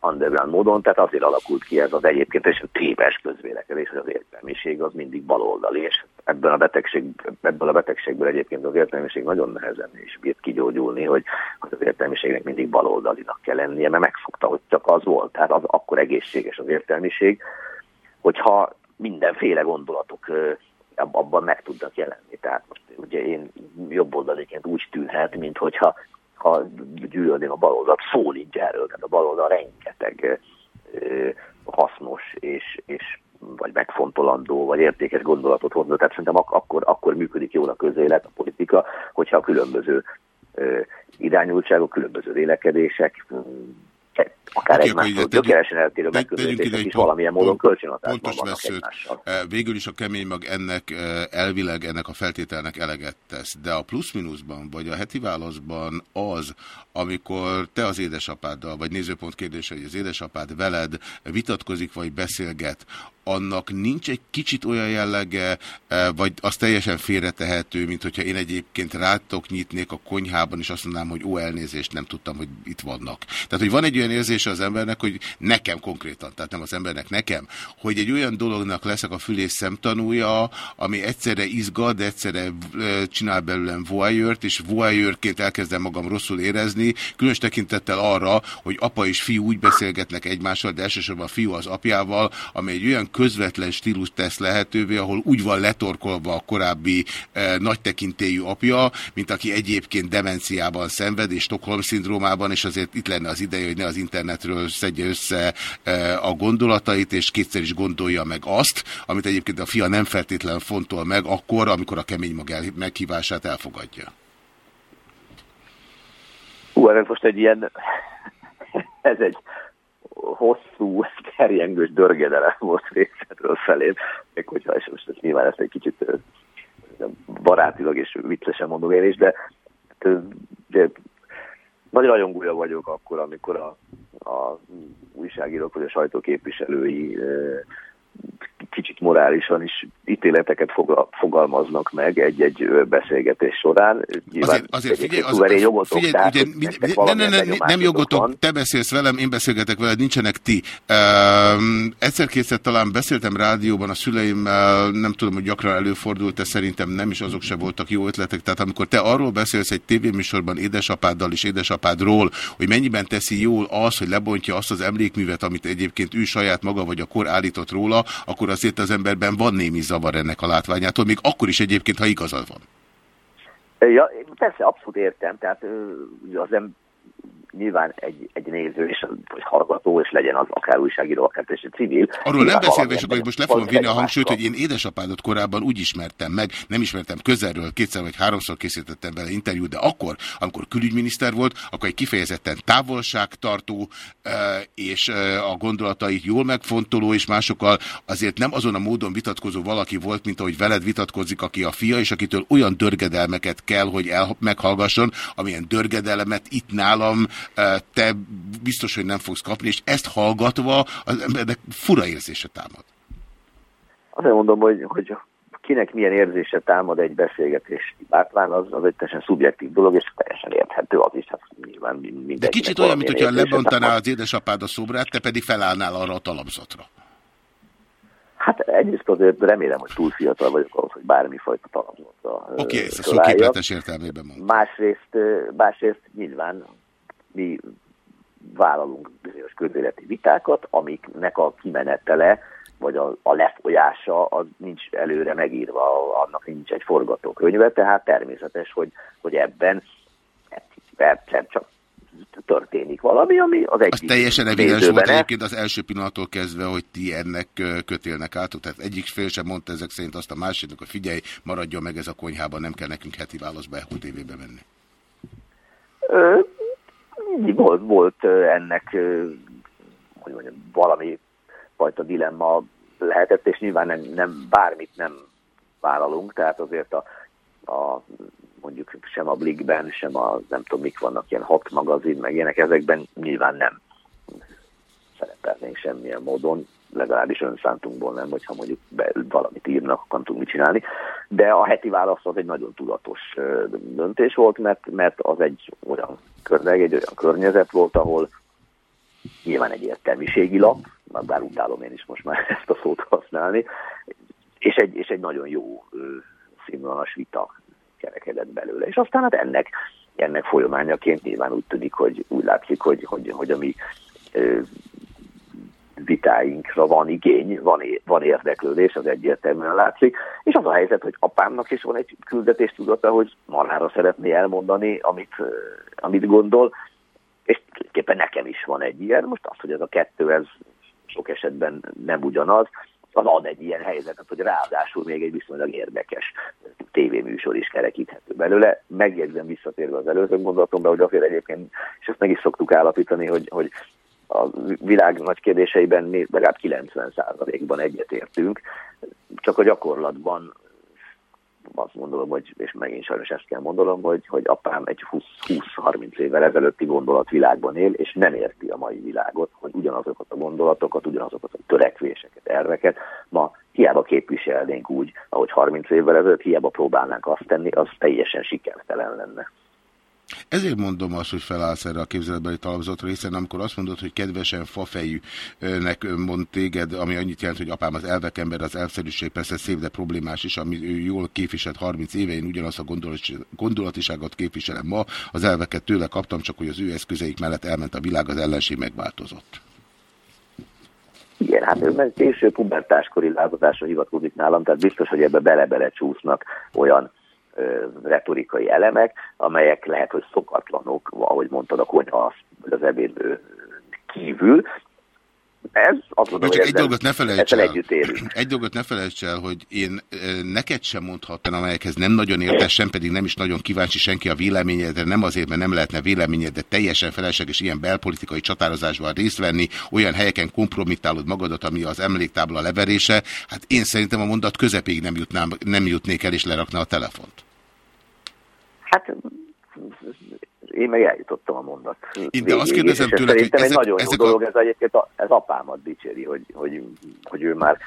underground módon, tehát azért alakult ki ez az egyébként és téves közvélekedés, hogy az értelmiség az mindig baloldali, és ebből a, betegség, ebből a betegségből egyébként az értelmiség nagyon nehezen is bírt kigyógyulni, hogy, hogy az értelmiségnek mindig baloldalinak kell lennie, mert megfogta, hogy csak az volt, tehát az akkor egészséges az értelmiség, hogyha mindenféle gondolatok abban meg tudnak jelenni. Tehát most ugye én jobboldaliként úgy tűnhet, mint hogyha ha gyűlölném a baloldalt, szó nincs erről, tehát a baloldal rengeteg hasznos és, és vagy megfontolandó, vagy értékes gondolatot hozna. Tehát szerintem ak akkor, akkor működik jól a közélet, a politika, hogyha a különböző irányultságok, különböző vélekedések akár okay, egymástól gyökeresen eltérő megközelítések is valamilyen módon kölcsönhatásban Pontos vannak veszőt. egymással. Eh, Végül is a kemény mag ennek eh, elvileg ennek a feltételnek eleget tesz, de a plusz-minuszban vagy a heti válaszban az, amikor te az édesapáddal, vagy nézőpont kérdése, hogy az édesapád veled vitatkozik, vagy beszélget, annak nincs egy kicsit olyan jellege, eh, vagy az teljesen félretehető, mint hogyha én egyébként rátok nyitnék a konyhában, és azt mondanám, hogy ó, elnézést, nem tudtam, hogy itt vannak. Tehát, hogy van egy olyan érzése az embernek, hogy nekem konkrétan, tehát nem az embernek, nekem, hogy egy olyan dolognak leszek a fülés szemtanúja, ami egyszerre izgat, de egyszerre csinál belőlem voyeurt, és voyeurként elkezdem magam rosszul érezni, különös tekintettel arra, hogy apa és fiú úgy beszélgetnek egymással, de elsősorban a fiú az apjával, ami egy olyan közvetlen stílus tesz lehetővé, ahol úgy van letorkolva a korábbi eh, nagy tekintélyű apja, mint aki egyébként demenciában szenved, és Stockholm-szindrómában, és azért itt lenne az ideje, hogy ne az internetről szedje össze eh, a gondolatait, és kétszer is gondolja meg azt, amit egyébként a fia nem feltétlen fontol meg akkor, amikor a kemény mag meghívását elfogadja. Hú, ez most egy ilyen, ez egy hosszú, terjengős dörgedelem volt részedről felé, még hogyha, és most ez nyilván ezt egy kicsit barátilag és viccesen mondom én is, de, de nagy rajongója vagyok akkor, amikor a, a újságírók vagy a sajtóképviselői kicsit morálisan is ítéleteket fogal, fogalmaznak meg egy-egy beszélgetés során. Nyilván Azért, azért figyelj, az, szuverén jogotok, figyelj tehát, ugye, hogy mi, nektek ne, ne, ne, ne, nem jogotok, van. te beszélsz velem, én beszélgetek veled, nincsenek ti. Um, egyszer-kétszer talán beszéltem rádióban a szüleimmel, nem tudom, hogy gyakran előfordult, de szerintem nem is azok se voltak jó ötletek. Tehát amikor te arról beszélsz egy tévéműsorban édesapáddal és édesapádról, hogy mennyiben teszi jól az, hogy lebontja azt az emlékművet, amit egyébként ő saját maga vagy a kor állított róla, akkor azért az emberben van némi zavar ennek a látványától, még akkor is egyébként, ha igazad van. Ja, persze, abszolút értem. Tehát az em, nyilván egy, egy néző és vagy hallgató, és legyen az akár újságíró, akár egy civil. Arról nem beszélve, és akkor most le fogom vinni a hangsúlyt, hogy én édesapádat korábban úgy ismertem meg, nem ismertem közelről, kétszer vagy háromszor készítettem vele interjút, de akkor, amikor külügyminiszter volt, akkor egy kifejezetten távolságtartó és a gondolatait jól megfontoló, és másokkal azért nem azon a módon vitatkozó valaki volt, mint ahogy veled vitatkozik, aki a fia, és akitől olyan dörgedelmeket kell, hogy el, meghallgasson, amilyen dörgedelmet itt nálam te biztos, hogy nem fogsz kapni, és ezt hallgatva az embernek fura érzése támad. Azért mondom, hogy, hogy kinek milyen érzése támad egy beszélgetés látván, az, az egy teljesen szubjektív dolog, és teljesen érthető az is, hát nyilván De kicsit olyan, mint hogyha lebontaná az édesapád a szobrát, te pedig felállnál arra a talapzatra. Hát egyrészt azért remélem, hogy túl fiatal vagyok ahhoz, hogy bármifajta talapzatra Oké, ezt a szó fölálljak. képletes értelmében mondom. Másrészt, másrészt nyilván mi vállalunk bizonyos közéleti vitákat, amiknek a kimenetele, vagy a, a lefolyása, az nincs előre megírva, annak nincs egy forgatókönyve, tehát természetes, hogy, hogy ebben egyszer csak történik valami, ami az egyik Az teljesen evidens volt egyébként az első pillanattól kezdve, hogy ti ennek kötélnek át, tehát egyik fél sem mondta ezek szerint azt a másiknak, hogy figyelj, maradjon meg ez a konyhában, nem kell nekünk heti válaszba Echo TV-be menni. Volt, volt ennek, hogy mondjam, valami fajta dilemma lehetett, és nyilván nem, nem bármit nem vállalunk, tehát azért a, a mondjuk sem a Blikben, sem a nem tudom mik vannak, ilyen hat magazin, meg ilyenek, ezekben nyilván nem szerepelnénk semmilyen módon, legalábbis önszántunkból nem, hogyha mondjuk be, valamit írnak, akkor nem tudunk mit csinálni. De a heti válasz az egy nagyon tudatos döntés volt, mert, mert az egy olyan környezet, egy olyan környezet volt, ahol nyilván egy értelmiségi lap, bár utálom én is most már ezt a szót használni, és egy, és egy nagyon jó színvonalas vita kerekedett belőle. És aztán hát ennek, ennek folyamányaként nyilván úgy tűnik, hogy úgy látszik, hogy, hogy, hogy a mi vitáinkra van igény, van, van érdeklődés, az egyértelműen látszik, és az a helyzet, hogy apámnak is van egy küldetés tudata, hogy marhára szeretné elmondani, amit, amit gondol, és tulajdonképpen nekem is van egy ilyen. Most az, hogy ez a kettő, ez sok esetben nem ugyanaz, az ad egy ilyen helyzetet, hogy ráadásul még egy viszonylag érdekes tévéműsor is kerekíthető belőle. Megjegyzem visszatérve az előző gondolatomra, hogy azért egyébként, és ezt meg is szoktuk állapítani, hogy, hogy a világ nagy kérdéseiben mi legalább 90%-ban egyetértünk, csak a gyakorlatban azt mondom, hogy, és megint sajnos ezt kell mondanom, hogy, hogy apám egy 20-30 évvel ezelőtti gondolatvilágban él, és nem érti a mai világot, hogy ugyanazokat a gondolatokat, ugyanazokat a törekvéseket, erveket ma hiába képviselnénk úgy, ahogy 30 évvel ezelőtt, hiába próbálnánk azt tenni, az teljesen sikertelen lenne. Ezért mondom azt, hogy felállsz erre a képzeletbeli talapzatra, hiszen amikor azt mondod, hogy kedvesen fafejűnek mond téged, ami annyit jelent, hogy apám az elvek ember, az elszerűség persze szép, de problémás is, ami ő jól képviselt 30 éve, én ugyanazt a gondolatiságot képviselem ma, az elveket tőle kaptam, csak hogy az ő eszközeik mellett elment a világ, az ellenség megváltozott. Igen, hát ő meg késő pubertáskori lázadásra hivatkozik nálam, tehát biztos, hogy ebbe bele-bele csúsznak olyan retorikai elemek, amelyek lehet, hogy szokatlanok, ahogy mondtad, a konyha az ebédlő kívül, ez azt mondom, csak egy dolgot ne felejts el, Egy dolgot ne felejts el, hogy én neked sem mondhattam, amelyekhez nem nagyon értes, sem pedig nem is nagyon kíváncsi senki a véleményedre, nem azért, mert nem lehetne véleményed, de teljesen felesleges ilyen belpolitikai csatározásban részt venni, olyan helyeken kompromittálod magadat, ami az emléktábla leverése. Hát én szerintem a mondat közepéig nem, jutnám, nem jutnék el és lerakna a telefont. Hát én meg eljutottam a mondat. Én de azt kérdezem tőle, hogy ezek, egy nagyon ezek jó dolog, ez egyébként a, ez apámat dicséri, hogy, hogy, hogy ő már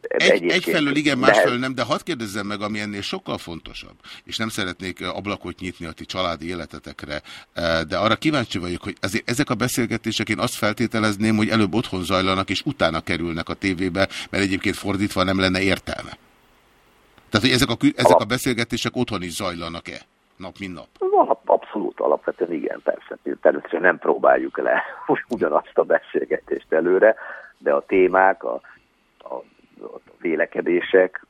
egy, egyfelől igen, másfelől nem, de hadd kérdezzem meg, ami ennél sokkal fontosabb, és nem szeretnék ablakot nyitni a ti családi életetekre, de arra kíváncsi vagyok, hogy azért ezek a beszélgetések én azt feltételezném, hogy előbb otthon zajlanak, és utána kerülnek a tévébe, mert egyébként fordítva nem lenne értelme. Tehát, hogy ezek a, ezek a beszélgetések otthon is zajlanak-e? Nap, mint nap? Abszolút, alapvetően igen, persze. Természetesen nem próbáljuk le ugyanazt a beszélgetést előre, de a témák, a, a, a vélekedések,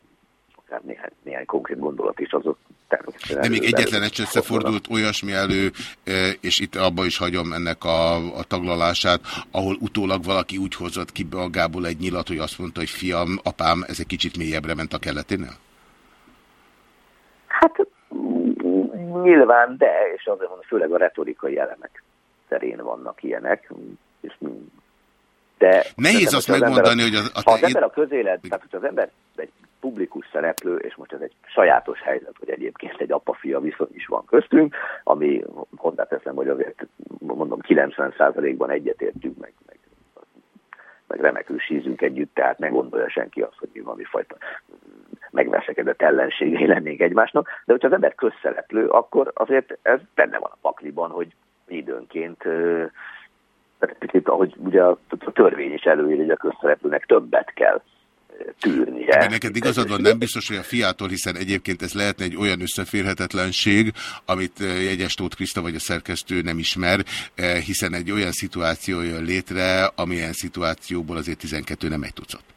akár néhány, néhány konkrét gondolat is, azok természetesen... De még egyetlen egy összefordult olyasmi elő, és itt abba is hagyom ennek a, a taglalását, ahol utólag valaki úgy hozott ki magából egy nyilat, hogy azt mondta, hogy fiam, apám, ez egy kicsit mélyebbre ment a kelleténél? Hát nyilván, de, és azért mondom, főleg a retorikai elemek terén vannak ilyenek, és de Nehéz azt megmondani, az hogy az, a ha az ember a közélet, tehát hogyha az ember egy publikus szereplő, és most ez egy sajátos helyzet, hogy egyébként egy apa-fia viszony is van köztünk, ami hozzáteszem, hogy azért mondom 90%-ban egyetértünk, meg, meg, meg remekül sízünk együtt, tehát ne gondolja senki azt, hogy mi valami fajta megvesekedett ellenségei lennénk egymásnak, de hogyha az ember közszereplő, akkor azért ez benne van a pakliban, hogy időnként picit, ahogy ugye a, törvény is előír, hogy a közszereplőnek többet kell tűrnie. De neked igazad van, nem biztos, hogy a fiától, hiszen egyébként ez lehetne egy olyan összeférhetetlenség, amit jegyes Tóth Kriszta vagy a szerkesztő nem ismer, hiszen egy olyan szituáció jön létre, amilyen szituációból azért 12 nem egy tucat.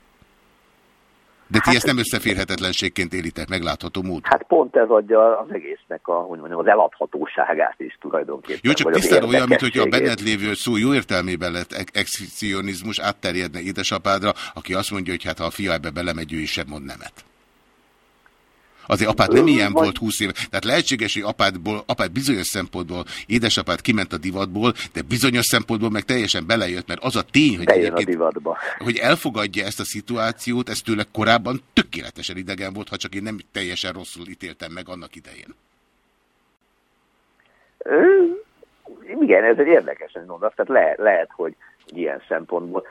De ti hát, ezt nem összeférhetetlenségként élitek meglátható módon. Hát pont ez adja az egésznek a, hogy mondjam, az eladhatóságát is tulajdonképpen. Jó, csak tisztán olyan, mint hogyha a benned lévő szó jó értelmében lett exhibicionizmus átterjedne édesapádra, aki azt mondja, hogy hát ha a fia ebbe belemegy, ő is sem mond nemet. Azért apád nem ilyen vagy... volt 20 éve. Tehát lehetséges, hogy apádból, apád bizonyos szempontból, édesapád kiment a divatból, de bizonyos szempontból meg teljesen belejött, mert az a tény, hogy, a hogy elfogadja ezt a szituációt, ez tőle korábban tökéletesen idegen volt, ha csak én nem teljesen rosszul ítéltem meg annak idején. igen, ez egy érdekesen mondasz, tehát le, lehet, hogy ilyen szempontból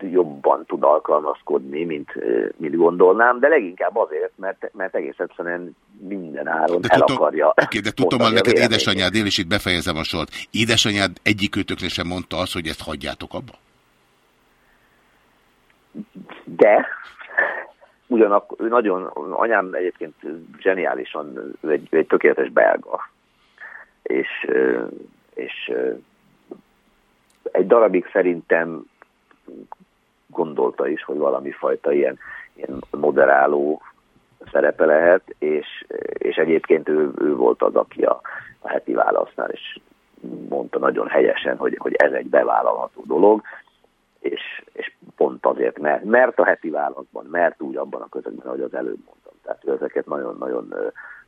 jobban tud alkalmazkodni, mint, mint gondolnám, de leginkább azért, mert, mert egész egyszerűen minden áron de el tudom, akarja. Oké, de tudom, hogy neked édesanyád él, és itt befejezem a sort. Édesanyád egyikőtöknek sem mondta azt, hogy ezt hagyjátok abba? De, ugyanakkor nagyon, anyám egyébként zseniálisan, egy, egy tökéletes belga, és, és egy darabig szerintem gondolta is, hogy valami fajta ilyen, ilyen moderáló szerepe lehet, és, és egyébként ő, ő volt az, aki a, a heti válasznál is mondta nagyon helyesen, hogy, hogy ez egy bevállalható dolog, és, és pont azért, mert, mert a heti válaszban, mert úgy abban a közökben, ahogy az előbb mondtam. Tehát ő ezeket nagyon-nagyon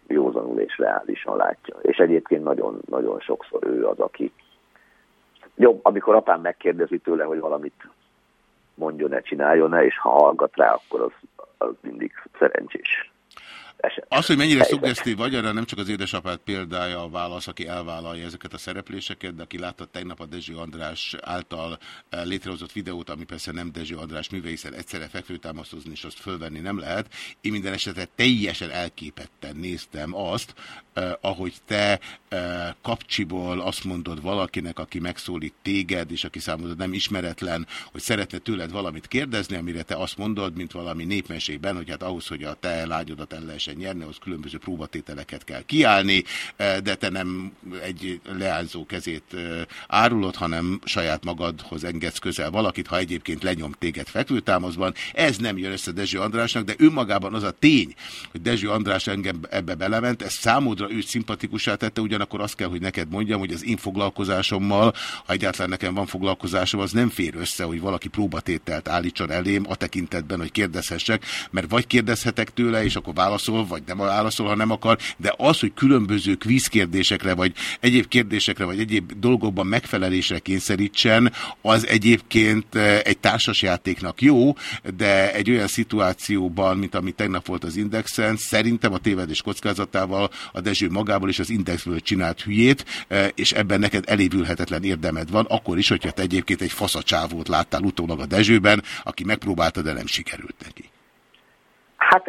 józanul és reálisan látja. És egyébként nagyon, nagyon sokszor ő az, aki, Jó, amikor apám megkérdezi tőle, hogy valamit mondjon-e, csináljon-e, és ha hallgat rá, akkor az, az mindig szerencsés. Eset. Az, hogy mennyire szuggesztív vagy, arra nem csak az édesapád példája a válasz, aki elvállalja ezeket a szerepléseket, de aki látta tegnap a Dezső András által eh, létrehozott videót, ami persze nem Dezső András műve, hiszen egyszerre fekvőtámasztozni és azt fölvenni nem lehet. Én minden esetre teljesen elképetten néztem azt, eh, ahogy te eh, kapcsiból azt mondod valakinek, aki megszólít téged, és aki számodra nem ismeretlen, hogy szeretne tőled valamit kérdezni, amire te azt mondod, mint valami népmesében, hogy hát ahhoz, hogy a te lányodat el lehessen nyerni, ahhoz különböző próbatételeket kell kiállni, eh, de te nem egy leányzó kezét eh, árulod, hanem saját magadhoz engedsz közel valakit, ha egyébként lenyom téged fekvőtámaszban. Ez nem jön össze Dezső Andrásnak, de önmagában az a tény, hogy Dezső András engem ebbe belement, ez számodra őt szimpatikusá tette, ugyanakkor azt kell, hogy neked mondjam, hogy az én foglalkozásommal, ha egyáltalán nekem van foglalkozásom, az nem fér össze, hogy valaki próbatételt állítson elém a tekintetben, hogy kérdezhessek, mert vagy kérdezhetek tőle, és akkor válaszol, vagy nem válaszol, ha nem akar, de az, hogy különböző kvízkérdésekre, vagy egyéb kérdésekre, vagy egyéb dolgokban megfelelésre kényszerítsen, az egyébként eh, egy társasjátéknak jó, de egy olyan szituációban, mint ami tegnap volt az Indexen, szerintem a tévedés kockázatával a Dezső magából és az Indexből csinált hülyét, eh, és ebben neked elévülhetetlen érdemed van, akkor is, hogyha te egyébként egy faszacsávót láttál utólag a Dezsőben, aki megpróbálta, de nem sikerült neki. Hát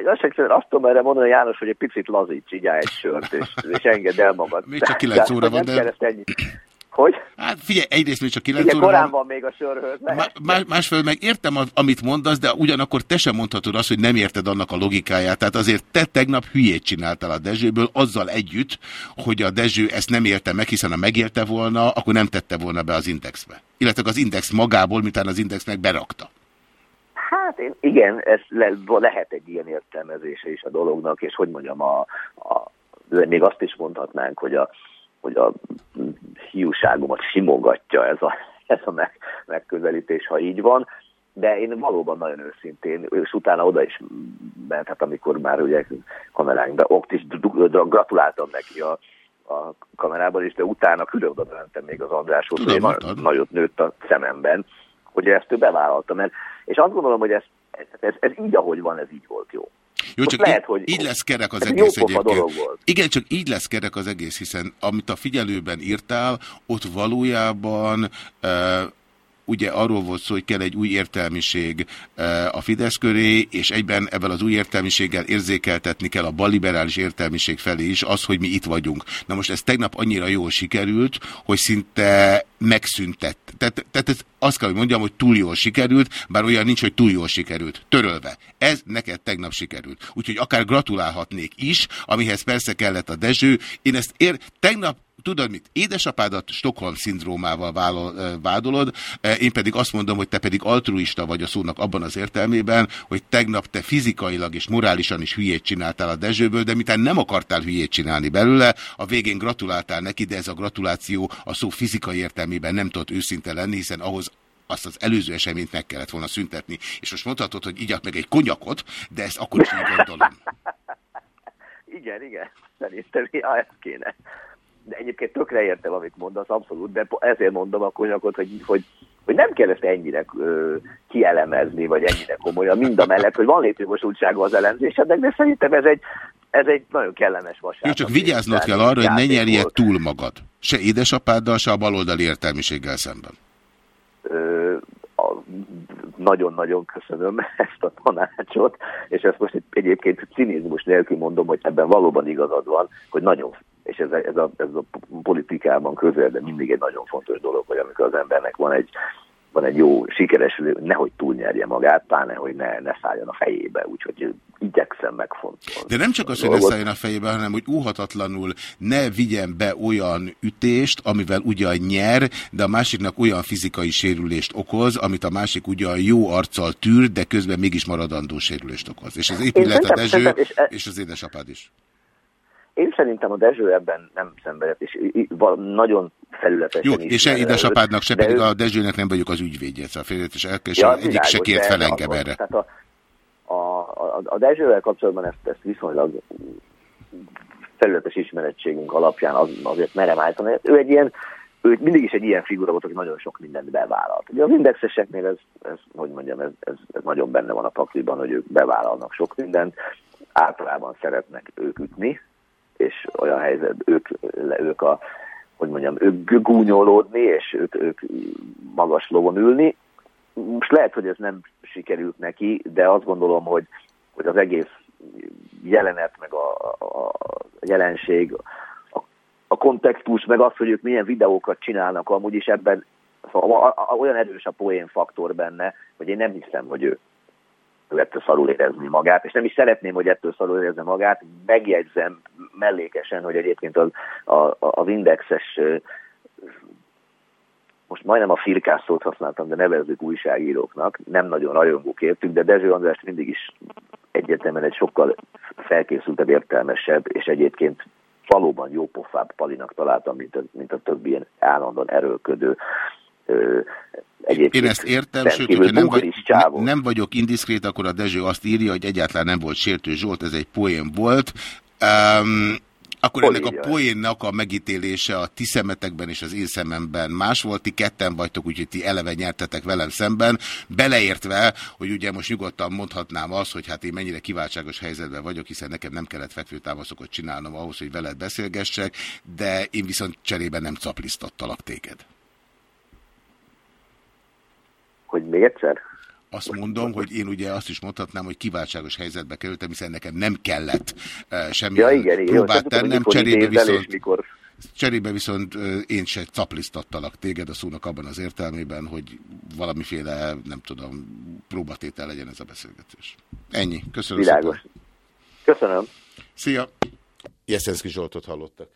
igazságszerűen azt tudom erre mondani, János, hogy egy picit lazíts, így egy sört, és, és engedd el magad. Még csak 9 óra van, de... Hogy? Hát figyelj, egyrészt még csak 9 Ugye óra korán van. van még a sörhöz. Más, másfél meg értem, amit mondasz, de ugyanakkor te sem mondhatod azt, hogy nem érted annak a logikáját. Tehát azért te tegnap hülyét csináltál a Dezsőből, azzal együtt, hogy a Dezső ezt nem érte meg, hiszen ha megérte volna, akkor nem tette volna be az indexbe. Illetve az index magából, miután az index meg berakta. Hát én, igen, ez le, lehet egy ilyen értelmezése is a dolognak, és hogy mondjam, a, a, még azt is mondhatnánk, hogy a, hogy a hiúságomat simogatja ez a, ez a meg, megközelítés, ha így van. De én valóban nagyon őszintén, és utána oda is ment, hát amikor már ugye kameránkban, ott is gratuláltam neki a, a kamerában is, de utána külön oda mentem még az Andráshoz, hogy nagyon, nőtt a szememben, hogy ezt ő bevállalta. Mert, és azt gondolom, hogy ez, ez, ez, így, ahogy van, ez így volt jó. Jó, csak lehet, így, hogy, így lesz kerek az egész egyébként. Igen, csak így lesz kerek az egész, hiszen amit a figyelőben írtál, ott valójában uh, ugye arról volt szó, hogy kell egy új értelmiség a Fidesz köré, és egyben ebben az új értelmiséggel érzékeltetni kell a balliberális értelmiség felé is az, hogy mi itt vagyunk. Na most ez tegnap annyira jól sikerült, hogy szinte megszüntett. Tehát, tehát ez azt kell, hogy mondjam, hogy túl jól sikerült, bár olyan nincs, hogy túl jól sikerült. Törölve. Ez neked tegnap sikerült. Úgyhogy akár gratulálhatnék is, amihez persze kellett a Dezső. Én ezt ér... Tegnap tudod mit, édesapádat Stockholm szindrómával vádolod, én pedig azt mondom, hogy te pedig altruista vagy a szónak abban az értelmében, hogy tegnap te fizikailag és morálisan is hülyét csináltál a Dezsőből, de mitán nem akartál hülyét csinálni belőle, a végén gratuláltál neki, de ez a gratuláció a szó fizikai értelmében nem tudott őszinte lenni, hiszen ahhoz azt az előző eseményt meg kellett volna szüntetni. És most mondhatod, hogy igyak meg egy konyakot, de ezt akkor is így gondolom. Igen, igen. Szerintem ja, ez kéne. De egyébként tökre értem, amit mondasz, abszolút, de ezért mondom a konyakot, hogy, hogy, hogy nem kell ezt ennyire ö, kielemezni, vagy ennyire komolyan, mind a mellett, hogy van létjogosultsága az elemzésednek, de szerintem ez egy, ez egy nagyon kellemes vasárnap. Jó, csak vigyáznod kell arra, hogy ne nyerje túl magad. Se édesapáddal, se a baloldali értelmiséggel szemben. Nagyon-nagyon köszönöm ezt a tanácsot, és ezt most egyébként cinizmus nélkül mondom, hogy ebben valóban igazad van, hogy nagyon és ez a, ez, a, ez a politikában közel, de mindig egy nagyon fontos dolog, hogy amikor az embernek van egy, van egy jó, sikeres, nehogy túlnyerje magát, pláne, hogy ne, ne szálljon a fejébe, úgyhogy igyekszem megfontolni. De nem csak az, hogy ne szálljon a fejébe, hanem hogy óhatatlanul ne vigyen be olyan ütést, amivel ugyan nyer, de a másiknak olyan fizikai sérülést okoz, amit a másik ugyan jó arccal tűr, de közben mégis maradandó sérülést okoz. És az épület a Dezső, és, e- és az édesapád is. Én szerintem a Dezső ebben nem szenvedett, és nagyon felületesen Jó, és se édesapádnak, se pedig ő... a Dezsőnek nem vagyok az ügyvédje, szóval félretes és ja, egyik világos, se kért fel engem erre. Tehát a, a, a, a Dezsővel kapcsolatban ezt, ezt viszonylag felületes ismerettségünk alapján az, azért merem állítani. Ő egy ilyen ő mindig is egy ilyen figura volt, aki nagyon sok mindent bevállalt. Ugye az indexeseknél ez, ez hogy mondjam, ez, ez, ez nagyon benne van a pakliban, hogy ők bevállalnak sok mindent, általában szeretnek ők ütni, és olyan helyzet, ők, ők a, hogy mondjam, ők gúnyolódni, és ők, ők magas lovon ülni. Most lehet, hogy ez nem sikerült neki, de azt gondolom, hogy, hogy az egész jelenet, meg a, a, jelenség, a, a kontextus, meg az, hogy ők milyen videókat csinálnak, amúgy is ebben szóval olyan erős a poén faktor benne, hogy én nem hiszem, hogy ő, ő ettől szarul érezni magát, és nem is szeretném, hogy ettől szarul érezni magát. Megjegyzem mellékesen, hogy egyébként az, a, az indexes most majdnem a firkás szót használtam, de nevezzük újságíróknak, nem nagyon rajongók értük, de Dezső Andrást mindig is egyértelműen egy sokkal felkészültebb, értelmesebb, és egyébként valóban jópofább palinak találtam, mint a, mint a többi ilyen állandóan erőlködő Egyébként Én ezt értem, sőt, hogyha nem, vagy, nem vagyok indiszkrét, akkor a Dezső azt írja, hogy egyáltalán nem volt sértő Zsolt, ez egy poén volt. Um, akkor Hol ennek a poénnak a megítélése a ti szemetekben és az én szememben más volt, ti ketten vagytok, úgyhogy ti eleve nyertetek velem szemben, beleértve, hogy ugye most nyugodtan mondhatnám azt, hogy hát én mennyire kiváltságos helyzetben vagyok, hiszen nekem nem kellett fekvőtámaszokat csinálnom ahhoz, hogy veled beszélgessek, de én viszont cserében nem caplisztattalak téged. Hogy még egyszer? Azt mondom, hogy én ugye azt is mondhatnám, hogy kiváltságos helyzetbe kerültem, hiszen nekem nem kellett uh, semmi ja, igen, próbát tennem, cserébe viszont... Mikor... Cserébe viszont én se caplisztattalak téged a szónak abban az értelmében, hogy valamiféle, nem tudom, próbatétel legyen ez a beszélgetés. Ennyi. Köszönöm Világos. szépen. Köszönöm. Szia. Jeszenszki Zsoltot hallottak.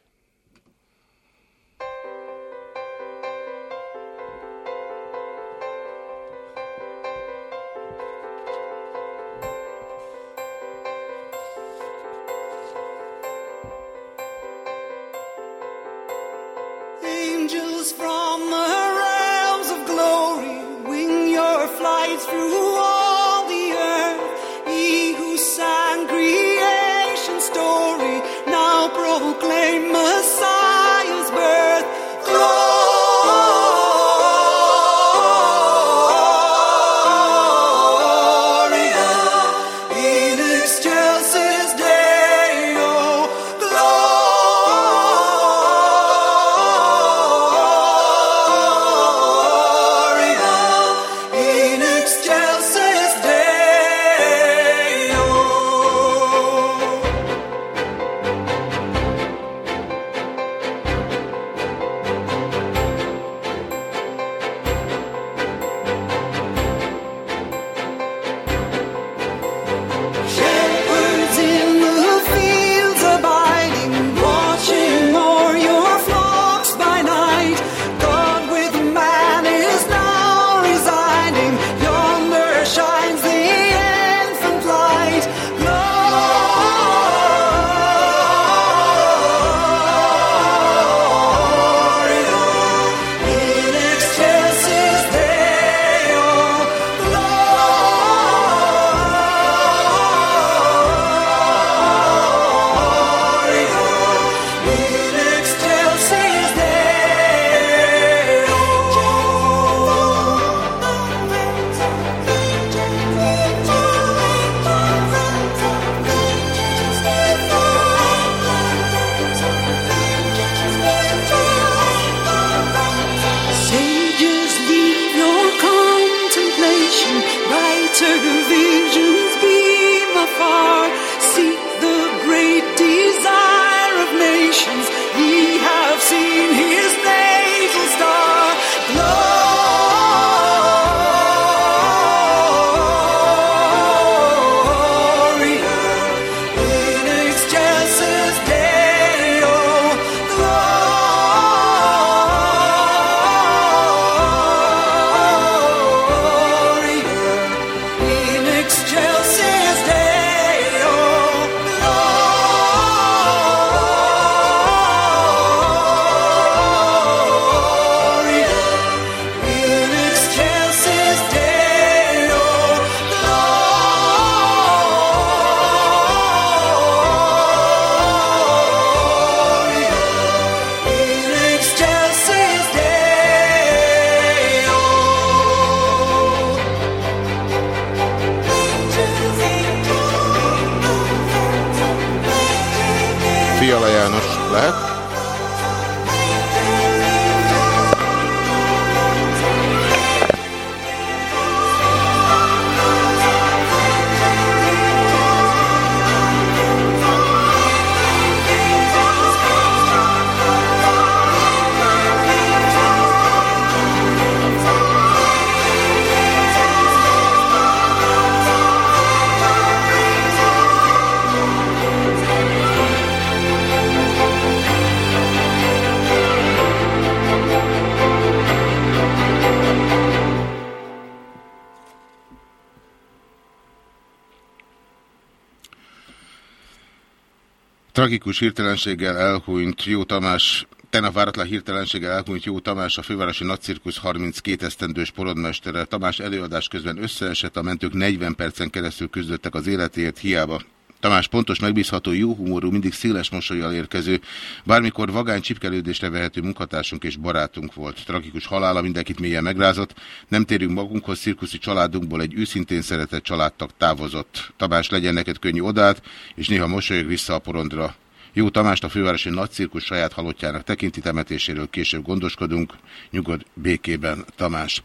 Tragikus hirtelenséggel elhunyt Jó Tamás Tegnap váratlan hirtelenséggel elhunyt Jó Tamás, a fővárosi nagycirkusz 32 esztendős porodmestere. Tamás előadás közben összeesett, a mentők 40 percen keresztül küzdöttek az életéért, hiába Tamás pontos, megbízható, jó humorú, mindig széles mosolyjal érkező, bármikor vagány csipkelődésre vehető munkatársunk és barátunk volt. Tragikus halála mindenkit mélyen megrázott, nem térünk magunkhoz, cirkuszi családunkból egy őszintén szeretett családtag távozott. Tamás legyen neked könnyű odát, és néha mosolyog vissza a porondra. Jó Tamást a fővárosi nagycirkus saját halottjának tekinti temetéséről később gondoskodunk. Nyugod békében, Tamás.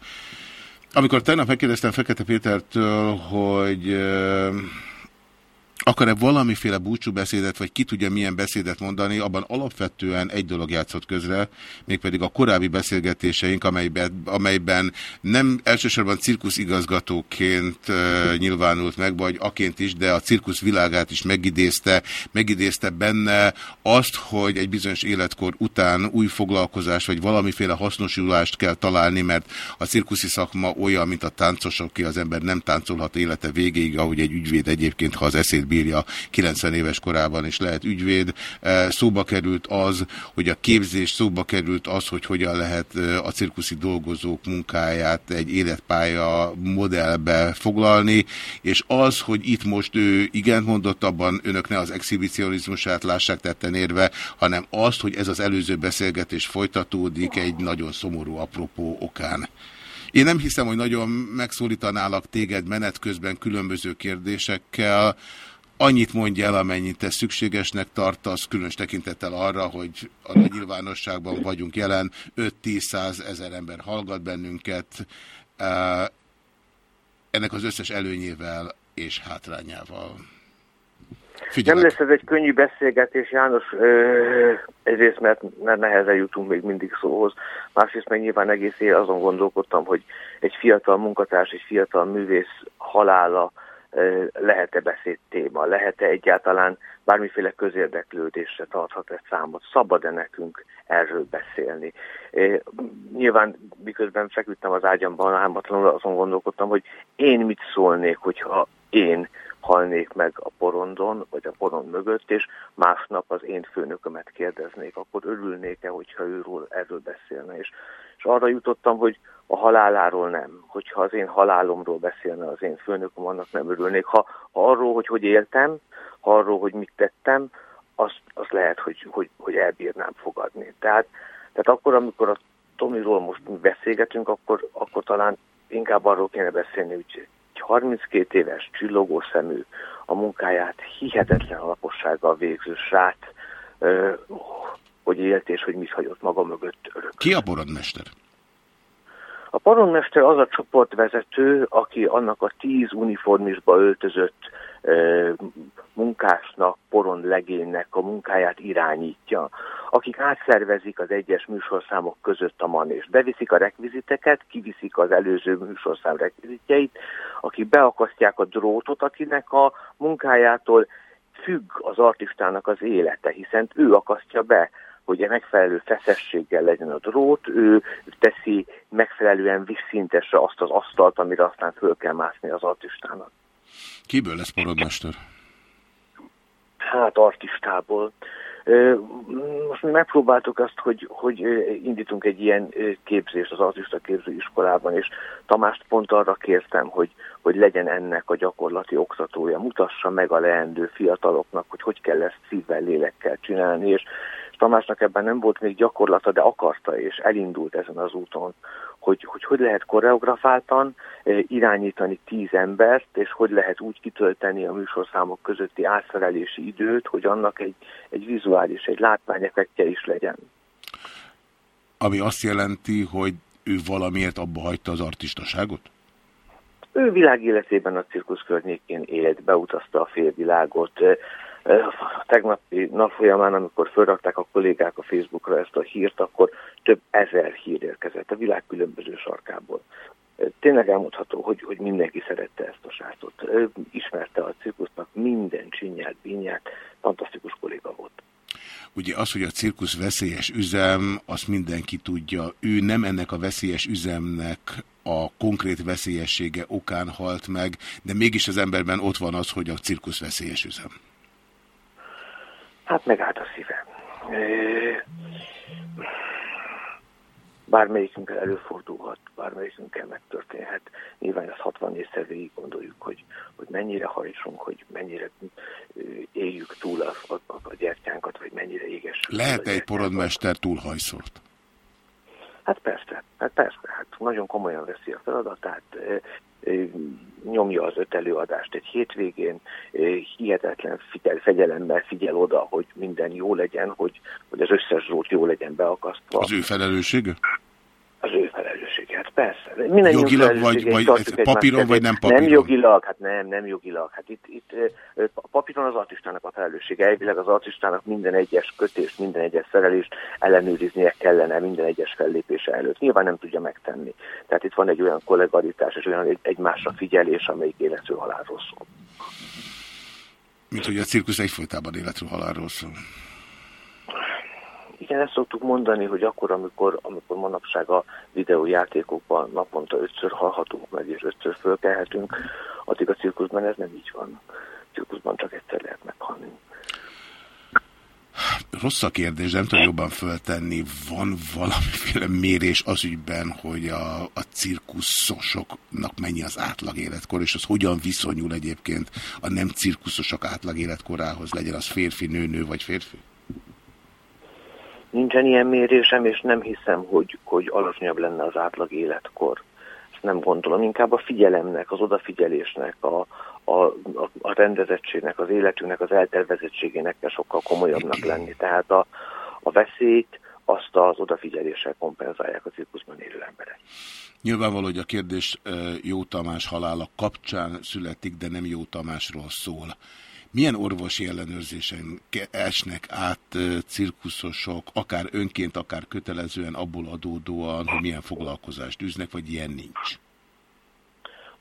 Amikor tegnap megkérdeztem Fekete Pétertől, hogy akar-e valamiféle búcsúbeszédet, vagy ki tudja milyen beszédet mondani, abban alapvetően egy dolog játszott közre, mégpedig a korábbi beszélgetéseink, amelyben, amelyben nem elsősorban cirkuszigazgatóként uh, nyilvánult meg, vagy aként is, de a cirkusz világát is megidézte, megidézte benne azt, hogy egy bizonyos életkor után új foglalkozás, vagy valamiféle hasznosulást kell találni, mert a cirkuszi szakma olyan, mint a táncosok, ki az ember nem táncolhat élete végéig, ahogy egy ügyvéd egyébként, ha az eszét bírja 90 éves korában is lehet ügyvéd. E, szóba került az, hogy a képzés, szóba került az, hogy hogyan lehet e, a cirkuszi dolgozók munkáját egy életpálya modellbe foglalni, és az, hogy itt most ő igen mondott, abban önök ne az exhibicionizmusát lássák tetten érve, hanem azt, hogy ez az előző beszélgetés folytatódik egy nagyon szomorú apropó okán. Én nem hiszem, hogy nagyon megszólítanálak téged menet közben különböző kérdésekkel, annyit mondja el, amennyit te szükségesnek tartasz, különös tekintettel arra, hogy a nagy nyilvánosságban vagyunk jelen, 5-10-100 ezer ember hallgat bennünket, ennek az összes előnyével és hátrányával. Figyelek. Nem lesz ez egy könnyű beszélgetés, János, ö, egyrészt, mert, mert nehezen jutunk még mindig szóhoz, másrészt meg nyilván egész éjjel azon gondolkodtam, hogy egy fiatal munkatárs, egy fiatal művész halála, lehet-e beszéd téma, lehet-e egyáltalán bármiféle közérdeklődésre tarthat egy számot, szabad-e nekünk erről beszélni. Nyilván miközben feküdtem az ágyamban, álmatlanul azon gondolkodtam, hogy én mit szólnék, hogyha én halnék meg a porondon, vagy a porond mögött, és másnap az én főnökömet kérdeznék, akkor örülnék-e, hogyha őről erről beszélne. És, és arra jutottam, hogy a haláláról nem. Hogyha az én halálomról beszélne az én főnököm, annak nem örülnék. Ha, ha arról, hogy hogy éltem, ha arról, hogy mit tettem, azt, azt lehet, hogy, hogy, hogy elbírnám fogadni. Tehát, tehát akkor, amikor a Tomiról most beszélgetünk, akkor, akkor talán inkább arról kéne beszélni, hogy egy 32 éves csillogó szemű, a munkáját hihetetlen alapossággal végző srác, hogy élt és hogy mit hagyott maga mögött örök. Ki a borodmester? A paronmester az a csoportvezető, aki annak a tíz uniformisba öltözött munkásnak, poron legénynek a munkáját irányítja, akik átszervezik az egyes műsorszámok között a manést. Beviszik a rekviziteket, kiviszik az előző műsorszám rekvizitjeit, akik beakasztják a drótot, akinek a munkájától függ az artistának az élete, hiszen ő akasztja be hogy megfelelő feszességgel legyen a drót, ő teszi megfelelően visszintesre azt az asztalt, amire aztán föl kell mászni az artistának. Kiből lesz porodmester? Hát artistából. Most mi megpróbáltuk azt, hogy, hogy indítunk egy ilyen képzést az artista képzőiskolában, és Tamást pont arra kértem, hogy, hogy legyen ennek a gyakorlati oktatója, mutassa meg a leendő fiataloknak, hogy hogy kell ezt szívvel, lélekkel csinálni, és Tamásnak ebben nem volt még gyakorlata, de akarta, és elindult ezen az úton, hogy hogy, hogy lehet koreografáltan eh, irányítani tíz embert, és hogy lehet úgy kitölteni a műsorszámok közötti átszerelési időt, hogy annak egy, egy vizuális, egy látványeffektje is legyen. Ami azt jelenti, hogy ő valamiért abba hagyta az artistaságot? Ő világéletében a cirkusz környékén élt, beutazta a félvilágot, tegnapi nap folyamán, amikor felrakták a kollégák a Facebookra ezt a hírt, akkor több ezer hír érkezett a világ különböző sarkából. Tényleg elmondható, hogy, hogy mindenki szerette ezt a srácot. Ismerte a cirkusznak minden csinyát, bínyát, fantasztikus kolléga volt. Ugye az, hogy a cirkusz veszélyes üzem, azt mindenki tudja. Ő nem ennek a veszélyes üzemnek a konkrét veszélyessége okán halt meg, de mégis az emberben ott van az, hogy a cirkusz veszélyes üzem. Hát megállt a szívem. Bármelyikünkkel előfordulhat, bármelyikünkkel megtörténhet. Nyilván ezt 64-szer végig gondoljuk, hogy, hogy mennyire hajtsunk, hogy mennyire éljük túl a, a, a gyertyánkat, vagy mennyire égessük. túl a Lehet egy porodmester túlhajszolt? Hát persze, hát persze, hát nagyon komolyan veszi a feladatát, nyomja az öt előadást egy hétvégén, hihetetlen figyel, fegyelemmel figyel oda, hogy minden jó legyen, hogy, hogy az összes zsót jó legyen beakasztva. Az ő felelőssége? Az ő felelőssége, hát persze. Mindennyiunk Jogilag vagy- vagy papíron, vagy nem papíron? Nem jogilag, hát nem, nem jogilag. Hát itt, itt a papíron az artistának a felelőssége. Elvileg az artistának minden egyes kötést, minden egyes szerelést ellenőriznie kellene minden egyes fellépése előtt. Nyilván nem tudja megtenni. Tehát itt van egy olyan kollegaritás és olyan egy, egymásra figyelés, amelyik életről halálról szól. Mint hogy a cirkusz egyfolytában életről halálról szól. Igen, ezt szoktuk mondani, hogy akkor, amikor, amikor manapság a videójátékokban naponta ötször hallhatunk meg, és ötször fölkelhetünk, addig a cirkuszban ez nem így van. A cirkuszban csak egyszer lehet meghalni. Rossz a kérdés, nem tudom jobban föltenni. Van valamiféle mérés az ügyben, hogy a, a cirkuszosoknak mennyi az átlag életkor, és az hogyan viszonyul egyébként a nem cirkuszosok átlag életkorához, legyen az férfi, nő, nő vagy férfi? Nincsen ilyen mérésem, és nem hiszem, hogy, hogy alacsonyabb lenne az átlag életkor. Ezt nem gondolom. Inkább a figyelemnek, az odafigyelésnek, a, a, a, a rendezettségnek, az életünknek, az eltervezettségének kell sokkal komolyabbnak lenni. Tehát a, a veszélyt azt az odafigyeléssel kompenzálják a cirkuszban élő emberek. Nyilvánvaló, hogy a kérdés ö, Jó Tamás halála kapcsán születik, de nem Jó Tamásról szól. Milyen orvosi ellenőrzésen esnek át cirkuszosok, akár önként, akár kötelezően abból adódóan, hogy milyen foglalkozást űznek, vagy ilyen nincs?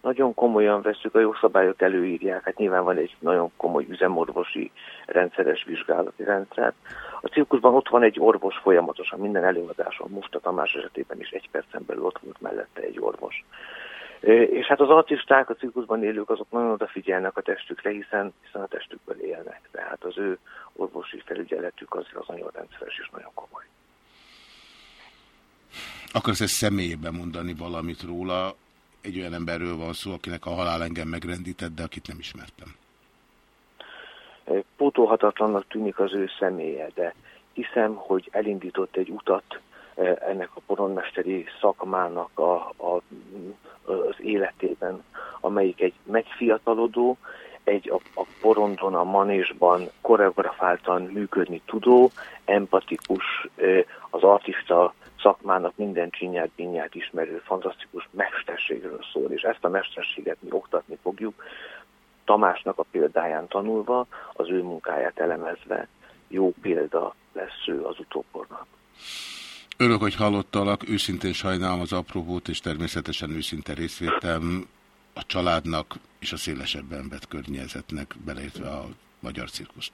Nagyon komolyan veszük, a jogszabályok előírják, hát nyilván van egy nagyon komoly üzemorvosi rendszeres vizsgálati rendszer. A cirkuszban ott van egy orvos folyamatosan, minden előadáson, most a Tamás esetében is egy percen belül ott volt mellette egy orvos. És hát az artisták, a cirkuszban élők, azok nagyon odafigyelnek a testükre, hiszen, hiszen a testükből élnek. Tehát az ő orvosi felügyeletük az, az nagyon rendszeres és nagyon komoly. Akarsz ezt személyében mondani valamit róla? Egy olyan emberről van szó, akinek a halál engem megrendített, de akit nem ismertem. pótolhatatlannak tűnik az ő személye, de hiszem, hogy elindított egy utat ennek a poronmesteri szakmának a, a, az életében, amelyik egy megfiatalodó, egy a, a porondon, a manésban koreografáltan működni tudó, empatikus, az artista szakmának minden csinyát, binyát ismerő, fantasztikus mesterségről szól, és ezt a mesterséget mi oktatni fogjuk, Tamásnak a példáján tanulva, az ő munkáját elemezve, jó példa lesz ő az utókornak. Örök, hogy hallottalak, őszintén sajnálom az apróbót, és természetesen őszinte részvétem a családnak és a szélesebben vett környezetnek, beleértve a magyar cirkuszt.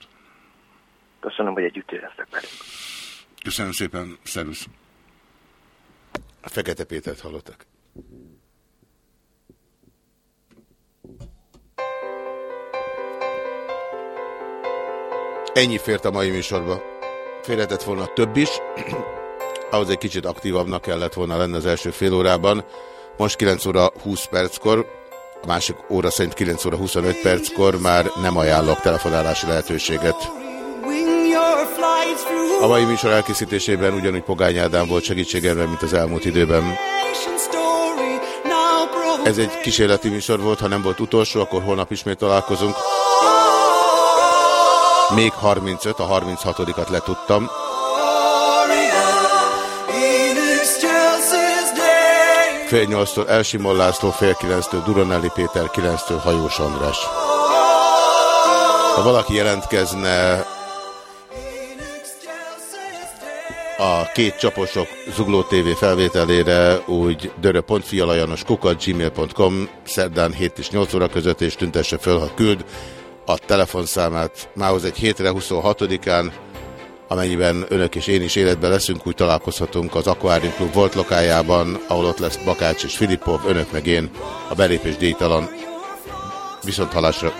Köszönöm, hogy együtt éreztek velünk. Köszönöm szépen, szervusz! A Fekete Pétert hallottak. Ennyi fért a mai műsorba. Félhetett volna több is. Ahhoz egy kicsit aktívabbnak kellett volna lenni az első fél órában. Most 9 óra 20 perckor, a másik óra szerint 9 óra 25 perckor már nem ajánlok telefonálási lehetőséget. A mai műsor elkészítésében ugyanúgy Pogány Ádám volt segítségemre, mint az elmúlt időben. Ez egy kísérleti műsor volt, ha nem volt utolsó, akkor holnap ismét találkozunk. Még 35, a 36-at letudtam. Fél nyolctól Elsimon László, fél kilenctől Duronelli Péter, kilenctől Hajós András. Ha valaki jelentkezne a két csaposok Zugló TV felvételére úgy dörö.fialajanos kukat gmail.com szerdán 7 és 8 óra között és tüntesse föl, ha küld a telefonszámát mához egy hétre 26-án, amennyiben önök és én is életben leszünk, úgy találkozhatunk az Aquarium Club volt lokájában, ahol ott lesz Bakács és Filippov, önök meg én, a belépés díjtalan. Viszont halásra!